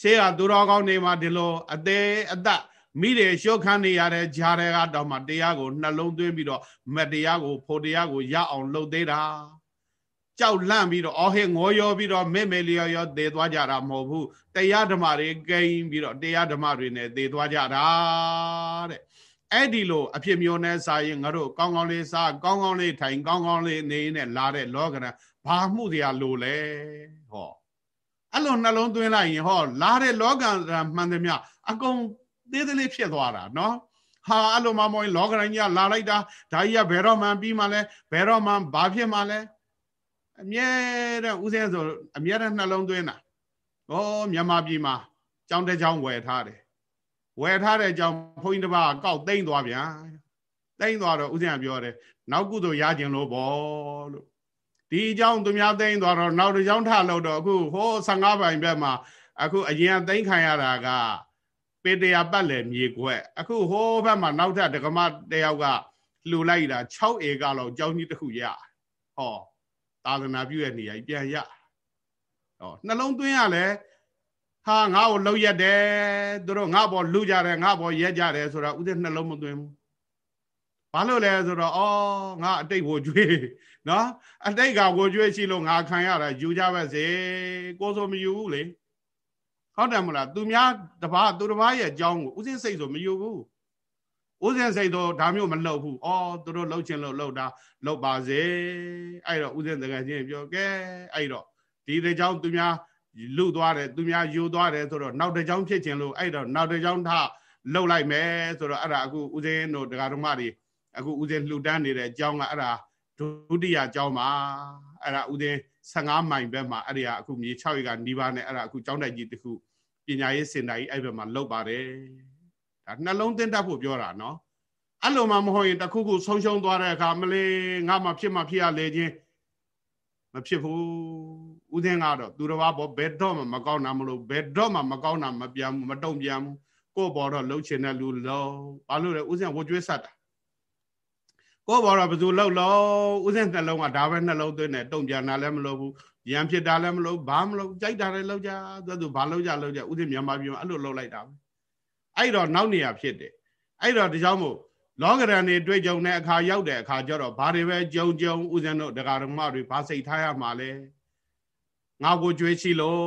ရှေးကသူတော်ကောင်းနေမှာဒီလိုအသေးအသက် မိတယ်ရှုပ်ခန်းနေရတဲ့ဂျာတဲ့ကတော့မှတရားကိုနှလုံးသွင်းပြီးတော့မတရားကိုဖို့တရားကိုရအောင်လှုပ်သေးတာကြောက်လန့်ပြီးတော့အော်ဟဲငေါ်ရောပြီးတော့မဲ့မဲ့လျော်ရောသေသွားကြတာမဟုတ်ဘူးတရားဓမ္မတွေကိန်းပြီးတော့တရားဓမ္မတွေနဲ့သေသွားကြတာတဲ့အဲ့ဒီလိုအဖြစ်မျိုးနဲ့စာရင်ငါတို့ကောင်းကောင်းလေးစားကောင်းကောင်းလေးထိုင်ကောင်းကောင်းလေးနေနဲ့လာတဲ့လောကရန်ဘာမှုတရားလိုလဲဟောအဲ့လိုနှလုံးသွင်းလိုက်ရင်ဟောလာတဲ့လောကရန်မှန်သမျှအကုန် သေးသေးလေးဖြစ်သွားတာနော်ဟာအဲ့လိုမှမဟုတ်လောကရန်ကြီးကလာလိုက်တာဒါကြီးကဘယ်တော့မှပြီးမှလဲဘယ်တော့မှဘာဖြစ်မှလဲအမြဲတမ်းဦးစင်းဆိုအမြဲတမ်းနှလုံးသွင်းတာဩမြန်မာပြည်မှာကြောင်းတဲ့ကြောင်းဝယ်ထားတယ်ဝယ်ထားတဲ့ကြောင်းဘုန်းကြီးတစ်ပါးကောက်သိမ့်သွားဗျာသိမ့်သွားတော့ဦးစင်းကပြောတယ်နောက်ကုသိုလ်ရခြင်းလို့ပေါ့လို့ဒီအကြောင်းသူများသိမ့်သွားတော့နောက်တစ်ကြောင်းထလို့တော့အခုဟိုး15ပိုင်ဘက်မှာအခုအရင်သိမ့်ခံရတာက ပေတရာပတ်လည်မြေခွက်အခုဟိုးဘက်မှာနောက်ထပ်ဒကမတယောက်ကလှူလိုက်တာ6ဧကလောက်ကြောင်းကြီးတစ်ခုရဟောသာသနာပြုရဲ့နေရာကြီးပြန်ရဟောနှလုံးသွင်းရလဲဟာငါ့ကိုလှုပ်ရက်တယ်သူတို့ငါ့ဘောလူကြတယ်ငါ့ဘောရက်ကြတယ်ဆိုတော့ဥစဉ်နှလုံးမသွင်းဘူးဘာလို့လဲဆိုတော့အော်ငါအတိတ်ကိုကြွေးနော်အတိတ်ကကိုကြွေးရှိလို့ငါခံရတာယူကြပါစေကိုဆိုမယူဘူးလေ ဟုတ်တယ်မလားသူများတပားသူတပားရဲ့အကြောင်းကိုဥစဉ်စိတ်ဆိုမယူဘူးဥစဉ်စိတ်တော့ဒါမျိုးမလှုပ်ဘူးအော်သူတို့လှုပ်ခြင်းလို့လှုပ်တာလှုပ်ပါစေအဲ့တော့ဥစဉ်တကယ်ချင်းပြောကဲအဲ့တော့ဒီတဲ့ကြောင့်သူများလူသွားတယ်သူများယူသွားတယ်ဆိုတော့နောက်တစ်ကြောင်းဖြစ်ခြင်းလို့အဲ့တော့နောက်တစ်ကြောင်းထလှုပ်လိုက်မယ်ဆိုတော့အဲ့ဒါအခုဥစဉ်တို့ဒကာဓမ္မတွေအခုဥစဉ်လှူဒန်းနေတဲ့အကြောင်းကအဲ့ဒါဒုတိယအကြောင်းပါအဲ့ဒါဥစဉ် 15မိုင်ဘက်မှာအဲ့ဒီကအခုမြေ6ရေကနီးပါးနဲ့အဲ့ဒါအခုကျောင်းတိုက်ကြီးတစ်ခုပညာရေးစင်တာကြီးအဲ့ဘက်မှာလုပ်ပါတယ်ဒါနှလုံးသွင်းတတ်ဖို့ပြောတာနော်အဲ့လိုမှမဟုတ်ရင်တခုခုဆုံးရှုံးသွားတဲ့အခါမလေးငါမှဖြစ်မှဖြစ်ရလေချင်းမဖြစ်ဘူးဥစဉ်ကတော့သူတော်ဘာဘောဘယ်တော့မှမကောင်းတာမလို့ဘယ်တော့မှမကောင်းတာမပြန်မတုံ့ပြန်ဘူးကို့ဘော်တော့လှုပ်ချင်တဲ့လူလုံးဘာလို့လဲဥစဉ်ဝကြွေးဆက်တာ ကို့ဘော်တော့ဘယ်သူလှုပ်လို့ဥစဉ်နှလုံးကဒါပဲနှလုံးသွင်းတယ်တုံ့ပြန်တာလည်းမလုပ်ဘူးရံဖြစ်တာလည်းမလုပ်ဘာမလုပ်ကြိုက်တာလည်းလုပ်ကြသူသူဘာလုပ်ကြလုပ်ကြဥစဉ်မြန်မာပြည်မှာအဲ့လိုလုပ်လိုက်တာပဲအဲ့တော့နောက်နေရဖြစ်တယ်အဲ့တော့ဒီကြောင့်မို့လောကရန်တွေတွေ့ကြုံတဲ့အခါရောက်တဲ့အခါကျတော့ဘာတွေပဲကြုံကြုံဥစဉ်တို့ဒကာဓမ္မတွေဘာစိတ်ထားရမှာလဲငါကိုကြွေးရှိလို့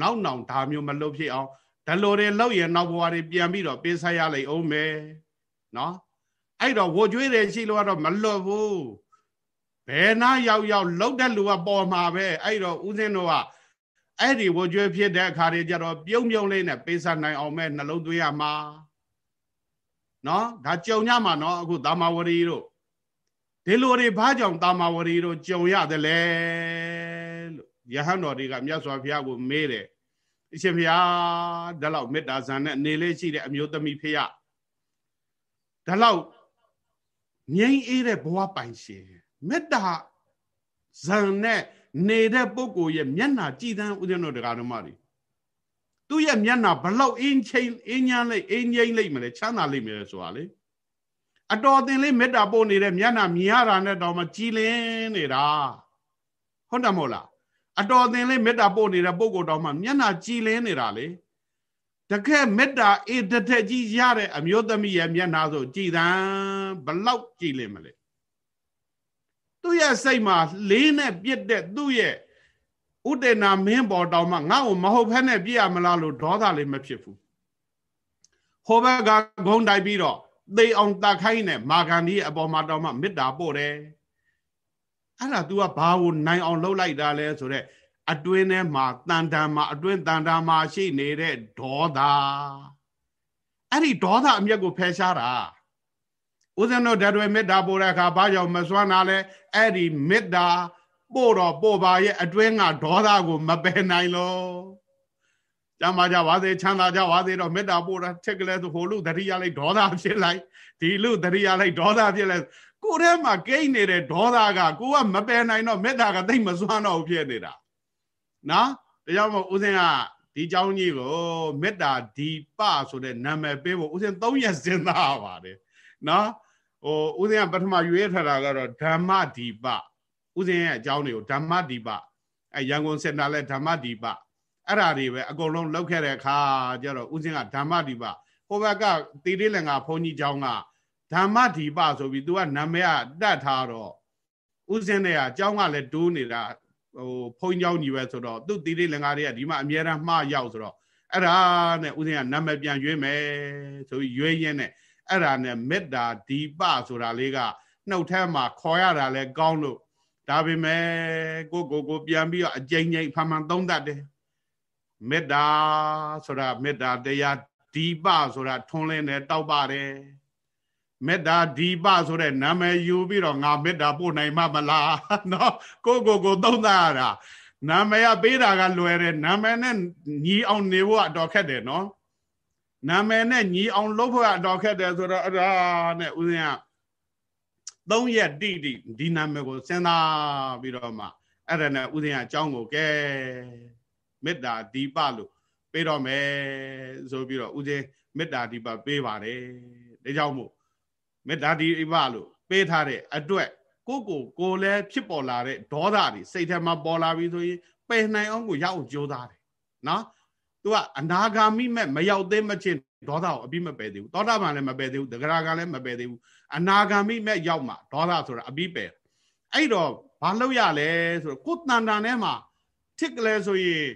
နောက်နောင်ဒါမျိုးမလုပ်ဖြစ်အောင်ဒလိုတွေလောက်ရင်နောက်ဘဝတွေပြန်ပြီးတော့ပေးဆက်ရလိမ့်အောင်မယ်နော် အဲ့တော့ဝကြွေးတယ်ရှိလို့ကတော့မလွတ်ဘူးဘယ်နာရောက်ရောက်လောက်တဲ့လူကပေါ်မှာပဲအဲ့တော့ဦးဇင်းတို့ကအဲ့ဒီဝကြွေးဖြစ်တဲ့အခါတွေကျတော့ပြုံးပြုံးလေးနဲ့ပေးဆက်နိုင်အောင်မဲ့နှလုံးသွင်းရမှာနော်ဒါကြုံညမှာနော်အခုသာမာဝရီတို့ဒီလိုတွေဘာကြောင့်သာမာဝရီတို့ကြုံရတယ်လဲလို့ယဟန်တော်တွေကမြတ်စွာဘုရားကိုမေးတယ်အရှင်ဘုရားဒါလောက်မေတ္တာဇံနဲ့နေလေးရှိတဲ့အမျိုးသမီးဖေရဒါလောက် ငြိမ်းအေးတဲ့ဘဝပိုင်ရှင်မေတ္တာဇံနဲ့နေတဲ့ပုဂ္ဂိုလ်ရဲ့မျက်နှာကြည်သန်းဥဒ္ဒနောတရားတော်မတွေသူ့ရဲ့မျက်နှာဘလောက်အင်းချင်းအင်းညမ်းလိုက်အင်းငိမ့်လိုက်မလဲချမ်းသာလိုက်မလဲဆိုတာလေအတော်တင်လေးမေတ္တာပို့နေတဲ့မျက်နှာမြင်ရတာနဲ့တော့မှကြည်လင်းနေတာဟုတ်တယ်မဟုတ်လားအတော်တင်လေးမေတ္တာပို့နေတဲ့ပုဂ္ဂိုလ်တော်မှမျက်နှာကြည်လင်းနေတာလေ တကယ်မေတ္တာအေးတထက်ကြီးရတဲ့အမျိုးသမီးရဲ့မျက်နှာဆိုကြည်သံဘလောက်ကြည်လင်းမလဲသူ့ရဲ့စိတ်မှာလေးနဲ့ပြစ်တဲ့သူ့ရဲ့ဥဒေနာမင်းပေါ်တောင်မှငါ့ကိုမဟုတ်ဖက်နဲ့ပြည့်ရမလားလို့ဒေါသလေးမဖြစ်ဘူးဟိုဘက်ကဂုံတိုက်ပြီးတော့သေအောင်တတ်ခိုင်းနဲ့မာဂန္ဒီအပေါ်မှာတောင်မှမေတ္တာပို့တယ်အဲ့ဒါ तू ကဘာကိုနိုင်အောင်လှုပ်လိုက်တာလဲဆိုတော့ အတွင်းထဲမှာတန်တန်မှာအတွင်းတန်တန်မှာရှိနေတဲ့ဒေါသအဲ့ဒီဒေါသအမျက်ကိုဖယ်ရှားတာဦးဇင်းတို့ဓာတ်တွေမေတ္တာပို့တဲ့အခါဘာကြောင့်မစွမ်းတာလဲအဲ့ဒီမေတ္တာပို့တော့ပို့ပါရဲ့အတွင်းကဒေါသကိုမပယ်နိုင်လို့ကြမ်းပါကြပါစေချမ်းသာကြပါစေတော့မေတ္တာပို့တာချက်ကလေးဆိုဟိုလူတတိယလိုက်ဒေါသဖြစ်လိုက်ဒီလူတတိယလိုက်ဒေါသဖြစ်လိုက်ကိုယ်ထဲမှာကိန်းနေတဲ့ဒေါသကကိုကမပယ်နိုင်တော့မေတ္တာကသိမ့်မစွမ်းတော့ဖြစ်နေတာ နော်ဒါကြောင့်မို့ဦးဇင်းကဒီเจ้าကြီးကိုမေတ္တာဒီပဆိုတဲ့နာမည်ပေးဖို့ဦးဇင်း၃ရက်စဉ်းစားပါတယ်နော်ဟိုဦးဇင်းကပထမရွေးထားတာကတော့ဓမ္မဒီပဦးဇင်းရဲ့အကြောင်းတွေကိုဓမ္မဒီပအဲရန်ကုန်စင်တာလဲဓမ္မဒီပအဲ့ဓာတွေပဲအကုန်လုံးလောက်ခဲ့တဲ့အခါကျတော့ဦးဇင်းကဓမ္မဒီပဟိုဘက်ကတီတိလင်္ကာဘုန်းကြီးเจ้าကဓမ္မဒီပဆိုပြီး तू ကနာမည်ကတတ်ထားတော့ဦးဇင်းတဲ့ကအเจ้าကလည်းတိုးနေတာ ဟိုဖုံးကြောင်းညီပဲဆိုတော့သူ့တီးလေးလင်္ကာတွေကဒီမှာအများရန်မှားရောက်ဆိုတော့အဲ့ဒါနဲ့ဦးဇင်းကနာမည်ပြန်ရွေးမယ်ဆိုပြီးရွေးရင်းနဲ့အဲ့ဒါနဲ့မေတ္တာဒီပဆိုတာလေးကနှုတ်ထဲမှာခေါ်ရတာလဲကောင်းလို့ဒါပေမဲ့ကိုကိုကိုပြန်ပြီးတော့အကြိမ်ကြိမ်ဖန်ဖန်သုံးတတ်တယ်မေတ္တာဆိုတာမေတ္တာတရားဒီပဆိုတာထွန်းလင်းတယ်တောက်ပါတယ် မေတ္တာဒီပဆိုတဲ့နာမည်ယူပြီးတော့ငါမေတ္တာပို့နိုင်မှာမလားနော်ကိုကိုကိုသုံးသပ်ရတာနာမည်ကပေးတာကလွယ်တယ်နာမည်နဲ့ညီအောင်နေဖို့အတော်ခက်တယ်နော်နာမည်နဲ့ညီအောင်လုပ်ဖို့အတော်ခက်တယ်ဆိုတော့အဲ့ဒါနဲ့ဦးဇင်းကသုံးရက်တိတိဒီနာမည်ကိုစဉ်းစားပြီးတော့မှအဲ့ဒါနဲ့ဦးဇင်းကအကြောင်းကိုကဲမေတ္တာဒီပလို့ပေးတော့မယ်ဆိုပြီးတော့ဥစဉ်မေတ္တာဒီပါပေးပါတယ်ဒါကြောင့်မို့ မေတ္တာဒီပါလို့ပေးထားတဲ့အတွက်ကိုကိုကိုလည်းဖြစ်ပေါ်လာတဲ့ဒေါသတွေစိတ်ထဲမှာပေါ်လာပြီဆိုရင်ပယ်နိုင်အောင်ကိုရအောင်ကြိုးစားတယ်နော်သူကအနာဂါမိမဲ့မရောက်သေးမချင်းဒေါသကိုအပြီးမပယ်သေးဘူးသောတာပန်လည်းမပယ်သေးဘူးတဂရကလည်းမပယ်သေးဘူးအနာဂါမိမဲ့ရောက်မှဒေါသဆိုတာအပြီးပယ်အဲ့တော့ဘာလို့ရလဲဆိုတော့ကိုယ်တန်တန်ထဲမှာဖြစ်ကလေးဆိုရင်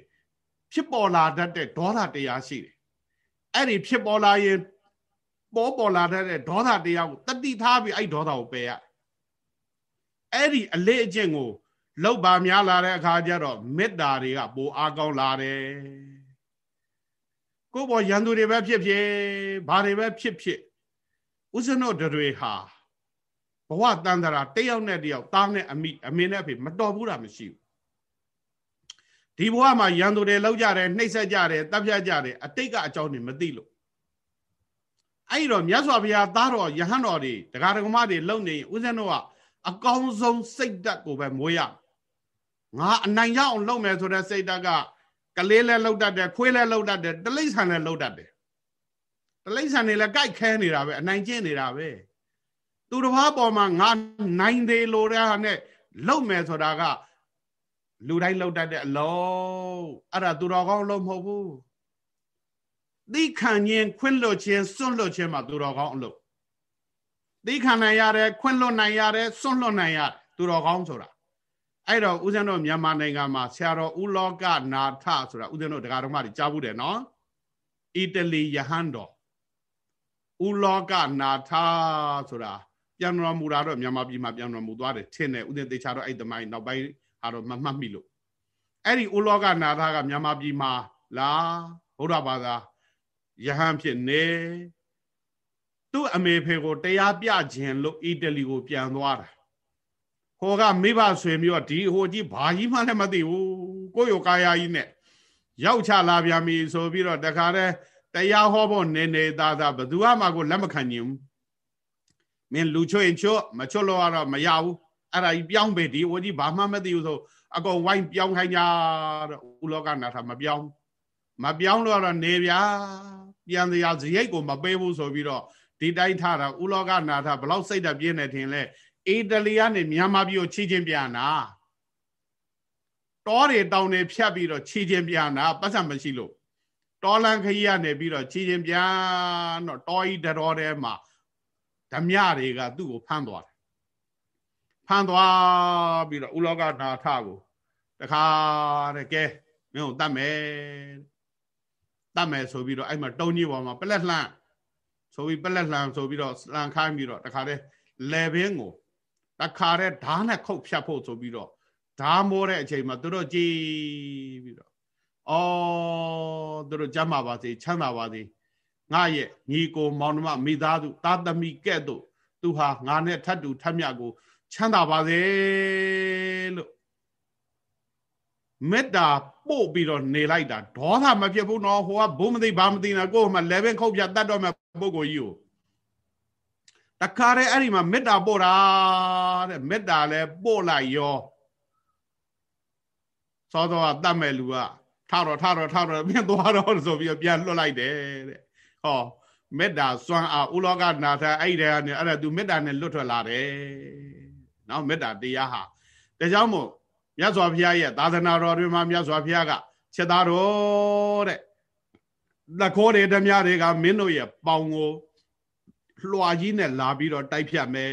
ဖြစ်ပေါ်လာတတ်တဲ့ဒေါသတရားရှိတယ်အဲ့ဒီဖြစ်ပေါ်လာရင် ပေါ်ပေါ်လာတဲ့ဒေါသတရားကိုတတိထားပြီးအဲ့ဒေါသကိုပယ်ရအဲ့ဒီအလေးအကျင့်ကိုလောက်ပါများလာတဲ့အခါကျတော့မေတ္တာတွေကပိုအားကောင်းလာတယ်ကိုယ်ပေါ်ရန်သူတွေပဲဖြစ်ဖြစ်ဘာတွေပဲဖြစ်ဖြစ်ဥစ္စနောတွေဟာဘဝတန်တရာတယောက်နဲ့တယောက်သားနဲ့အမိအမေနဲ့အဖေမတော်ဘူးတာမရှိဘူးဒီဘဝမှာရန်သူတွေလောက်ကြတယ်နှိပ်စက်ကြတယ်တပ်ဖြတ်ကြတယ်အတိတ်ကအကြောင်းတွေမသိလို့ အဲ့တော့မြတ်စွာဘုရားသားတော်ယဟန်တော်တွေတရားဓမ္မတွေလုံနေရင်ဦးဇင်းတို့ကအကောင်းဆုံးစိတ်ဓာတ်ကိုပဲမွေးရငါအနိုင်ရအောင်လုပ်မယ်ဆိုတဲ့စိတ်ဓာတ်ကကလေးလည်းလှုပ်တတ်တယ်ခွေးလည်းလှုပ်တတ်တယ်တလိษံလည်းလှုပ်တတ်တယ်တလိษံတွေလည်းကြိုက်ခဲနေတာပဲအနိုင်ကျင့်နေတာပဲသူတစ်ပါးပေါ်မှာငါနိုင်သေးလို့တဲ့ဟာနဲ့လှုပ်မယ်ဆိုတာကလူတိုင်းလှုပ်တတ်တဲ့အလုံးအဲ့ဒါသူတော်ကောင်းလို့မဟုတ်ဘူး သိခံခြင်းခွင့်လွတ်ခြင်းစွန့်လွတ်ခြင်းမှာသူတော်ကောင်းအလုပ်သိခံနိုင်ရတယ်ခွင့်လွတ်နိုင်ရတယ်စွန့်လွတ်နိုင်ရသူတော်ကောင်းဆိုတာအဲ့တော့ဦးဇင်းတို့မြန်မာနိုင်ငံမှာဆရာတော်ဦးလောကနာထဆိုတာဦးဇင်းတို့တရားတော်မှကြားဘူးတယ်နော်အီတလီယဟန်တော်ဦးလောကနာထဆိုတာပြန်တော်မူတာတော့မြန်မာပြည်မှာပြန်တော်မူသွားတယ်ထင်တယ်ဦးဇင်းတေချာတော့အဲ့တမိုင်းနောက်ပိုင်းဟာတော့မမှတ်မိလို့အဲ့ဒီဦးလောကနာထကမြန်မာပြည်မှာလာဗုဒ္ဓဘာသာ ယဟန်ဖြစ်နေသူ့အမေဖေကိုတရားပြခြင်းလို့အီတလီကိုပြန်သွားတာဟိုကမိဘဆွေမျိုးဒီဟိုကြီးဘာကြီးမှလည်းမသိဘူးကိုယ့်ရောကာယကြီးနဲ့ရောက်ချလာပြန်ပြီဆိုပြီးတော့တခါတည်းတရားဟောဖို့နေနေသားသားဘယ်သူမှကိုလက်မခံညင်ဘူးမင်းလူချွတ်ရင်ချွတ်မချွတ်လို့ကတော့မရဘူးအဲ့ဒါကြီးပြောင်းပေဒီဟိုကြီးဘာမှမသိဘူးဆိုအကောင်ဝိုင်းပြောင်းခိုင်းကြတော့ဥလောကနာထမပြောင်းမပြောင်းလို့တော့နေဗျာ ပြန်စရာဇရိတ်ကိုမပေးဘူးဆိုပြီးတော့ဒီတိုင်းထားတာဥလောကနာထဘလောက်စိတ်ဓာတ်ပြင်းနေထင်လဲအီတလီကနေမြန်မာပြည်ကိုချီချင်းပြန်တာတောတွေတောင်တွေဖြတ်ပြီးတော့ချီချင်းပြန်တာပတ်စံမရှိလို့တောလန်ခကြီးကနေပြီးတော့ချီချင်းပြန်တော့တောဤတတော်ထဲမှာဓမြတွေကသူ့ကိုဖမ်းသွားတယ်ဖမ်းသွားပြီးတော့ဥလောကနာထကိုတခါတဲ့ကဲမင်းကိုတတ်မယ် တတ်မယ်ဆိုပြီးတော့အဲ့မှာတုံးကြီးပေါ်မှာပလက်လှန့်ဆိုပြီးပလက်လှန့်ဆိုပြီးတော့လှန်ခိုင်းပြီးတော့တခါတည်းလေဘင်းကိုတခါတည်းဓာတ်နဲ့ခုတ်ဖြတ်ဖို့ဆိုပြီးတော့ဓာမိုးတဲ့အချိန်မှာသူတို့ကြည်ပြီးတော့အော်သူတို့ကြမ်းပါပါစေချမ်းသာပါစေငါရဲ့ညီကိုမောင်နှမမိသားစုသားသမီးကဲ့သို့သူဟာငါနဲ့ထပ်တူထပ်မြကိုချမ်းသာပါစေလို့ မေတ္တာပို့ပြီးတော့နေလိုက်တာဒေါသမဖြစ်ဘူးနော်ဟိုကဘုံမသိဘာမသိနာကိုယ်ကမှ level ခုတ်ပြတတ်တော့မဲ့ပုဂ္ဂိုလ်ကြီးကိုတခါတည်းအဲ့ဒီမှာမေတ္တာပို့တာတဲ့မေတ္တာလဲပို့လိုက်ရောသောသောကတတ်မဲ့လူကထတော့ထတော့ထတော့ပြန်သွားတော့ဆိုပြီးပြန်လွတ်လိုက်တယ်တဲ့ဟောမေတ္တာစွမ်းအားဥလောကနာထအဲ့ဒီတည်းကနေအဲ့ဒါ तू မေတ္တာနဲ့လွတ်ထွက်လာတယ်နော်မေတ္တာတရားဟာဒါကြောင့်မို့ မြတ်စွာဘုရားရဲ့သာသနာတော်တွေမှာမြတ်စွာဘုရားကချက်သားတော်တဲ့လက်ခေါ်တွေဓမြတွေကမင်းတို့ရဲ့ပေါင်ကိုလွှာကြီးနဲ့လာပြီးတော့တိုက်ဖြတ်မယ်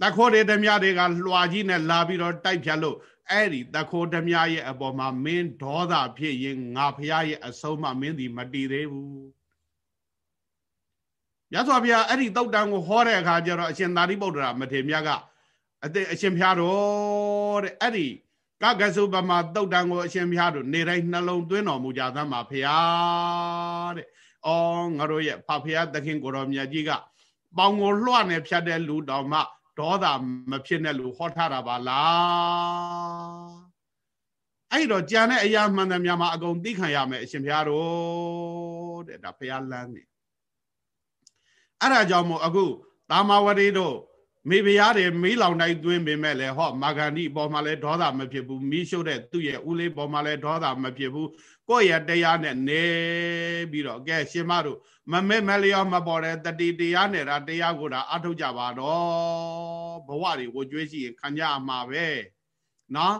တခိုးတွေဓမြတွေကလွှာကြီးနဲ့လာပြီးတော့တိုက်ဖြတ်လို့အဲ့ဒီတခိုးဓမြရဲ့အပေါ်မှာမင်းဒေါသဖြစ်ရင်ငါဖះရဲ့အဆုံးမမင်းဒီမတည်သေးဘူးရသော်ဗျာအဲ့ဒီတောက်တန်ကိုဟောတဲ့အခါကျတော့အရှင်သာရိပုတ္တရာမထေရမြတ်ကအသိအရှင်ဖျားတော် တဲ့အဲ့ဒီကကဆုပမာတုတ်တန်ကိုအရှင်ဖျားတို့နေတိုင်းနှလုံးသွင်းတော်မူကြသမှာဖျားတဲ့။အော်ငါတို့ရဲ့ဖဖျားသခင်ကိုတော်မြတ်ကြီးကပေါင်ကိုလွှတ်နေဖြတ်တဲ့လူတော်မှဒေါသမဖြစ်နဲ့လူဟောထားတာပါလား။အဲ့တော့ကြံတဲ့အရာမှန်တယ်များမှာအကုန်သိခံရမယ်အရှင်ဖျားတို့တဲ့ဒါဖျားလန်းနေ။အဲ့ဒါကြောင့်မို့အခုတာမဝရီတို့ မေဘုရားတွေမေးလောင်တိုင်းသွင်းပေမဲ့လည်းဟောမာဂန္ဒီပေါ်မှာလည်းဒေါသမဖြစ်ဘူးမီးရှို့တဲ့သူ့ရဲ့ဦးလေးပေါ်မှာလည်းဒေါသမဖြစ်ဘူးကိုယ့်ရဲ့တရားနဲ့နေပြီးတော့ကဲရှင်မတို့မမဲမလျောမပေါ်တဲ့တတိတရားနဲ့ဒါတရားကိုဒါအထုတ်ကြပါတော့ဘဝတွေကိုကြွေးရှိရင်ခံကြမှာပဲနော်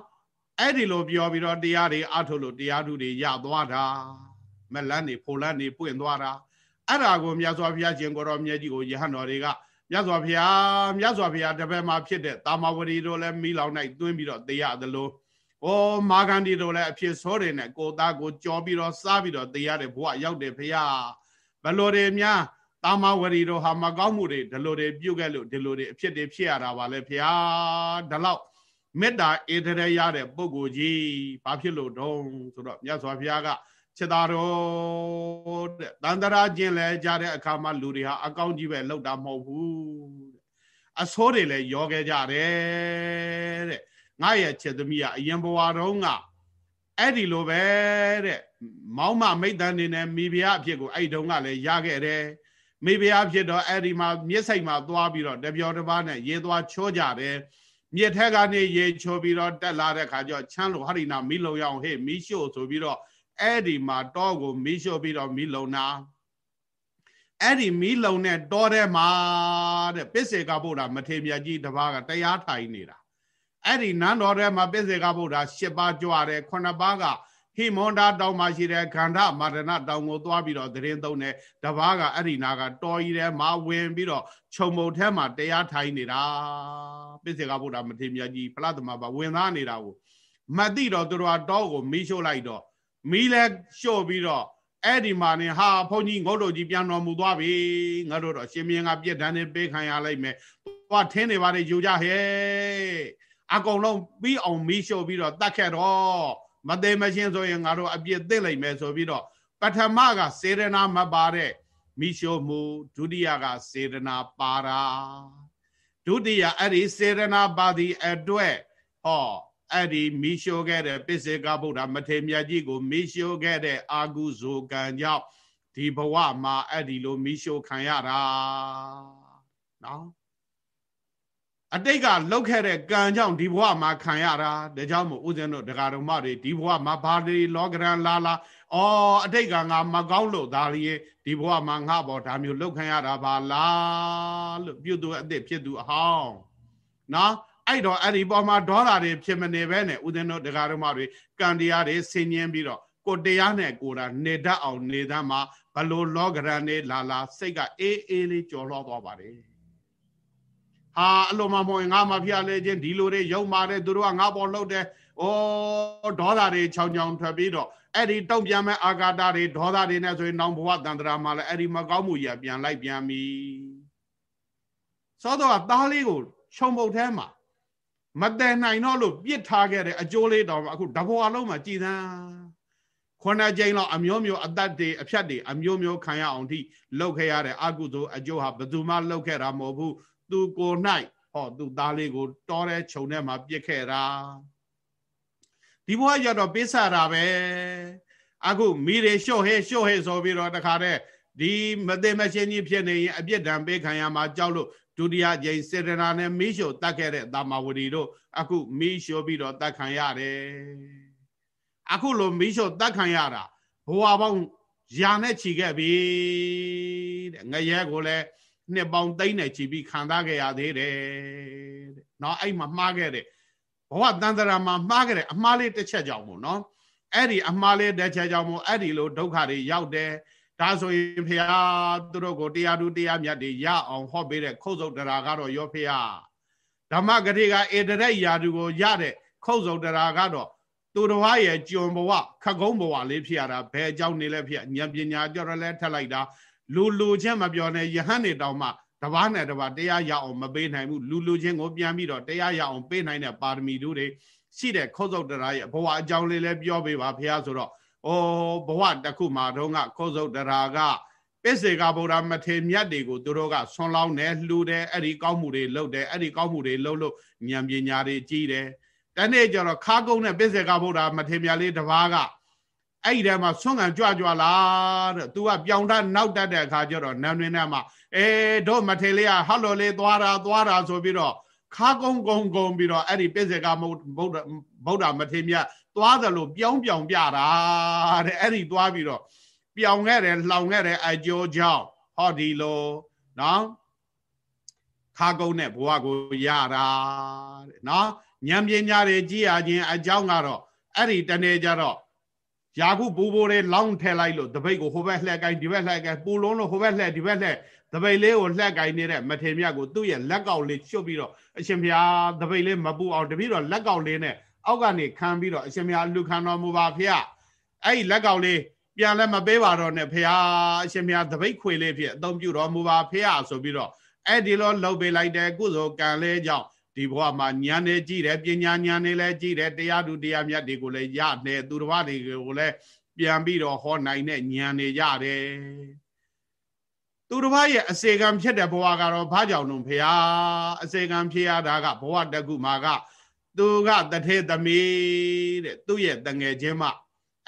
အဲ့ဒီလိုပြောပြီးတော့တရားတွေအထုတ်လို့တရားထုတွေရသွားတာမလန်းနေဖိုလန်းနေပွင့်သွားတာအဲ့ဒါကိုမြတ်စွာဘုရားရှင်ကိုရောမြတ်ကြီးကိုယဟန်တော်တွေက မြတ်စွာဘုရားမြတ်စွာဘုရားတပည့်မှာဖြစ်တဲ့တာမဝရီတို့လည်းမိလောင်၌တွင်းပြီးတော့တရားသလိုဩမာဂန္ဒီတို့လည်းအဖြစ်ဆိုးတွေနဲ့ကိုသားကိုကြောပြီးတော့စားပြီးတော့တရားတဲ့ဘုရားရောက်တယ်ဘုရားဘလို့တွေများတာမဝရီတို့ဟာမကောင်းမှုတွေဒီလိုတွေပြုတ်ခဲ့လို့ဒီလိုတွေအဖြစ်တွေဖြစ်ရတာပါလေဘုရားဒါတော့မေတ္တာဧတရရတဲ့ပုဂ္ဂိုလ်ကြီးဘာဖြစ်လို့တုံးဆိုတော့မြတ်စွာဘုရားက ခြေသားတော်တဲ့တန်တရာကျင်လဲကြတဲ့အခါမှာလူတွေဟာအကောင်းကြီးပဲလောက်တာမဟုတ်ဘူးအဆိုးတွေလည်းရောခဲ့ကြတယ်တဲ့ငါရဲ့ခြေသမီးကအရင်ဘဝတုန်းကအဲ့ဒီလိုပဲတဲ့မောင်းမမိတ်တန်နေနဲ့မိဖုရားအဖြစ်ကိုအဲ့တုန်းကလည်းရခဲ့တယ်မိဖုရားဖြစ်တော့အဲ့ဒီမှာမြစ်ဆိုင်မှာသွားပြီးတော့တပြောတပါးနဲ့ရေသွားချိုးကြတယ်မြစ်ထက်ကနေရေချိုးပြီးတော့တက်လာတဲ့ခါကျချမ်းလို့ဟရိနာမိလုံရအောင်ဟေ့မိရှို့ဆိုပြီးတော့ အဲ့ဒီမှာတောကိုမီးရှို့ပြီးတော့မီးလုံနာအဲ့ဒီမီးလုံနဲ့တောထဲမှာတဲ့ပစ္စေကဗုဒ္ဓမထေမြတ်ကြီးတပါးကတရားထိုင်နေတာအဲ့ဒီနန်းတော်ထဲမှာပစ္စေကဗုဒ္ဓ၈ပါးကြွတယ်9ပါးကဟိမွန်တာတောင်မှာရှိတဲ့ခန္ဓာမာရဏတောင်ကိုသွားပြီးတော့သတင်းသုံးတယ်တပားကအဲ့ဒီနာကတော်ကြီးထဲမှာဝင်ပြီးတော့ခြုံမုတ်ထဲမှာတရားထိုင်နေတာပစ္စေကဗုဒ္ဓမထေမြတ်ကြီးဖလားသမဘာဝင်သားနေတာကိုမသိတော့သူတို့ကတောကိုမီးရှို့လိုက်တော့ မီးလဲလျှော့ပြီးတော့အဲ့ဒီမှာနေဟာဘုန်းကြီးငုတ်တော်ကြီးပြန်တော်မူသွားပြီငါတို့တော့ရှင်မင်းကပြက်ဒဏ်နဲ့ပေးခံရလိုက်မယ်သွားထင်းနေပါလေယူကြဟဲ့အကုန်လုံးပြီးအောင်မီးလျှော့ပြီးတော့တတ်ခဲ့တော့မသေးမချင်းဆိုရင်ငါတို့အပြစ်သိလိုက်မယ်ဆိုပြီးတော့ပထမကစေရနာမပါတဲ့မိရှုမှုဒုတိယကစေရနာပါတာဒုတိယအဲ့ဒီစေရနာပါဒီအတွက်ဟော အဲ့ဒီမိရှိုးခဲ့တဲ့ပစ္စေကဗုဒ္ဓမထေမြတ်ကြီးကိုမိရှိုးခဲ့တဲ့အာကုဇိုကံကြောင့်ဒီဘဝမှာအဲ့ဒီလိုမိရှိုးခံရတာနော်အတိတ်ကလောက်ခဲ့တဲ့ကံကြောင့်ဒီဘဝမှာခံရတာဒါကြောင့်မို့ဦးဇင်းတို့ဒကာတော်မတွေဒီဘဝမှာဘာတွေလောကရန်လာလာအော်အတိတ်ကငါမကောင်းလို့ဒါလေးဒီဘဝမှာငါပေါ်ဒါမျိုးလောက်ခံရတာပါလားလို့ပြုသူအစ်စ်ဖြစ်သူအဟောင်းနော် အဲ့တော့အဲ့ဒီပေါ်မှာဒေါသတွေဖြစ်မနေပဲနဲ့ဥဒင်းတို့တရားဓမ္မတွေကံတရားတွေဆင်ញင်းပြီးတော့ကိုတရားနဲ့ကိုတာနေတတ်အောင်နေသမ်းမှာဘလို့လောကရန်နေလာလာစိတ်ကအေးအေးလေးကြော်လွှားသွားပါတယ်ဟာအလိုမှမဟုတ်ငါမဖျားလေခြင်းဒီလိုတွေယုံပါတယ်သူတို့ကငါပေါ်လှုပ်တယ်ဩဒေါသတွေချောင်းချောင်းထွက်ပြီးတော့အဲ့ဒီတုံ့ပြန်မဲ့အာဃာတတွေဒေါသတွေနဲ့ဆိုရင်နောင်ဘဝတန်တရာမှာလည်းအဲ့ဒီမကောင်းမှုကြီးပြန်လိုက်ပြန်ပြီသောတော့သားလေးကိုခြုံပုတ်ထဲမှာ မတည်နိုင်တော့လို့ပြစ်ထားခဲ့တဲ့အကျိုးလေးတောင်အခုတဘောအလုံးမှာကြည်သန်းခုနှစ်ကြိမ်လောက်အမျိုးမျိုးအသက်တွေအဖြတ်တွေအမျိုးမျိုးခံရအောင်ထိလှုပ်ခဲ့ရတဲ့အကုသိုလ်အကျိုးဟာဘယ်သူမှလှုပ်ခဲ့တာမဟုတ်ဘူးသူကို၌ဟောသူသားလေးကိုတောတဲ့ခြုံထဲမှာပြစ်ခဲ့တာဒီဘဝရတော့ပိစတာပဲအခုမိတွေလျှော့ဟဲလျှော့ဟဲဆိုပြီးတော့တခါတည်းဒီမသိမရှင်းကြီးဖြစ်နေရင်အပြစ်ဒဏ်ပေးခံရမှာကြောက်လို့ ဒုတိယကြိမ်စေတနာနဲ့မိရှုတတ်ခဲ့တဲ့တာမဝတီတို့အခုမိရှုပြီးတော့တတ်ခံရတယ်အခုလိုမိရှုတတ်ခံရတာဘဝပေါင်းရာနဲ့ခြိခဲ့ပြီတဲ့ငရဲကိုလည်းနှစ်ပေါင်းသိမ့်နဲ့ခြိပြီးခံစားခဲ့ရသေးတယ်တဲ့နော်အဲ့မှာမှားခဲ့တဲ့ဘဝတန်တရာမှာမှားခဲ့တဲ့အမှားလေးတစ်ချက်ကြောင့်ပေါ့နော်အဲ့ဒီအမှားလေးတစ်ချက်ကြောင့်မို့အဲ့ဒီလိုဒုက္ခတွေရောက်တယ် ဒါဆိုရင်ဖះသူတို့ကိုတရားသူတရားမြတ်တွေရအောင်ဟောပေးတဲ့ခုတ်စုတ်တရားကတော့ရောဖះဓမ္မဂတိကဧတရက်ယာသူကိုရတဲ့ခုတ်စုတ်တရားကတော့သူတော်ရဲ့ကြုံဘဝခက်ကုန်းဘဝလေးဖြစ်ရတာဘယ်အကြောင်းနေလဲဖြစ်ဉာဏ်ပညာကြော်ရလဲထက်လိုက်တာလူလူချင်းမပြောနဲ့ယဟန်နေတောင်မှတပားနဲ့တပားတရားရအောင်မပေးနိုင်ဘူးလူလူချင်းကိုပြန်ပြီးတော့တရားရအောင်ပေးနိုင်တဲ့ပါရမီတို့တွေရှိတဲ့ခုတ်စုတ်တရားရဲ့ဘဝအကြောင်းလေးလည်းပြောပေးပါဖះဆိုတော့ ဩဘဝတစ်ခုမှာတော့ကခောစုတ်တရာကပစ္စေကဗုဒ္ဓမထေမြတ်တွေကိုသူတို့ကဆွန်လောင်းတယ်လှူတယ်အဲ့ဒီကောင်းမှုတွေလုပ်တယ်အဲ့ဒီကောင်းမှုတွေလုပ်လို့ဉာဏ်ပညာတွေကြီးတယ်တနေ့ကျတော့ခါကုန်းနဲ့ပစ္စေကဗုဒ္ဓမထေမြတ်လေးတစ်ပါးကအဲ့ဒီထဲမှာဆွမ်းခံကြွကြွလာတဲ့ तू ကပြောင်တတ်နောက်တတ်တဲ့အခါကျတော့နန်းတွင်ထဲမှာအေးတို့မထေလေးကဟောက်လိုလေးသွားတာသွားတာဆိုပြီးတော့ ခါကုန်းကုန်းကုန်းပြီးတော့အဲ့ဒီပိစေကဗုဒ္ဓဗုဒ္ဓမထေမြတ်သွားတယ်လို့ပြောင်းပြောင်းပြတာတဲ့အဲ့ဒီသွားပြီးတော့ပြောင်းခဲ့တယ်လှောင်ခဲ့တယ်အကျိုးကြောင့်ဟောဒီလိုနော်ခါကုန်းနဲ့ဘဝကိုရတာတဲ့နော်ဉာဏ်ပညာတွေကြည်ရခြင်းအကြောင်းကတော့အဲ့ဒီတနေ့ကျတော့ယာခုပူပိုးတွေလောင်းထည့်လိုက်လို့တပိတ်ကိုဟိုဘက်လှည့်ကိုင်းဒီဘက်လှည့်ကိုင်းပူလုံးလို့ဟိုဘက်လှည့်ဒီဘက်လှည့် တပိတ်လေးကိုလှည့်ကိုင်းနေတဲ့မထေမြတ်ကိုသူ့ရဲ့လက်ကောက်လေးချွတ်ပြီးတော့အရှင်ဘုရားတပိတ်လေးမပူအောင်တပိတော့လက်ကောက်လေးနဲ့အောက်ကနေခံပြီးတော့အရှင်ဘုရားလူခံတော်မူပါဖေ။အဲ့ဒီလက်ကောက်လေးပြန်လည်းမပေးပါတော့နဲ့ဖေ။အရှင်ဘုရားတပိတ်ခွေလေးဖြစ်အသုံးပြုတော်မူပါဖေဆိုပြီးတော့အဲ့ဒီလိုလှုပ်ပေးလိုက်တဲ့ကုသိုလ်ကံလေးကြောင့်ဒီဘဝမှာဉာဏ်နဲ့ကြည့်တယ်ပညာဉာဏ်နဲ့လည်းကြည့်တယ်တရားသူတရားမြတ်တွေကိုလည်းရတယ်သူတစ်ပါးတွေကိုလည်းပြန်ပြီးတော့ဟောနိုင်တဲ့ဉာဏ်တွေရတယ် သူတစ်ပါးရဲ့အစေကံဖြစ်တဲ့ဘဝကတော့ဘာကြောင့်လို့ဖရာအစေကံဖြစ်ရတာကဘဝတကုမှာကသူကတထေသမီးတဲ့သူ့ရဲ့တငယ်ချင်းမ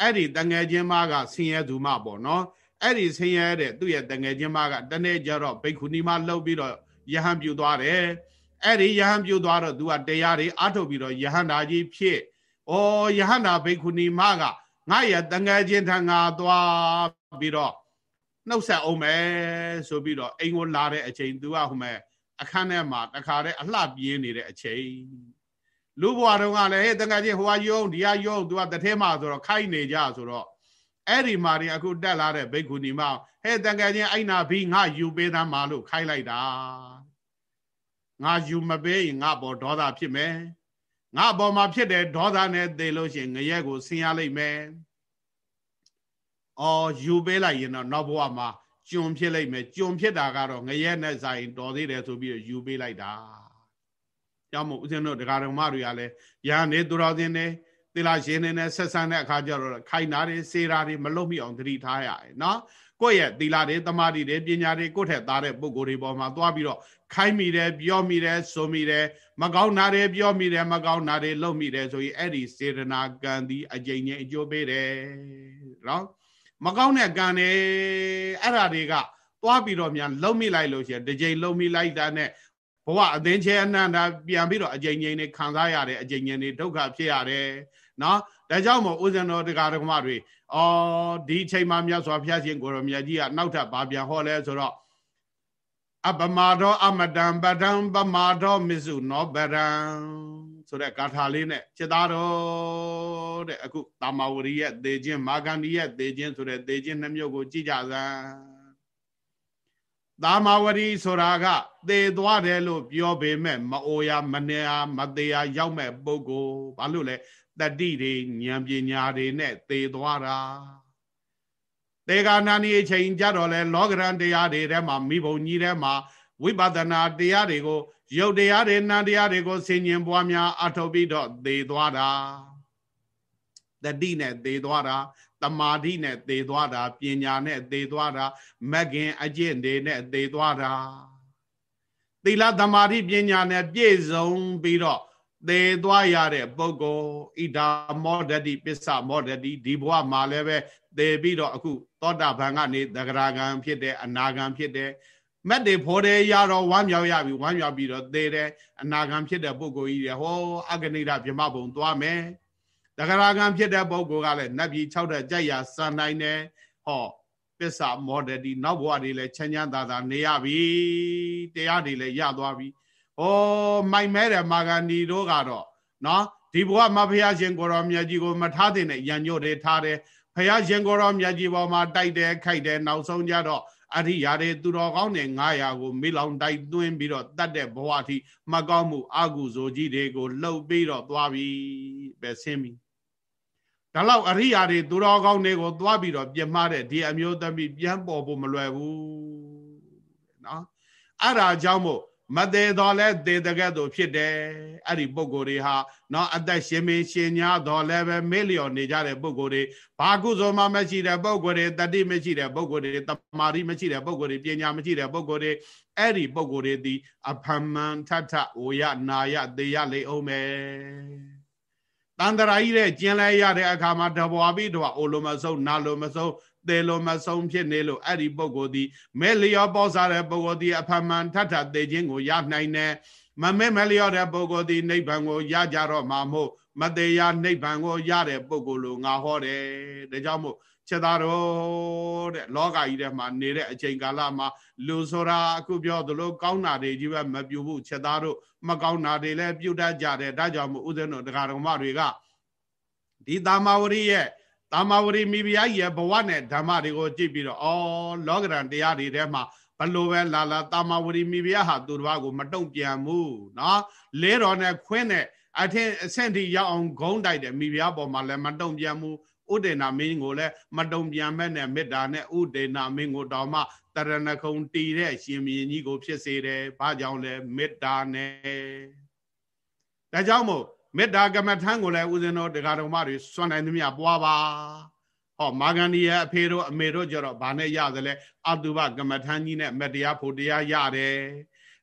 အဲ့ဒီတငယ်ချင်းမကဆင်းရဲသူမပေါ့နော်အဲ့ဒီဆင်းရဲတဲ့သူ့ရဲ့တငယ်ချင်းမကတနေ့ကျတော့ဘိက္ခုနီမလှုပ်ပြီးတော့ယဟန်ပြူသွားတယ်အဲ့ဒီယဟန်ပြုတ်သွားတော့ तू ကတရားတွေအထုတ်ပြီးတော့ယဟန္တာကြီးဖြစ်ဩယဟန္တာဘိက္ခုနီမကငါရတငယ်ချင်းထံငါသွားပြီးတော့ နှုတ်ဆက်အောင်မယ်ဆိုပြီးတော့အိမ်ကိုလာတဲ့အချိန် तू ကဟိုမဲ့အခန်းထဲမှာတခါတည်းအလှပြင်းနေတဲ့အချိန်လူဘွားတော်ကလည်းဟဲ့တငယ်ချင်းဟိုကယုံဒီကယုံ तू ကတထဲမှာဆိုတော့ခိုက်နေကြဆိုတော့အဲ့ဒီမှာရင်အခုတက်လာတဲ့ဘိက္ခုနီမဟဲ့တငယ်ချင်းအိုင်နာဘီငါယူပေးသားမှာလို့ခိုင်းလိုက်တာငါယူမပေးရင်ငါပေါ်ဒေါသဖြစ်မယ်ငါပေါ်မှာဖြစ်တဲ့ဒေါသနဲ့သေလို့ရှိရင်ငရဲကိုဆင်းရလိမ့်မယ် အော်ယူပေးလိုက်ရင်တော့နောက်ဘဝမှာကျွန်ဖြစ်လိမ့်မယ်ကျွန်ဖြစ်တာကတော့ငရဲနဲ့ဆိုင်တော်သေးတယ်ဆိုပြီးတော့ယူပေးလိုက်တာကြောင့်မို့ဦးဇင်းတို့ဒကာတော်မတွေကလည်းရာနေသူတော်စင်နေသီလရှင်နေနဲ့ဆက်ဆံတဲ့အခါကျတော့ခိုင်နာတွေစေရာတွေမလုံမိအောင်သတိထားရတယ်နော်ကိုယ့်ရဲ့သီလတွေတမာတိတွေပညာတွေကိုယ့်ထက်သားတဲ့ပုံကိုယ်တွေပေါ်မှာသွားပြီးတော့ခိုင်းမိတယ်ပြောမိတယ်ဆိုမိတယ်မကောင်းတာတွေပြောမိတယ်မကောင်းတာတွေလုပ်မိတယ်ဆိုရင်အဲ့ဒီစေတနာကံဒီအကျိန်ချင်းအကျိုးပေးတယ်နော် မကောင်းတဲ့ကံတွေအဲ့ဓာတွေကသွားပြီးတော့မြန်လုံမိလိုက်လို့ရှိရင်တစ်ကြိမ်လုံမိလိုက်တာနဲ့ဘဝအသင်္ချေအနန္တာပြန်ပြီးတော့အကျိန်ချင်းတွေခံစားရတယ်အကျိန်ချင်းတွေဒုက္ခဖြစ်ရတယ်နော်ဒါကြောင့်မို့ဥဇဏတော်တရားဓမ္မတွေအော်ဒီအချိန်မှမြတ်စွာဘုရားရှင်ကိုရောမြတ်ကြီးကနောက်ထပ်ဗာပြန်ဟောလဲဆိုတော့အပမာဒောအမတံပဒံပမာဒောမစ္စုနောပရံ ဆိုတဲ့ဂါထာလေးနဲ့จิตသားတော်တဲ့အခုတာမဝရီရဲ့သေခြင်းမာဂန္ဒီရဲ့သေခြင်းဆိုတဲ့သေခြင်းနှမျိုးကိုကြည့်ကြစမ်းတာမဝရီဆိုတာကသေသွားတယ်လို့ပြောပေမဲ့မအိုရမနေအားမသေးအားရောက်မဲ့ပုဂ္ဂိုလ်ဘာလို့လဲတတိတွေဉာဏ်ပညာတွေနဲ့သေသွားတာတေဂာနာနီအချိန်ကြတော့လဲလောကရန်တရားတွေထဲမှာမိဘုံကြီးထဲမှာဝိပဿနာတရားတွေကို ရုပ်တရားတွေနာတရားတွေကိုဆင်ញင်ပွားများအထောက်ပြီးတော့သေသွားတာတတိနဲ့သေသွားတာတမာတိနဲ့သေသွားတာပညာနဲ့သေသွားတာမဂ္ဂင်အကျင့်တွေနဲ့သေသွားတာသီလသမာဓိပညာနဲ့ပြည့်စုံပြီးတော့သေသွားရတဲ့ပုဂ္ဂိုလ်ဣဒာမောဒတိပစ္စမောဒတိဒီဘဝမှာလည်းပဲသေပြီးတော့အခု သောတာပန်ကနေသဂရာဂံဖြစ်တဲ့အနာဂံဖြစ်တဲ့ မက်တွေဖော်တယ်ရတော့ဝမ်းမြောက်ရပြီဝမ်းမြောက်ပြီးတော့သေတယ်အနာဂံဖြစ်တဲ့ပုဂ္ဂိုလ်ကြီးတွေဟောအဂနိဒဗြဟ္မဘုံသွားမယ်သဂရာဂံဖြစ်တဲ့ပုဂ္ဂိုလ်ကလည်းနတ်ပြည်6တဲ့ကြိုက်ရစံနိုင်တယ်ဟောပစ္စမောဒတိနောက်ဘဝတွေလည်းချမ်းချမ်းသာသာနေရပြီတရားတွေလည်းရသွားပြီဩမိုင်မဲတဲ့မာဂန္ဒီတို့ကတော့နော်ဒီဘဝမှာဘုရားရှင်ကိုရောမြတ်ကြီးကိုမထားတဲ့ရံညွတ်တွေထားတယ်ဘုရားရှင်ကိုရောမြတ်ကြီးပေါ်မှာတိုက်တယ်ခိုက်တယ်နောက်ဆုံးကြတော့ အရိယာတွေသူတော်ကောင်းတဲ့900ကိုမိလောင်တိုက်သွင်းပြီးတော့တတ်တဲ့ဘဝအထိမကောင်းမှုအကုသိုလ်ကြီးတွေကိုလှုပ်ပြီးတော့သွားပြီပဲဆင်းပြီဒါလောက်အရိယာတွေသူတော်ကောင်းတွေကိုသွားပြီးတော့ပြမတဲ့ဒီအမျိုးသမီးပြန်ပေါ်ဖို့မလွယ်ဘူးနော်အဲ့ဒါကြောင့်မို့ မသေးတော့လဲသေတကဲ့သို့ဖြစ်တယ်အဲ့ဒီပုံကိုယ်တွေဟာနော်အသက်ရှင်မင်းရှင်ညာတော့လဲပဲမေ့လျော်နေကြတဲ့ပုံကိုယ်တွေဘာကုသိုလ်မှမရှိတဲ့ပုံကိုယ်တွေတတိမရှိတဲ့ပုံကိုယ်တွေတမာတိမရှိတဲ့ပုံကိုယ်တွေပညာမရှိတဲ့ပုံကိုယ်တွေအဲ့ဒီပုံကိုယ်တွေဒီအဖမန်ထထဝရနာယသေရလေအောင်မယ်တန္တရာကြီးတဲ့ကျင်လဲရတဲ့အခါမှာတဘွားပြီးတော့အိုလိုမဆုံးနာလိုမဆုံး သေလိုမဆုံးဖြစ်နေလို့အဲ့ဒီပုဂ္ဂိုလ်ဒီမဲလျောပေါ်စားတဲ့ပုဂ္ဂိုလ်ဒီအဖမှန်ထထသေခြင်းကိုရနိုင်တယ်မမဲမလျောတဲ့ပုဂ္ဂိုလ်ဒီနိဗ္ဗာန်ကိုရကြတော့မှာမို့မသေးရနိဗ္ဗာန်ကိုရတဲ့ပုဂ္ဂိုလ်လိုငါဟောတယ်ဒါကြောင့်မို့ချက်သားတော်တဲ့လောကကြီးထဲမှာနေတဲ့အချိန်ကာလမှာလူဆိုတာအခုပြောသလိုကောင်းတာတွေကြီးပဲမပြုဘူးချက်သားတို့မကောင်းတာတွေလည်းပြုတ်တတ်ကြတယ်ဒါကြောင့်မို့ဥစဉ်တို့တရားတော်မတွေကဒီတာမာဝရိရဲ့ တာမာဝရိမိဖုရားရဲ့ဘဝနဲ့ဓမ္မတွေကိုကြည့်ပြီးတော့ဩလောကရန်တရားတွေထဲမှာဘလို့ပဲလာလာတာမာဝရိမိဖုရားဟာသူတော်ဘာကိုမတုံ့ပြန်ဘူးเนาะလဲတော်နဲ့ခွင်းနဲ့အထင်အဆင့်ထိရောက်အောင်ဂုံးတိုက်တယ်မိဖုရားပေါ်မှာလည်းမတုံ့ပြန်ဘူးဥဒေနာမင်းကိုလည်းမတုံပြန်မဲ့နဲ့မေတ္တာနဲ့ဥဒေနာမင်းကိုတောင်မှတရဏခုံတီတဲ့ရှင်မြင်းကြီးကိုဖြစ်စေတယ်။ဘာကြောင့်လဲမေတ္တာနဲ့ဒါကြောင့်မို့ မေတ္တာကမ္မထံကိုလည်းဦးဇင်းတော်တရားတော်မတွေစွန့်နိုင်သမျှပွားပါဟောမာဂန္ဒီရဲ့အဖေတို့အမေတို့ကြတော့ဗာနဲ့ရသလဲအတုပကမ္မထံကြီးနဲ့မတရားဖို့တရားရတယ်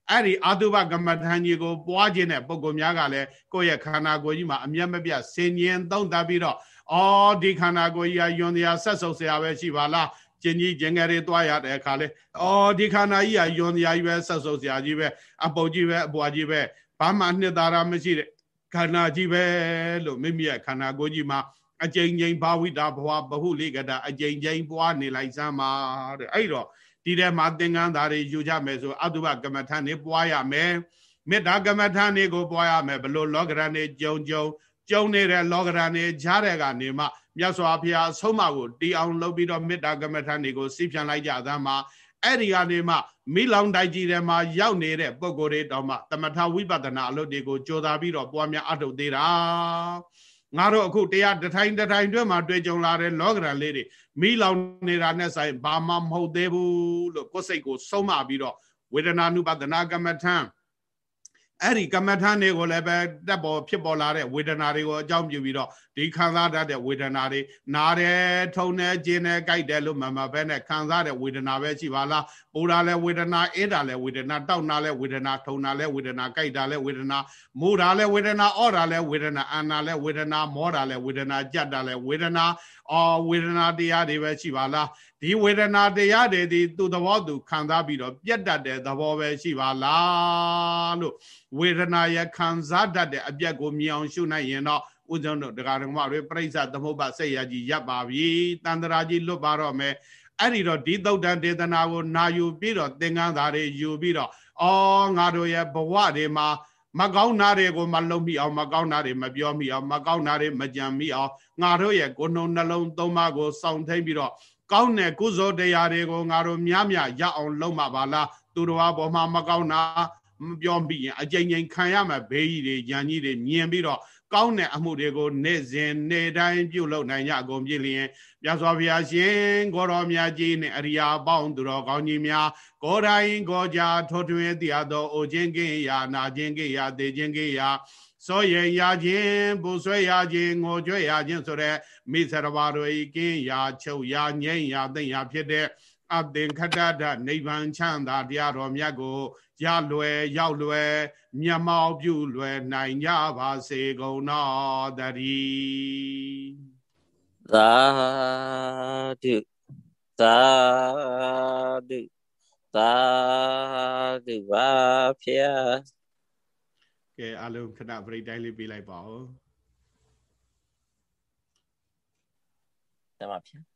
အဲ့ဒီအတုပကမ္မထံကြီးကိုပွားခြင်းတဲ့ပုံကောများကလည်းကိုယ့်ရဲ့ခန္ဓာကိုယ်ကြီးမှာအမျက်မပြတ်ဆင်ញင်သုံးသပ်ပြီးတော့အော်ဒီခန္ဓာကိုယ်ကြီးကယွန်တရားဆက်ဆုပ်ဆရာပဲရှိပါလားကျင်ကြီးကျင်ငယ်တွေတွားရတဲ့အခါလဲအော်ဒီခန္ဓာကြီးကယွန်တရားကြီးပဲဆက်ဆုပ်ဆရာကြီးပဲအပုတ်ကြီးပဲအပွားကြီးပဲဘာမှနှစ်သာရမရှိတဲ့ ခန္ဓာကြီးပဲလို့မိမိရဲ့ခန္ဓာကိုယ်ကြီးမှာအကျဉ်းချင်းဘာဝိတာဘဝဘဟုလိကတာအကျဉ်းချင်းပွားနေလိုက်စမ်းပါတဲ့အဲ့တော့ဒီထဲမှာသင်္ကန်းသားတွေယူကြမယ်ဆိုအတုပကမ္မထန်နေပွားရမယ်မေတ္တာကမ္မထန်နေကိုပွားရမယ်ဘလို့လောကရန်နေကြုံကြုံကြုံနေတဲ့လောကဓာတ်နေကြားတဲ့ကနေမှမြတ်စွာဘုရားအဆုံးအမကိုတီအောင်လုပ်ပြီးတော့မေတ္တာကမ္မထာတွေကိုစီးပြန်လိုက်ကြသမ်းမှာ အဲ့ဒီကနေမှမိလောင်တိုက်ကြီးထဲမှာရောက်နေတဲ့ပုံကိုယ်တွေတောင်မှတမထဝိပဿနာအလုပ်တွေကိုကြိုးစားပြီးတော့ပွားများအထုတ်သေးတာငါတို့အခုတရားတထိုင်တထိုင်တွဲမှာတွေ့ကြုံလာတဲ့လောကဓာတ်လေးတွေမိလောင်နေတာနဲ့ဆိုင်ဘာမှမဟုတ်သေးဘူးလို့ကိုယ်စိတ်ကိုဆုံးမပြီးတော့ဝေဒနာနုပဒနာကမ္မထံ အဲ့ဒီကမ္မထာတွေကိုလည်းပဲတက်ပေါ်ဖြစ်ပေါ်လာတဲ့ဝေဒနာတွေကိုအကြောင်းပြုပြီးတော့ဒီခံစားတတ်တဲ့ဝေဒနာတွေနားတယ်ထုံတယ်ကျင်တယ်ကြိုက်တယ်လို့မမဘဲနဲ့ခံစားတဲ့ဝေဒနာပဲရှိပါလားပူတာလဲဝေဒနာအေးတာလဲဝေဒနာတောက်တာလဲဝေဒနာထုံတာလဲဝေဒနာကြိုက်တာလဲဝေဒနာမူတာလဲဝေဒနာအော့တာလဲဝေဒနာအာနာလဲဝေဒနာမောတာလဲဝေဒနာကြက်တာလဲဝေဒနာ အော်ဝေဒနာတရားတွေပဲရှိပါလားဒီဝေဒနာတရားတွေဒီသူသဘောသူခံစားပြီးတော့ပြတ်တတ်တဲ့သဘောပဲရှိပါလားလို့ဝေဒနာရဲ့ခံစားတတ်တဲ့အပြက်ကိုမြင်အောင်ရှုနိုင်ရင်တော့ဦးဇုံတို့တရားတော်မတွေပြိဿသမုပ္ပါစိတ်ရကြီးရပ်ပါပြီတန်တရာကြီးလွတ်ပါတော့မယ်အဲ့ဒီတော့ဒီသုတ်တန်ဒေသနာကိုနာယူပြီးတော့သင်္ကန်းသားတွေယူပြီးတော့အော်ငါတို့ရဲ့ဘဝတွေမှာ မကောင်းတာတွေကိုမလုံးမိအောင်မကောင်းတာတွေမပြောမိအောင်မကောင်းတာတွေမကြံမိအောင်ငါတို့ရဲ့ကိုယ်နှုံနှလုံးသုံးပါးကိုစောင့်ထိန်ပြီးတော့ကောင်းတဲ့ကုသိုလ်တရားတွေကိုငါတို့များများရအောင်လုပ်မှာပါလားသူတော်ဘာပေါ်မှာမကောင်းတာမပြောမိရင်အကြိမ်ကြိမ်ခံရမှာဘေးကြီးတွေရန်ကြီးတွေမြင်ပြီးတော့ ကောင်းတဲ့အမှုတွေကိုနေ့စဉ်နေ့တိုင်းပြုလုပ်နိုင်ကြကုန်ပြီလျင်မြတ်စွာဘုရားရှင်ကိုတော်မြတ်ကြီးနဲ့အရိယာပေါင်းသူတော်ကောင်းကြီးများကိုယ်တိုင်ကိုကြထိုးထွင်းတရားတော်အိုခြင်းကိရာနာခြင်းကိရာသေခြင်းကိရာစောရရခြင်းပူဆွဲရခြင်းငိုကြွရခြင်းဆိုတဲ့မိဆရဘာတို့ဤကင်းရာချုပ်ရာငြိမ့်ရာသိမ့်ရာဖြစ်တဲ့ အသင်္ခတတနိဗ္ဗာန်ချမ်းသာတရားတော်မြတ်ကိုရလွယ်ရောက်လွယ်မျက်မှောက်ပြုလွယ်နိုင်ကြပါစေကုန်တော်တည်းသာဓုသာဓုသာဓုပါဖျားကဲအလုံးခဏပရိတိုင်းလေးပေးလိုက်ပါဦးတမဖျား